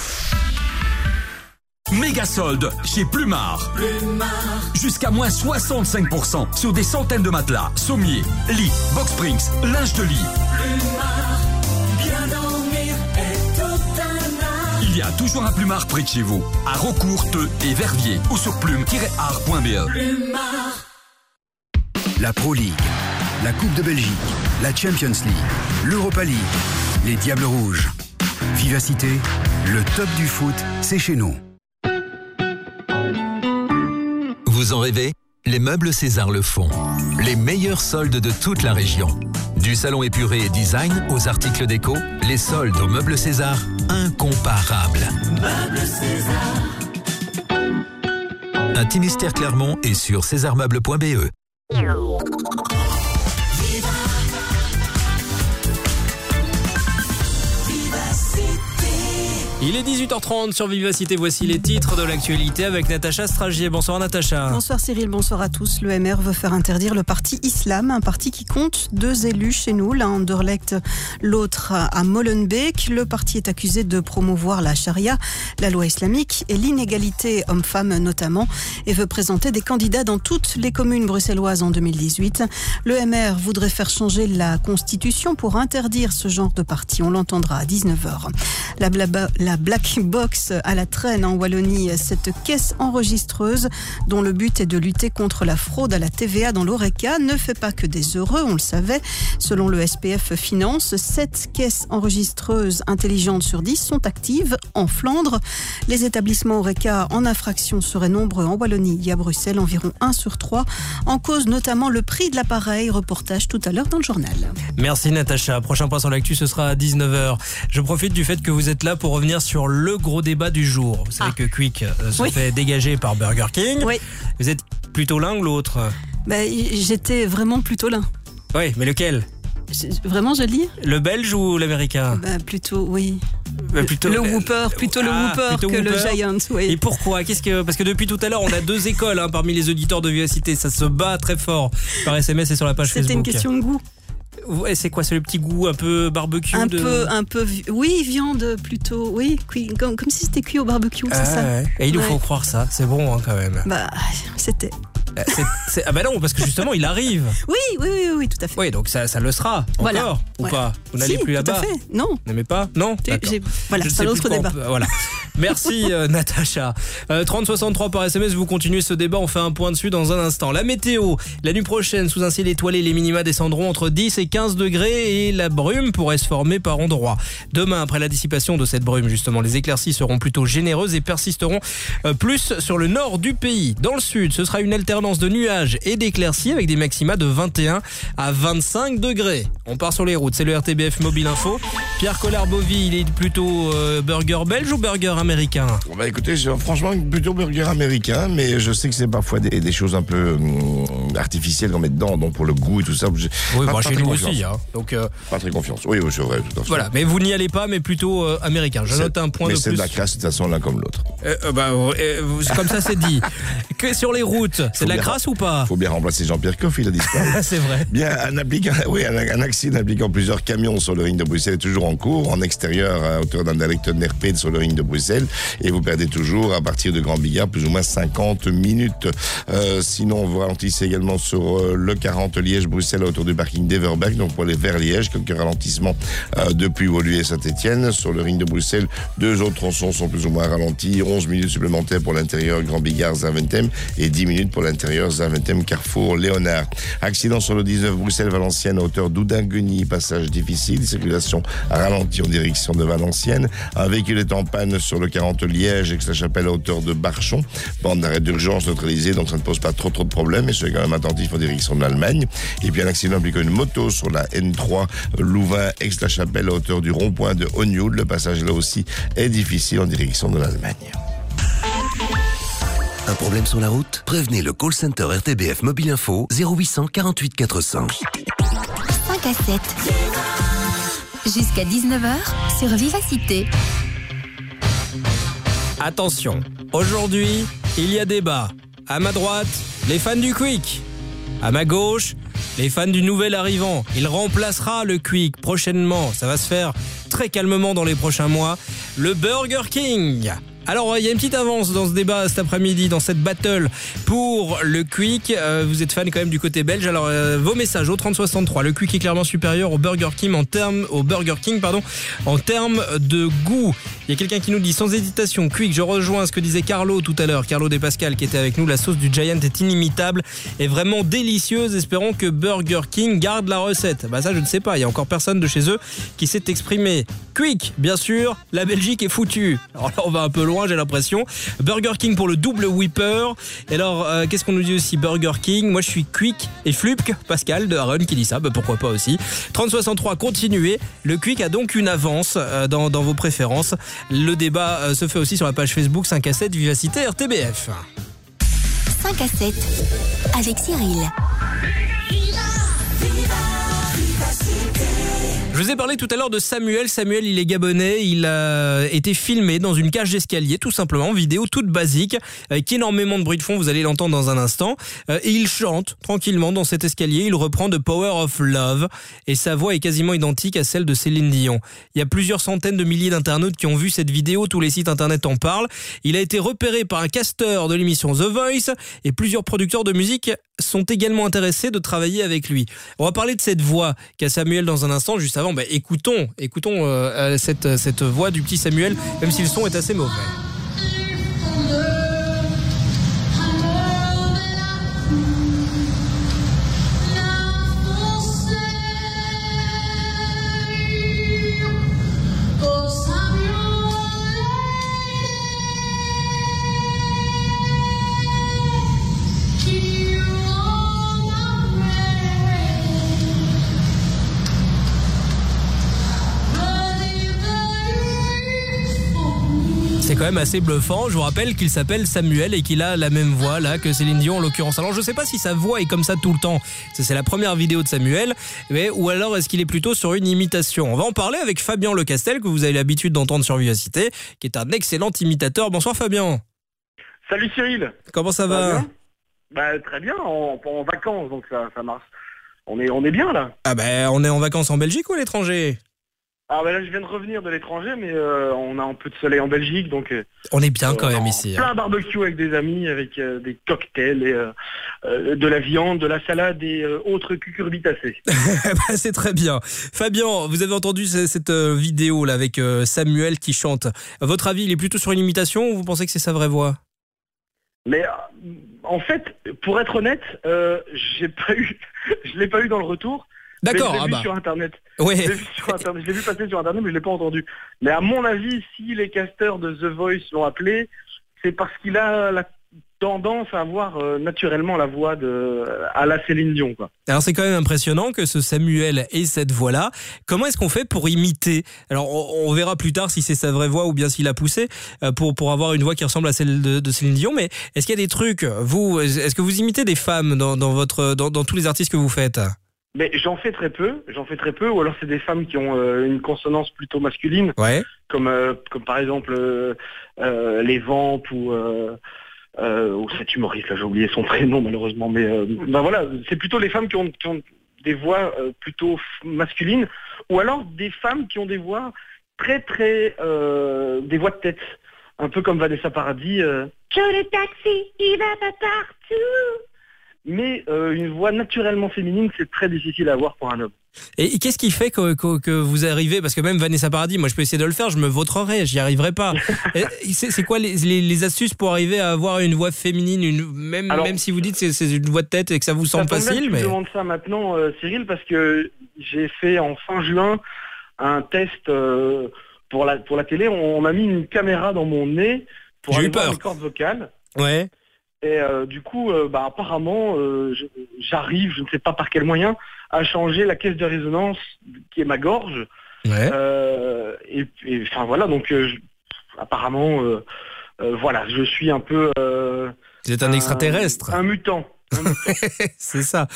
Méga solde chez Plumard. Jusqu'à moins 65% sur des centaines de matelas, sommiers, lits, box springs, linge de lit. Il y a toujours un Plumard près de chez vous, à Rocourte et Verviers ou sur plume-art.be. La Pro League, la Coupe de Belgique, la Champions League, l'Europa League, les Diables Rouges. Vivacité, le top du foot, c'est chez nous. Vous en rêvez Les meubles César le font. Les meilleurs soldes de toute la région. Du salon épuré et design aux articles déco, les soldes aux meubles César, incomparables. Meubles César. Intimistère Clermont est sur césarmeuble.be. Il est 18h30 sur Vivacité. Voici les titres de l'actualité avec Natacha Stragier. Bonsoir Natacha. Bonsoir Cyril, bonsoir à tous. Le MR veut faire interdire le parti Islam, un parti qui compte deux élus chez nous, l'un à Anderlecht, l'autre à Molenbeek. Le parti est accusé de promouvoir la charia, la loi islamique et l'inégalité homme-femme notamment, et veut présenter des candidats dans toutes les communes bruxelloises en 2018. Le MR voudrait faire changer la constitution pour interdire ce genre de parti. On l'entendra à 19h. La, blaba- la Black Box à la traîne en Wallonie, cette caisse enregistreuse dont le but est de lutter contre la fraude à la TVA dans l'ORECA ne fait pas que des heureux, on le savait. Selon le SPF Finance, 7 caisses enregistreuses intelligentes sur 10 sont actives en Flandre. Les établissements ORECA en infraction seraient nombreux en Wallonie et à Bruxelles, environ 1 sur 3, en cause notamment le prix de l'appareil. Reportage tout à l'heure dans le journal. Merci Natacha. Prochain point sur l'actu, ce sera à 19h. Je profite du fait que vous êtes là pour revenir sur le gros débat du jour. Vous savez que Quick euh, se Oui. fait dégager par Burger King. Oui. Vous êtes plutôt l'un ou l'autre? Ben, J'étais vraiment plutôt là. Oui, mais lequel? Vraiment, je le dis? Le belge ou l'américain? Bah, Plutôt, oui. Bah, plutôt le Whooper, plutôt le Ah, Whooper plutôt que le. Giant, oui. Et pourquoi? Qu'est-ce que parce que depuis tout à l'heure, on a deux écoles hein, parmi les auditeurs de Vivacité, ça se bat très fort par SMS et sur la page Facebook. C'était une question de goût. C'est quoi C'est le petit goût un peu barbecue Un de... peu, un peu, oui, viande plutôt, oui, cuit, comme, comme si c'était cuit au barbecue, c'est Ah, ça. ouais. Et il nous Ouais. faut croire ça, c'est bon hein, quand même. Bah, c'était. Euh, Ah bah non, parce que justement, il arrive. Oui, oui, oui, oui, tout à fait. Oui, donc ça, ça le sera Voilà. encore ou Ouais. pas Vous n'allez Si, plus tout à là-bas fait. Non. Vous n'aimez pas Non voilà, c'est sais un plus autre quoi on débat. peut- Voilà. Merci euh, Natacha. Euh, 3063 par SMS, vous continuez ce débat, on fait un point dessus dans un instant. La météo, la nuit prochaine, sous un ciel étoilé, les minima descendront entre 10 et 15 degrés et la brume pourrait se former par endroits. Demain, après la dissipation de cette brume, justement, les éclaircies seront plutôt généreuses et persisteront euh, plus sur le nord du pays. Dans le sud, ce sera une alternance de nuages et d'éclaircies avec des maxima de 21 à 25 degrés. On part sur les routes, c'est le RTBF Mobile Info. Pierre Collard-Bovy, il est plutôt euh, burger belge ou burger américain? Bah écoutez, c'est franchement plutôt burger américain, mais je sais que c'est parfois des, des choses un peu hum, artificielles qu'on met dedans, donc pour le goût et tout ça. Oui, pas- bah, pas chez très nous confiance. aussi. Hein. Donc, euh, Pas très confiance. Oui, oui, c'est vrai, tout à fait. voilà, mais vous n'y allez pas, mais plutôt euh, américain. Je C'est- note un point mais de c'est plus. de la crasse de toute façon l'un comme l'autre. Euh, euh, bah, euh, comme ça, c'est dit. Que sur les routes, c'est la bien- crasse ou pas Faut bien remplacer Jean-Pierre Coff, il a disparu. C'est vrai. Bien, un, appliquant, oui, un, un accident impliquant plusieurs camions sur le ring de Bruxelles est toujours en cours, en extérieur à hauteur d'un dialecte Nerped sur le ring de Bruxelles, et vous perdez toujours à partir de Grand Billard plus ou moins 50 minutes. Euh, sinon, vous ralentissez également sur euh, le 40 Liège-Bruxelles autour du parking d'Everberg, donc pour aller vers Liège, quelques ralentissements euh, depuis Woluwe et Saint-Etienne. Sur le ring de Bruxelles, deux autres tronçons sont plus ou moins ralentis, 11 minutes supplémentaires pour l'intérieur Grand Bigard Zaventem et 10 minutes pour l'intérieur Zaventem Carrefour Léonard. Accident sur le 19 Bruxelles-Valenciennes à hauteur d'Oudingueny, passage difficile, circulation ralentie en direction de Valenciennes. Un véhicule est en panne sur le 40 Liège, Aix-la-Chapelle à hauteur de Barchon. Bande d'arrêt d'urgence neutralisée, donc ça ne pose pas trop trop de problèmes, mais soyez quand même attentif en direction de l'Allemagne. Et puis un accident impliquant une moto sur la N3 Louvain-Aix-la-Chapelle à hauteur du rond-point de Ognoul. Le passage là aussi est difficile en direction de l'Allemagne. Un problème sur la route? Prévenez le call center RTBF Mobile Info 0800 48 400. 5 à 7. Jusqu'à 19h sur Vivacité. Attention, aujourd'hui, il y a débat. À ma droite, les fans du Quick. À ma gauche, les fans du nouvel arrivant. Il remplacera le Quick prochainement. Ça va se faire très calmement dans les prochains mois. Le Burger King. Alors, il y a une petite avance dans ce débat cet après-midi, dans cette battle pour le Quick. Euh, vous êtes fan quand même du côté belge. Alors, euh, vos messages au 3063. Le Quick est clairement supérieur au Burger King en termes, au Burger King, en termes de goût. Il y a quelqu'un qui nous dit sans hésitation, Quick, je rejoins ce que disait Carlo tout à l'heure, Carlo Des Pascal qui était avec nous. La sauce du Giant est inimitable et vraiment délicieuse. Espérons que Burger King garde la recette. Bah ça, je ne sais pas. Il y a encore personne de chez eux qui s'est exprimé. Quick, bien sûr, la Belgique est foutue. Alors là, on va un peu loin, j'ai l'impression. Burger King pour le double whipper. Et alors, euh, qu'est-ce qu'on nous dit aussi? Burger King. Moi, je suis Quick et Flupk, Pascal de Aaron qui dit ça. Bah, pourquoi pas aussi. 3063, continuez. Le Quick a donc une avance euh, dans, dans vos préférences. Le débat euh, se fait aussi sur la page Facebook 5 à 7 Vivacité RTBF. 5 à 7 avec Cyril. Je vous ai parlé tout à l'heure de Samuel. Samuel, il est gabonais. Il a été filmé dans une cage d'escalier, tout simplement, vidéo toute basique, avec énormément de bruit de fond. Vous allez l'entendre dans un instant. Euh, Et il chante tranquillement dans cet escalier. Il reprend The Power of Love. Et sa voix est quasiment identique à celle de Céline Dion. Il y a plusieurs centaines de milliers d'internautes qui ont vu cette vidéo. Tous les sites internet en parlent. Il a été repéré par un casteur de l'émission The Voice. Et plusieurs producteurs de musique sont également intéressés de travailler avec lui. On va parler de cette voix qu'a Samuel dans un instant. Juste avant, bah, écoutons, écoutons euh, cette, cette voix du petit Samuel, même si le son est assez mauvais. Quand même assez bluffant. Je vous rappelle qu'il s'appelle Samuel et qu'il a la même voix là que Céline Dion en l'occurrence. Alors je sais pas si sa voix est comme ça tout le temps. C'est la première vidéo de Samuel, mais ou alors est-ce qu'il est plutôt sur une imitation? On va en parler avec Fabien Lecastel que vous avez l'habitude d'entendre sur Vivacité, qui est un excellent imitateur. Bonsoir Fabien. Salut Cyril. Comment ça Ça va Bah très bien, en, en vacances, donc ça, ça marche. On est, on est bien là. Ah ben on est en vacances en Belgique ou à l'étranger? Ah bah là je viens de revenir de l'étranger, mais euh, on a un peu de soleil en Belgique, donc euh, On est bien quand même ici. hein. plein barbecue avec des amis, avec euh, des cocktails, et, euh, euh, de la viande, de la salade et euh, autres cucurbitacées. Bah, c'est très bien. Fabien, vous avez entendu ce- cette euh, vidéo là avec euh, Samuel qui chante. À votre avis, il est plutôt sur une imitation ou vous pensez que c'est sa vraie voix? Mais euh, en fait, pour être honnête, euh, j'ai pas eu, je l'ai pas eu dans le retour. D'accord, Je l'ai ah vu bah. sur internet. Ouais. Je l'ai vu passer sur internet, mais je l'ai pas entendu. Mais à mon avis, si les casteurs de The Voice l'ont appelé, c'est parce qu'il a la tendance à avoir euh, naturellement la voix de à la Céline Dion, quoi. Alors c'est quand même impressionnant que ce Samuel ait cette voix-là. Comment est-ce qu'on fait pour imiter? Alors on, on verra plus tard si c'est sa vraie voix ou bien s'il a poussé euh, pour, pour avoir une voix qui ressemble à celle de, de Céline Dion. Mais est-ce qu'il y a des trucs, vous, est-ce que vous imitez des femmes dans, dans votre, dans, dans tous les artistes que vous faites? Mais j'en fais très peu, j'en fais très peu, ou alors c'est des femmes qui ont euh, une consonance plutôt masculine, Ouais. comme euh, comme par exemple euh, euh, les Vampes ou euh, euh, ou cet humoriste là, j'ai oublié son prénom malheureusement, mais euh, ben voilà, c'est plutôt les femmes qui ont, qui ont des voix euh, plutôt masculines, ou alors des femmes qui ont des voix très très euh, des voix de tête, un peu comme Vanessa Paradis. euh, que le taxi, il va pas partout. Mais euh, une voix naturellement féminine, c'est très difficile à avoir pour un homme. Et qu'est-ce qui fait que, que, que vous arrivez Parce que même Vanessa Paradis, moi je peux essayer de le faire, je me vautrerai, j'y arriverai pas. C'est quoi les, les, les astuces pour arriver à avoir une voix féminine, une, même, Alors- même si vous dites que c'est- une voix de tête et que ça vous semble facile mais... me demandes ça maintenant, euh, Cyril, parce que j'ai fait en fin juin un test euh, pour la pour la télé. On, on m'a mis une caméra dans mon nez pour J'ai aller eu voir peur. mes cordes vocales. Ouais. Et euh, du coup, euh, bah, apparemment, euh, j'arrive, je ne sais pas par quel moyen, à changer la caisse de résonance qui est ma gorge. Euh, et, enfin voilà, donc je- apparemment, voilà, je suis un peu. Vous êtes un extraterrestre. Un mutant. c'est ça.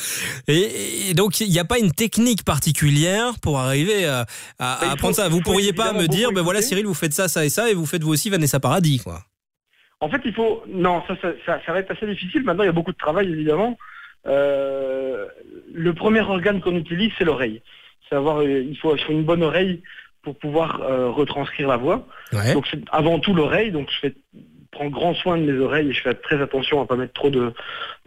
Et, et donc, il n'y a pas une technique particulière pour arriver à, à- à apprendre ça? Vous pourriez pas me dire, ben voilà. Cyril, vous faites ça, ça et ça, et vous faites vous aussi Vanessa Paradis, quoi. En fait, il faut. Non, ça, ça, ça, ça va être assez difficile. Maintenant, il y a beaucoup de travail, évidemment. Euh, le premier organe qu'on utilise, c'est l'oreille. Savoir, euh, il faut, il faut une bonne oreille pour pouvoir euh, retranscrire la voix. Ouais. Donc, c'est avant tout l'oreille. Donc, je fais, prends grand soin de mes oreilles et je fais très attention à pas mettre trop de,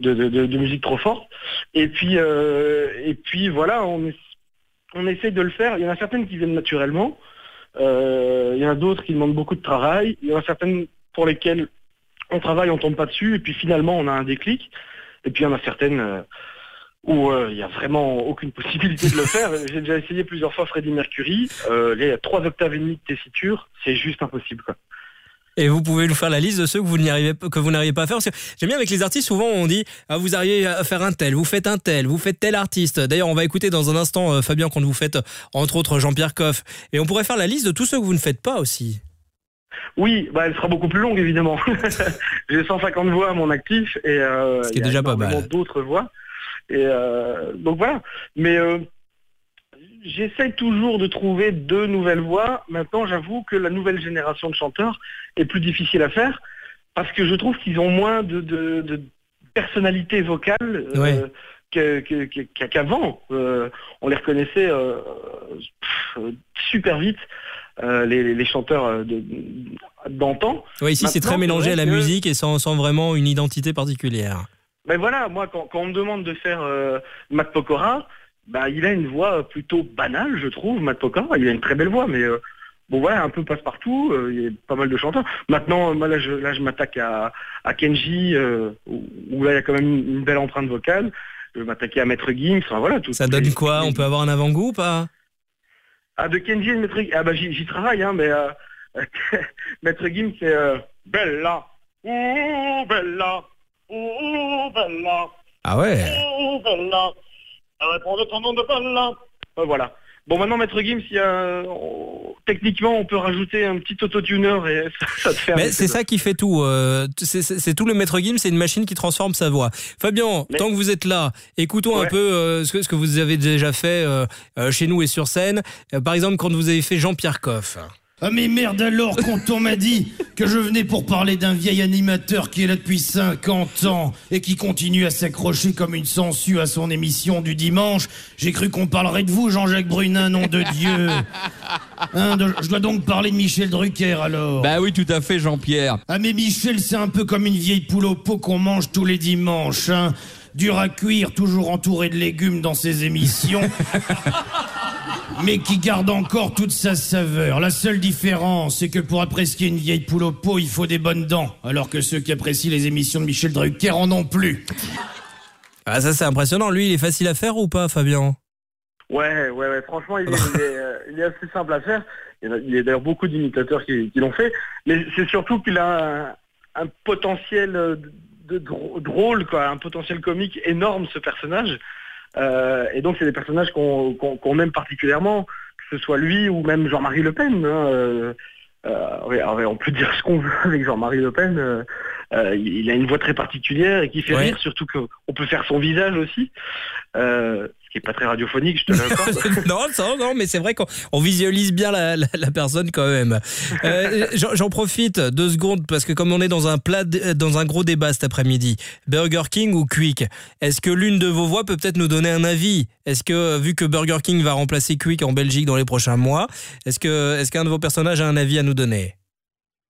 de, de, de- de musique trop forte. Et puis, euh, et puis voilà, on, on essaie de le faire. Il y en a certaines qui viennent naturellement. Euh, il y en a d'autres qui demandent beaucoup de travail. Il y en a certaines pour lesquelles on travaille, on tombe pas dessus, et puis finalement on a un déclic. Et puis il y en a certaines euh, où euh, il y a vraiment aucune possibilité de le faire. J'ai déjà essayé plusieurs fois Freddie Mercury. Euh, les trois octaves et demie de tessiture, c'est juste impossible. Quoi. Et vous pouvez nous faire la liste de ceux que vous n'y que n'arrivez pas à faire. J'aime bien avec les artistes, souvent on dit ah, vous arrivez à faire un tel, vous faites un tel, vous faites tel artiste. D'ailleurs, on va écouter dans un instant euh, Fabien quand vous faites euh, entre autres Jean-Pierre Coff. Et on pourrait faire la liste de tous ceux que vous ne faites pas aussi. Oui, bah, elle sera beaucoup plus longue évidemment. J'ai 150 voix à mon actif et euh, Ce qui est il y a déjà pas énormément mal. d'autres voix. Et euh, donc voilà. Mais euh, j'essaie toujours de trouver deux nouvelles voix. Maintenant, j'avoue que la nouvelle génération de chanteurs est plus difficile à faire parce que je trouve qu'ils ont moins de, de- de personnalité vocale. euh, Ouais. qu'avant. Euh, on les reconnaissait euh, pff, super vite, euh, les, chanteurs euh, d'antan. Ici c'est très mélangé à la que- musique et sans, sans vraiment une identité particulière. Ben voilà, moi, quand, quand on me demande de faire euh, Matt Pokora, bah, il a une voix plutôt banale, je trouve, Matt Pokora. Il a une très belle voix, mais euh, bon, voilà, un peu passe-partout. euh, il y a pas mal de chanteurs. Maintenant, moi, là, je, là, je m'attaque à, à Kenji, euh, où, là, il y a quand même une, une belle empreinte vocale. Je vais m'attaquer à Maître Gims. Enfin, voilà, tout, Ça donne quoi? On peut avoir un avant-goût ou pas? Ah, de Kenji et de Maître Gims. Ah, bah, j'y travaille, hein, mais euh, Maître Gims, c'est euh, Bella. Oh, Bella. Oh, Bella. Ah ouais Oh, Bella. Réponds de ton nom de Bella. Euh, voilà. Bon, maintenant, Maître Gims, il y a, techniquement, on peut rajouter un petit autotuner et ça, te fait Mais c'est ça qui fait tout. euh, c'est- tout le maître Gims, c'est une machine qui transforme sa voix. Fabien, tant que vous êtes là, écoutons un peu euh, ce, que, ce que vous avez déjà fait euh, chez nous et sur scène. Par exemple, quand vous avez fait Jean-Pierre Coff. Ah mais merde alors quand on m'a dit que je venais pour parler d'un vieil animateur qui est là depuis 50 ans et qui continue à s'accrocher comme une sangsue à son émission du dimanche, j'ai cru qu'on parlerait de vous Jean-Jacques Brunin, nom de Dieu. Hein, de- je dois donc parler de Michel Drucker alors. Bah oui, tout à fait, Jean-Pierre. Ah mais Michel, c'est un peu comme une vieille poule au pot qu'on mange tous les dimanches. Hein. Dur à cuire, toujours entouré de légumes dans ses émissions. mais qui garde encore toute sa saveur. La seule différence, c'est que pour apprécier une vieille poule au pot, il faut des bonnes dents, alors que ceux qui apprécient les émissions de Michel Drucker en ont plus. Ah, ça c'est impressionnant. Lui, il est facile à faire ou pas, Fabien? Ouais, ouais, ouais. Franchement, il est, il est, euh, il est assez simple à faire. Il y, a- d'ailleurs beaucoup d'imitateurs qui, qui l'ont fait. Mais c'est surtout qu'il a un, un potentiel euh, de, drôle, quoi, un potentiel comique énorme, ce personnage. Euh, et donc, c'est des personnages qu'on aime particulièrement, que ce soit lui ou même Jean-Marie Le Pen. hein, euh, euh, on peut dire ce qu'on veut avec Jean-Marie Le Pen. euh, euh, il a une voix très particulière et qui fait Ouais. rire, surtout qu'on peut faire son visage aussi. Ce qui est pas très radiophonique, je te l'accorde. non, ça, non, mais c'est vrai qu'on on visualise bien la, la- la personne quand même. Euh, J'en profite deux secondes parce que comme on est dans un plat, de- dans un gros débat cet après-midi, Burger King ou Quick, est-ce que l'une de vos voix peut peut-être nous donner un avis? Est-ce que vu que Burger King va remplacer Quick en Belgique dans les prochains mois, est-ce que est-ce qu'un de vos personnages a un avis à nous donner?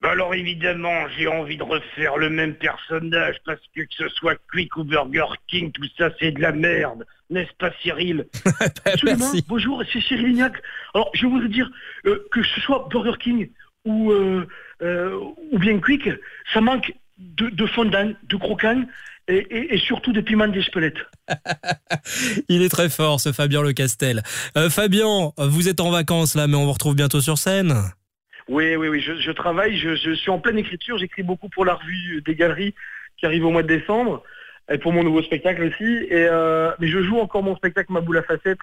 Bah Alors évidemment, j'ai envie de refaire le même personnage parce que que ce soit Quick ou Burger King, tout ça c'est de la merde. N'est-ce pas Cyril Absolument. Bonjour, c'est Cyril Lignac. Alors, je voudrais dire euh, que ce soit Burger King ou, euh, euh, ou bien Quick, ça manque de, de fondant, de croquant et, et- et surtout de piment d'Espelette. Il est très fort ce Fabien Le Castel. Fabien, vous êtes en vacances là, mais on vous retrouve bientôt sur scène. Oui, oui, oui, je, je travaille, je, je suis en pleine écriture, j'écris beaucoup pour la revue des galeries qui arrive au mois de décembre, et pour mon nouveau spectacle aussi. Et, euh, mais je joue encore mon spectacle Ma boule à facettes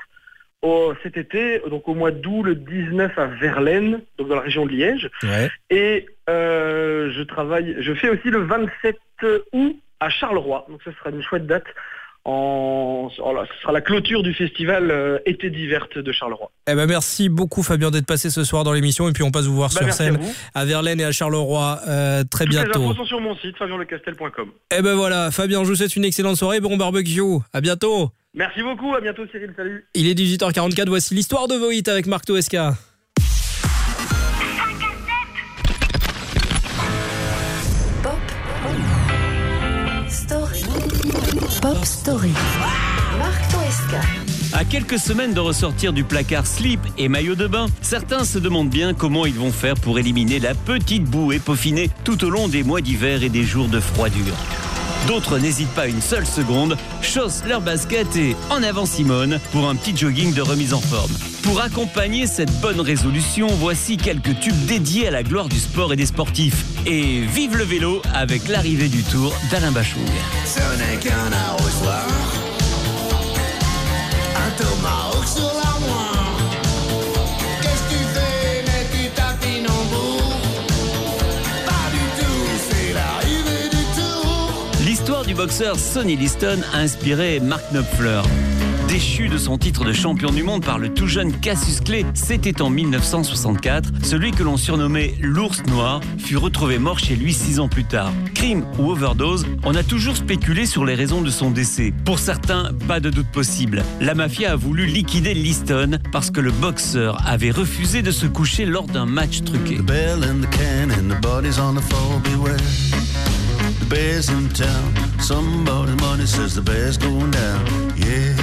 au, cet été, donc au mois d'août, le 19 à Verlaine, donc dans la région de Liège. Ouais. Et euh, je travaille, je fais aussi le 27 août à Charleroi, donc ce sera une chouette date. En, ce sera la clôture du festival euh, été d'hiver de Charleroi. Eh ben merci beaucoup Fabien d'être passé ce soir dans l'émission et puis on passe vous voir Bah, sur à scène à, Verlaine et à Charleroi euh, très Toutes les bientôt. sont sur mon site, fabienlecastel.com. Eh ben voilà, Fabien, je vous souhaite une excellente soirée, bon barbecue. À bientôt. Merci beaucoup, à bientôt Cyril, salut. Il est 18h44, voici l'histoire de vos hits avec Marc Toesca. Pop Story. Marc Toesca. À quelques semaines de ressortir du placard slip et maillot de bain, certains se demandent bien comment ils vont faire pour éliminer la petite bouée peaufinée tout au long des mois d'hiver et des jours de froidure. D'autres n'hésitent pas une seule seconde, chaussent leur basket et en avant Simone pour un petit jogging de remise en forme. Pour accompagner cette bonne résolution, voici quelques tubes dédiés à la gloire du sport et des sportifs. Et vive le vélo avec l'arrivée du tour d'Alain Bachung. Ce n'est qu'un arrosoir. Un sur. L'histoire du boxeur Sonny Liston a inspiré Mark Knopfler. Déchu de son titre de champion du monde par le tout jeune Cassius Clay, c'était en 1964. Celui que l'on surnommait l'ours noir fut retrouvé mort chez lui six ans plus tard. Crime ou overdose, on a toujours spéculé sur les raisons de son décès. Pour certains, pas de doute possible. La mafia a voulu liquider Liston parce que le boxeur avait refusé de se coucher lors d'un match truqué. Bear's in town. Somebody's money says the bear's going down. Yeah,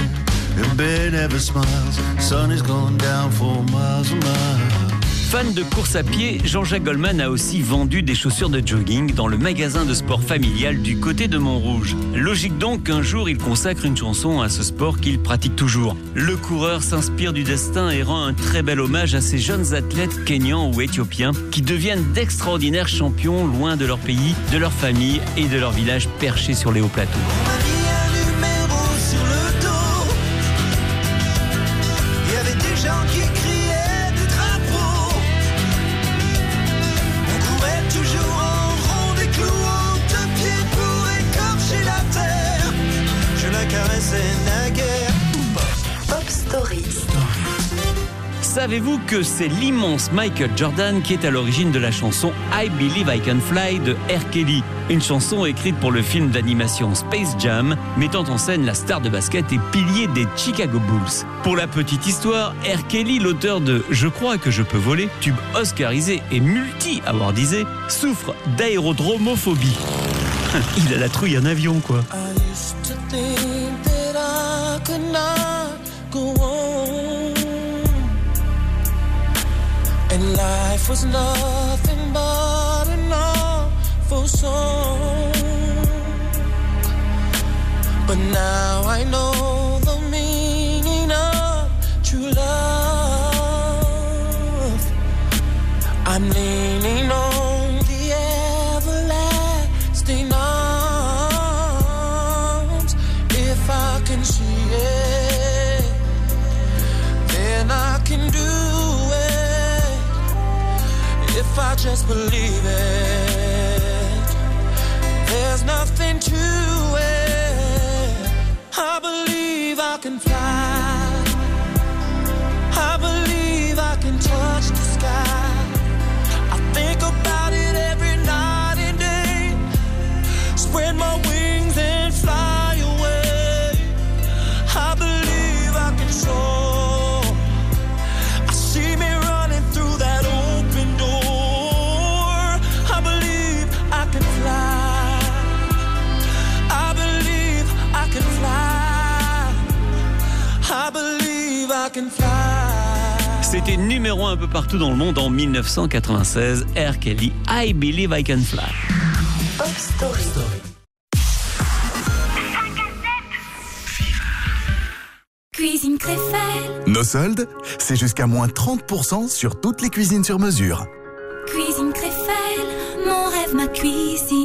the bear never smiles. Sun is going down for miles and miles. Fan de course à pied, Jean-Jacques Goldman a aussi vendu des chaussures de jogging dans le magasin de sport familial du côté de Montrouge. Logique donc qu'un jour il consacre une chanson à ce sport qu'il pratique toujours. Le coureur s'inspire du destin et rend un très bel hommage à ces jeunes athlètes kenyans ou éthiopiens qui deviennent d'extraordinaires champions loin de leur pays, de leur famille et de leur village perché sur les hauts plateaux. Savez-vous que c'est l'immense Michael Jordan qui est à l'origine de la chanson I Believe I Can Fly de R. Kelly Une chanson écrite pour le film d'animation Space Jam, mettant en scène la star de basket et pilier des Chicago Bulls. Pour la petite histoire, R. Kelly, l'auteur de Je crois que je peux voler, tube oscarisé et multi-awardisé, souffre d'aérodromophobie. Il a la trouille en avion, quoi. And life was nothing but an awful song. But now I know the meaning of true love. I'm leaning on just believe it, numéro un peu partout dans le monde en 1996. R. Kelly, I Believe I Can Fly. Pop Story. Cuisine Créfelle, Nos soldes, c'est jusqu'à moins 30% sur toutes les cuisines sur mesure. cuisine Créfelle, mon rêve, ma cuisine.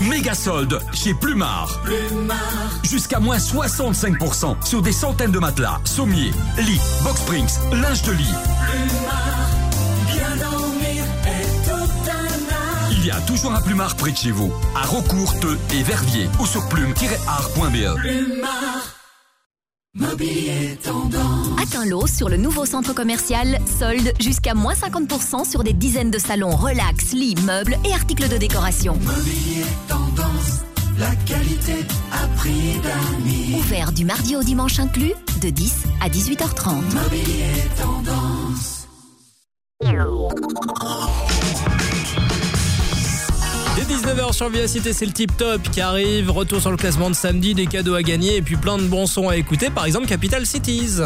Méga solde chez Plumard. Jusqu'à moins 65% sur des centaines de matelas, sommiers, lits, box springs, linge de lit. Bien dormir est tout un art. Il y a toujours un Plumard près de chez vous, à Rocourt, Teux et Verviers ou sur plume-art.be. Plumard. Mobilier tendance. Attends l'eau sur le nouveau centre commercial Solde jusqu'à moins 50% sur des dizaines de salons relax, lits, meubles et articles de décoration. Mobilier tendance. La qualité à prix d'amis. Ouvert du mardi au dimanche inclus de 10 à 18h30. Mobilier tendance. Dès 19h sur Cité, c'est le tip top qui arrive. Retour sur le classement de samedi, des cadeaux à gagner et puis plein de bons sons à écouter. Par exemple, Capital Cities.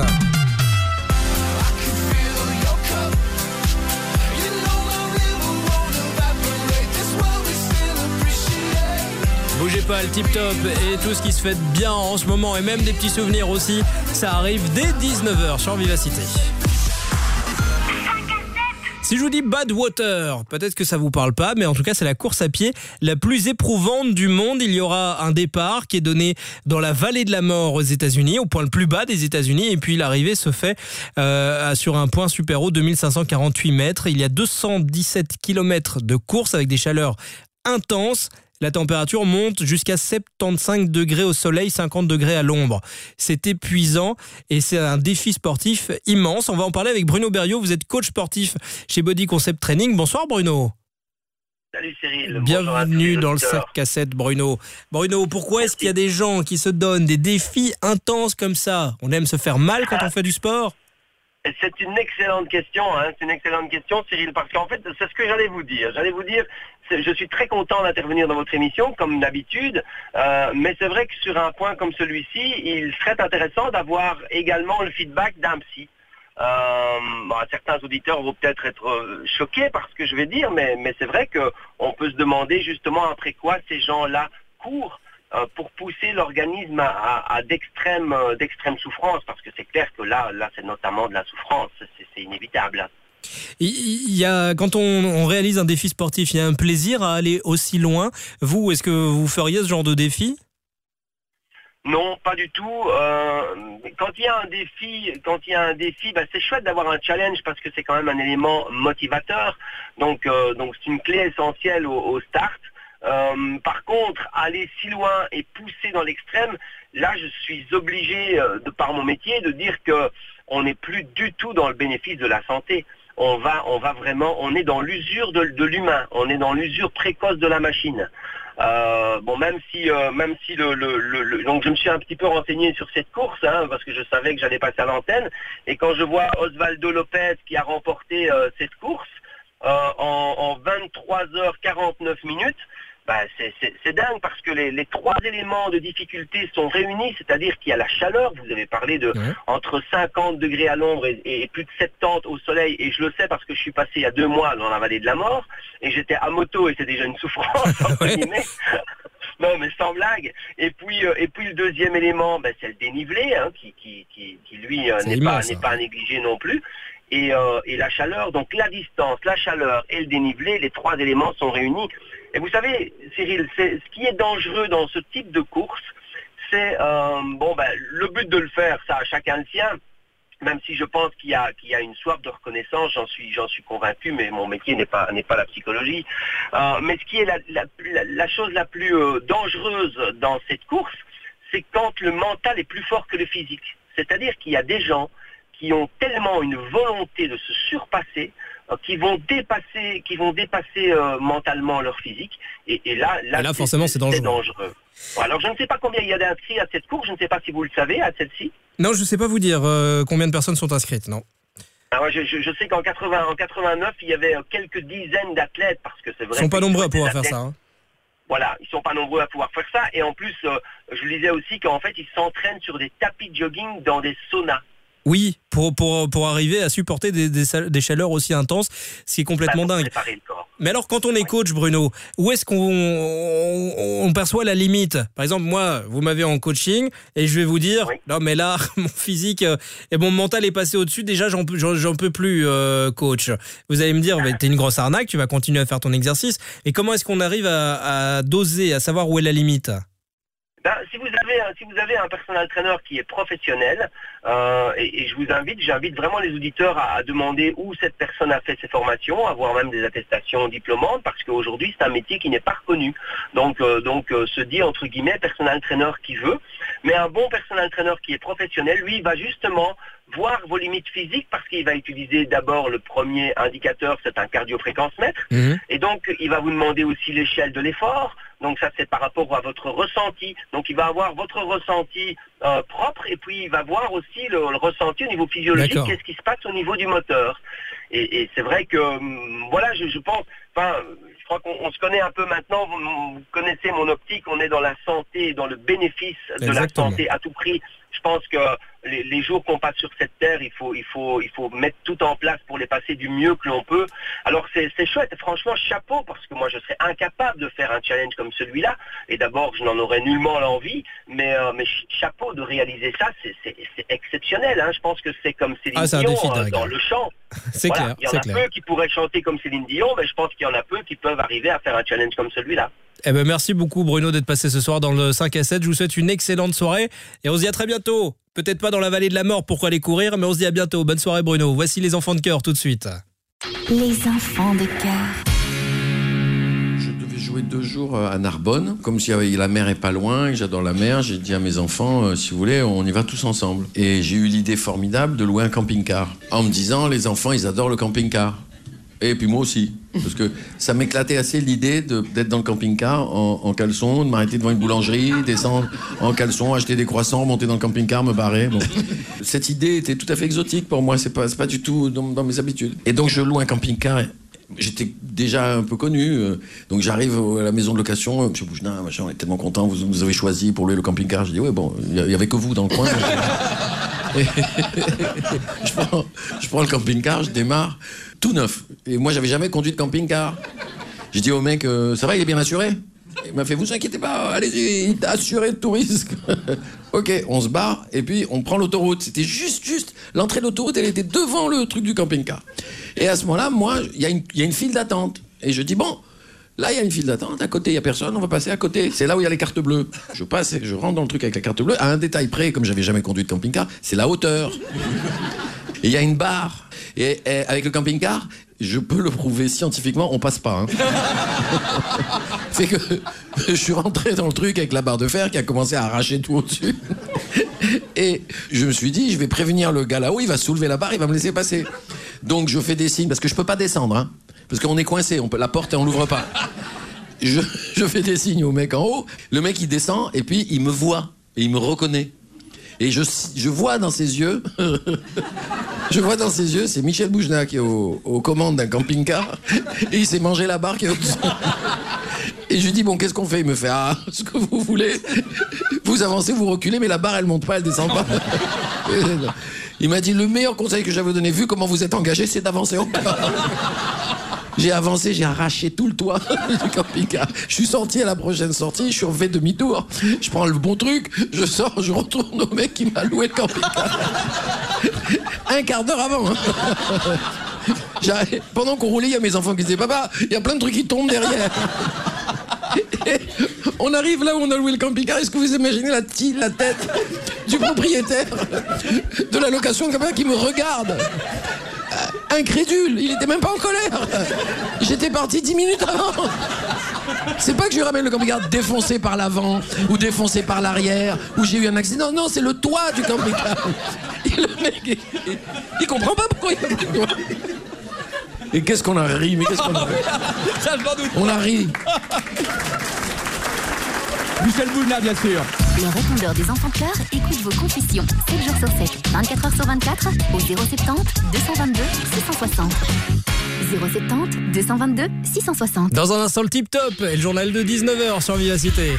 Bougez pas, le tip top et tout ce qui se fait bien en ce moment et même des petits souvenirs aussi. Ça arrive dès 19h sur Vivacité. Si je vous dis Badwater, peut-être que ça vous parle pas, mais en tout cas c'est la course à pied la plus éprouvante du monde. Il y aura un départ qui est donné dans la vallée de la mort aux États-Unis, au point le plus bas des États-Unis, et puis l'arrivée se fait euh, sur un point super haut, 2548 mètres. Il y a 217 km de course avec des chaleurs intenses. La température monte jusqu'à 75 degrés au soleil, 50 degrés à l'ombre. C'est épuisant et c'est un défi sportif immense. On va en parler avec Bruno Berriot. Vous êtes coach sportif chez Body Concept Training. Bonsoir Bruno. Salut Cyril. Bienvenue dans le. 7 cassette Bruno. Bruno, pourquoi est-ce qu'il y a des gens qui se donnent des défis intenses comme ça? On aime se faire mal quand on fait du sport? C'est une excellente question, hein, c'est une excellente question Cyril, parce qu'en fait, c'est ce que j'allais vous dire. J'allais vous dire, je suis très content d'intervenir dans votre émission, comme d'habitude, euh, mais c'est vrai que sur un point comme celui-ci, il serait intéressant d'avoir également le feedback d'un psy. Euh, bah, certains auditeurs vont peut-être être euh, choqués par ce que je vais dire, mais, c'est vrai qu'on peut se demander justement après quoi ces gens-là courent pour pousser l'organisme à, d'extrêmes souffrances, parce que c'est clair que là, c'est notamment de la souffrance, c'est inévitable. Il y a, quand on, réalise un défi sportif, il y a un plaisir à aller aussi loin. Vous, est-ce que vous feriez ce genre de défi? Non, pas du tout. Euh, quand il y a un défi, quand il y a un défi, bah, c'est chouette d'avoir un challenge parce que c'est quand même un élément motivateur. Donc, euh, donc c'est une clé essentielle au, start. Euh, par contre, aller si loin et pousser dans l'extrême, là, je suis obligé, de par mon métier, de dire que on n'est plus du tout dans le bénéfice de la santé. On va, on va vraiment, on est dans l'usure de, l'humain. On est dans l'usure précoce de la machine. Euh, bon, même si, euh, même si le- donc je me suis un petit peu renseigné sur cette course, hein, parce que je savais que j'allais passer à l'antenne. Et quand je vois Osvaldo Lopez qui a remporté euh, cette course euh, en, en 23h49 minutes, bah, c'est- dingue parce que les, les trois éléments de difficulté sont réunis, c'est-à-dire qu'il y a la chaleur, vous avez parlé de entre 50 degrés à l'ombre et, et plus de 70 au soleil, et je le sais parce que je suis passé il y a deux mois dans la vallée de la mort, et j'étais à moto et c'est déjà une souffrance, entre guillemets. Non, mais sans blague. Et puis, euh, et puis le deuxième élément, ben, c'est le dénivelé, hein, qui, qui, qui, qui, lui euh, n'est pas, hein. pas à négliger non plus. Et, euh, et la chaleur, donc la distance, la chaleur et le dénivelé, les trois éléments sont réunis. Et vous savez, Cyril, ce qui est dangereux dans ce type de course, c'est euh, ben le but de le faire, ça chacun le sien. Même si je pense qu'il y a une soif de reconnaissance, j'en suis convaincu, mais mon métier n'est pas la psychologie. Euh, mais ce qui est la, chose la plus dangereuse dans cette course, c'est quand le mental est plus fort que le physique. C'est-à-dire qu'il y a des gens qui ont tellement une volonté de se surpasser, euh, qui vont dépasser, qui vont dépasser euh, mentalement leur physique. Et, et là, là, Et là, forcément, c'est dangereux. Alors, je ne sais pas combien il y a d'inscrits à cette course. Je ne sais pas si vous le savez à celle-ci. Non, je sais pas vous dire euh, combien de personnes sont inscrites, non. Alors, je, je- je sais qu'en 80, en 89, il y avait quelques dizaines d'athlètes parce que c'est Ils vrai. sont pas nombreux à pouvoir faire ça. hein. Voilà, ils sont pas nombreux à pouvoir faire ça. Et en plus, euh, je lisais aussi qu'en fait, ils s'entraînent sur des tapis de jogging dans des saunas. Oui, pour, pour, pour arriver à supporter des, des, chaleurs aussi intenses, ce qui est complètement Bah, dingue. Mais alors, quand on est coach, Bruno, où est-ce qu'on on, on perçoit la limite? Par exemple, moi, vous m'avez en coaching et je vais vous dire, non mais là, mon physique euh, et mon mental est passé au-dessus. Déjà, j'en peux, j'en- j'en peux plus, euh, coach. Vous allez me dire, t'es une grosse arnaque, tu vas continuer à faire ton exercice. Et comment est-ce qu'on arrive à, à doser, à savoir où est la limite Ben, si vous avez un- si vous avez un personal trainer qui est professionnel, euh, et, et je vous invite, j'invite vraiment les auditeurs à, à demander où cette personne a fait ses formations, avoir même des attestations diplômantes, parce qu'aujourd'hui c'est un métier qui n'est pas reconnu. Donc euh, donc euh, se dit entre guillemets personal trainer qui veut, mais un bon personal trainer qui est professionnel, lui, va justement voir vos limites physiques parce qu'il va utiliser d'abord le premier indicateur, c'est un cardiofréquence-mètre. Et donc, il va vous demander aussi l'échelle de l'effort. Donc ça, c'est par rapport à votre ressenti. Donc il va avoir votre ressenti euh, propre et puis il va voir aussi le, le ressenti au niveau physiologique, qu'est-ce qui se passe au niveau du moteur. Et, et c'est vrai que, hum, voilà, je, je pense, enfin, je crois qu'on on se connaît un peu maintenant, vous, vous connaissez mon optique, on est dans la santé, dans le bénéfice de la santé à tout prix. Je pense que les, les jours qu'on passe sur cette terre, il faut, il faut, il faut mettre tout en place pour les passer du mieux que l'on peut. Alors c'est chouette, franchement chapeau parce que moi je serais incapable de faire un challenge comme celui-là. Et d'abord je n'en aurais nullement l'envie, mais, euh, mais chapeau de réaliser ça, c'est- exceptionnel. Hein. Je pense que c'est comme Céline Ah, Dion euh, dans le chant. C'est Voilà, clair, Il y en c'est a clair. peu qui pourraient chanter comme Céline Dion, mais je pense qu'il y en a peu qui peuvent arriver à faire un challenge comme celui-là. Eh ben, merci beaucoup, Bruno, d'être passé ce soir dans le 5 à 7. Je vous souhaite une excellente soirée et on se dit à très bientôt. Peut-être pas dans la vallée de la mort pour aller courir, mais on se dit à bientôt. Bonne soirée, Bruno. Voici les enfants de cœur tout de suite. Les enfants de cœur. Je devais jouer deux jours euh, à Narbonne, comme si la mer est pas loin, et j'adore la mer. J'ai dit à mes enfants, euh, si vous voulez, on y va tous ensemble. Et j'ai eu l'idée formidable de louer un camping-car, en me disant, les enfants, ils adorent le camping-car. Et puis moi aussi, parce que ça m'éclatait assez l'idée d'être dans le camping-car en, en caleçon, de m'arrêter devant une boulangerie, descendre en caleçon, acheter des croissants, monter dans le camping-car, me barrer. Bon. Cette idée était tout à fait exotique pour moi, c'est pas, pas du tout dans, dans mes habitudes. Et donc je loue un camping-car. J'étais déjà un peu connu, euh, donc j'arrive à la maison de location, euh, Monsieur Bougelin, machin, on est tellement content, vous nous avez choisi pour louer le camping-car. Je dis ouais bon, il y, avait que vous dans le coin. Et je, prends, je prends le camping-car, je démarre, tout neuf. Et moi, j'avais jamais conduit de camping-car. J'ai dit au mec, euh, ça va, il est bien assuré? Il m'a fait, vous inquiétez pas, allez-y, assuré de tout risque. ok, on se barre, et puis on prend l'autoroute. C'était juste, juste, l'entrée de l'autoroute, elle était devant le truc du camping-car. Et à ce moment-là, moi, il y, a une- file d'attente. Et je dis, bon, là, il y a une file d'attente, à côté, il y a personne, on va passer à côté. C'est là où il y a les cartes bleues. Je passe, je rentre dans le truc avec la carte bleue. À un détail près, comme j'avais jamais conduit de camping-car, c'est la hauteur. Et il y a une barre. Et, avec le camping-car, je peux le prouver scientifiquement, on passe pas. hein. C'est que je suis rentré dans le truc avec la barre de fer qui a commencé à arracher tout au-dessus. Et je me suis dit, je vais prévenir le gars là-haut, il va soulever la barre, il va me laisser passer. Donc je fais des signes, parce que je peux pas descendre, hein, parce qu'on est coincé, on peut, la porte et on l'ouvre pas. Je, je fais des signes au mec en haut, le mec il descend et puis il me voit et il me reconnaît. Et je, vois dans ses yeux, je vois dans ses yeux, c'est Michel Boujna qui est au- aux commandes d'un camping-car et il s'est mangé la au-dessus. Et je lui dis, bon, qu'est-ce qu'on fait? Il me fait, ah, ce que vous voulez. Vous avancez, vous reculez, mais la barre, elle monte pas, elle descend pas. Il m'a dit, le meilleur conseil que j'avais donné, vu comment vous êtes engagé, c'est d'avancer encore. J'ai avancé, j'ai arraché tout le toit du camping-car. Je suis sorti à la prochaine sortie, je suis refait demi-tour. Je prends le bon truc, je sors, je retourne au mec qui m'a loué le camping-car. Un quart d'heure avant. hein. Pendant qu'on roulait, il y a mes enfants qui disaient Papa, il y a plein de trucs qui tombent derrière. Et on arrive là où on a loué le camping-car. Est-ce que vous imaginez la, la tête du propriétaire de la location de camping qui me regarde? Incrédule, il était même pas en colère. J'étais parti dix minutes avant. C'est pas que je lui ramène le camping-car défoncé par l'avant ou défoncé par l'arrière ou j'ai eu un accident. Non, c'est le toit du camping-car. Et le mec, il, comprend pas pourquoi il a. Et qu'est-ce qu'on a ri, mais qu'est-ce qu'on a ri m'en doute. On a ri. Michel Boulna, bien sûr. Le répondeur des enfants de cœur écoute vos confessions 7 jours sur 7, 24 heures sur 24 au 070 222 660. 070 222 660. Dans un instant, le tip top et le journal de 19h sur Vivacité.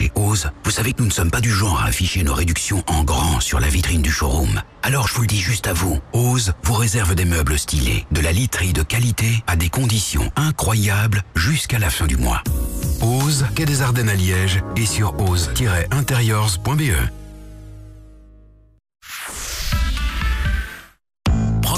Chez Ose, vous savez que nous ne sommes pas du genre à afficher nos réductions en grand sur la vitrine du showroom. Alors je vous le dis juste à vous, Ose vous réserve des meubles stylés, de la literie de qualité à des conditions incroyables jusqu'à la fin du mois. Ose, quai des Ardennes à Liège et sur ose-interiors.be.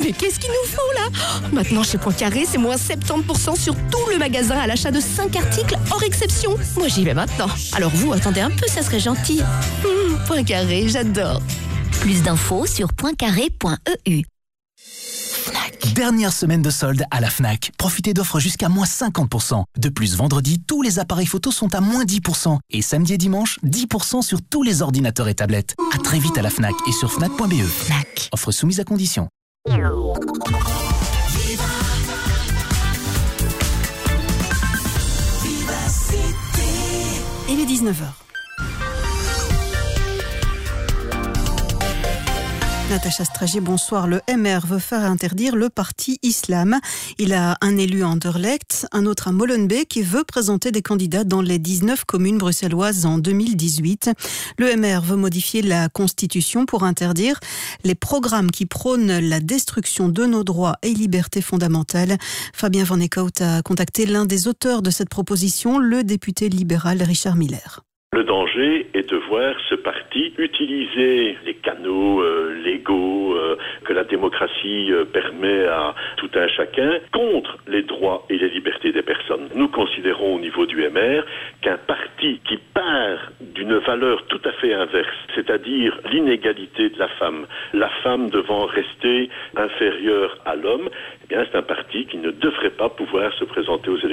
Mais qu'est-ce qu'il nous faut là? Oh, Maintenant chez Poincaré, c'est moins 70% sur tout le magasin à l'achat de 5 articles hors exception. Moi j'y vais maintenant. Alors vous, attendez un peu, ça serait gentil. Hum, Poincaré, j'adore. Plus d'infos sur pointcarré.eu. Dernière semaine de solde à la FNAC. Profitez d'offres jusqu'à moins 50%. De plus, vendredi, tous les appareils photos sont à moins 10%. Et samedi et dimanche, 10% sur tous les ordinateurs et tablettes. À très vite à la FNAC et sur FNAC.be. FNAC. Offre soumise à condition. Il est 19h. Natacha Stragé, bonsoir. Le MR veut faire interdire le parti islam. Il a un élu à Anderlecht, un autre à Molenbeek qui veut présenter des candidats dans les 19 communes bruxelloises en 2018. Le MR veut modifier la constitution pour interdire les programmes qui prônent la destruction de nos droits et libertés fondamentales. Fabien Van Eekhout a contacté l'un des auteurs de cette proposition, le député libéral Richard Miller. Le danger est de voir ce parti utiliser les canaux euh, légaux euh, que la démocratie euh, permet à tout un chacun, contre les droits et les libertés des personnes. Nous considérons au niveau du MR qu'un parti qui part d'une valeur tout à fait inverse, c'est-à-dire l'inégalité de la femme, la femme devant rester inférieure à l'homme, eh bien c'est un parti qui ne devrait pas pouvoir se présenter aux élections.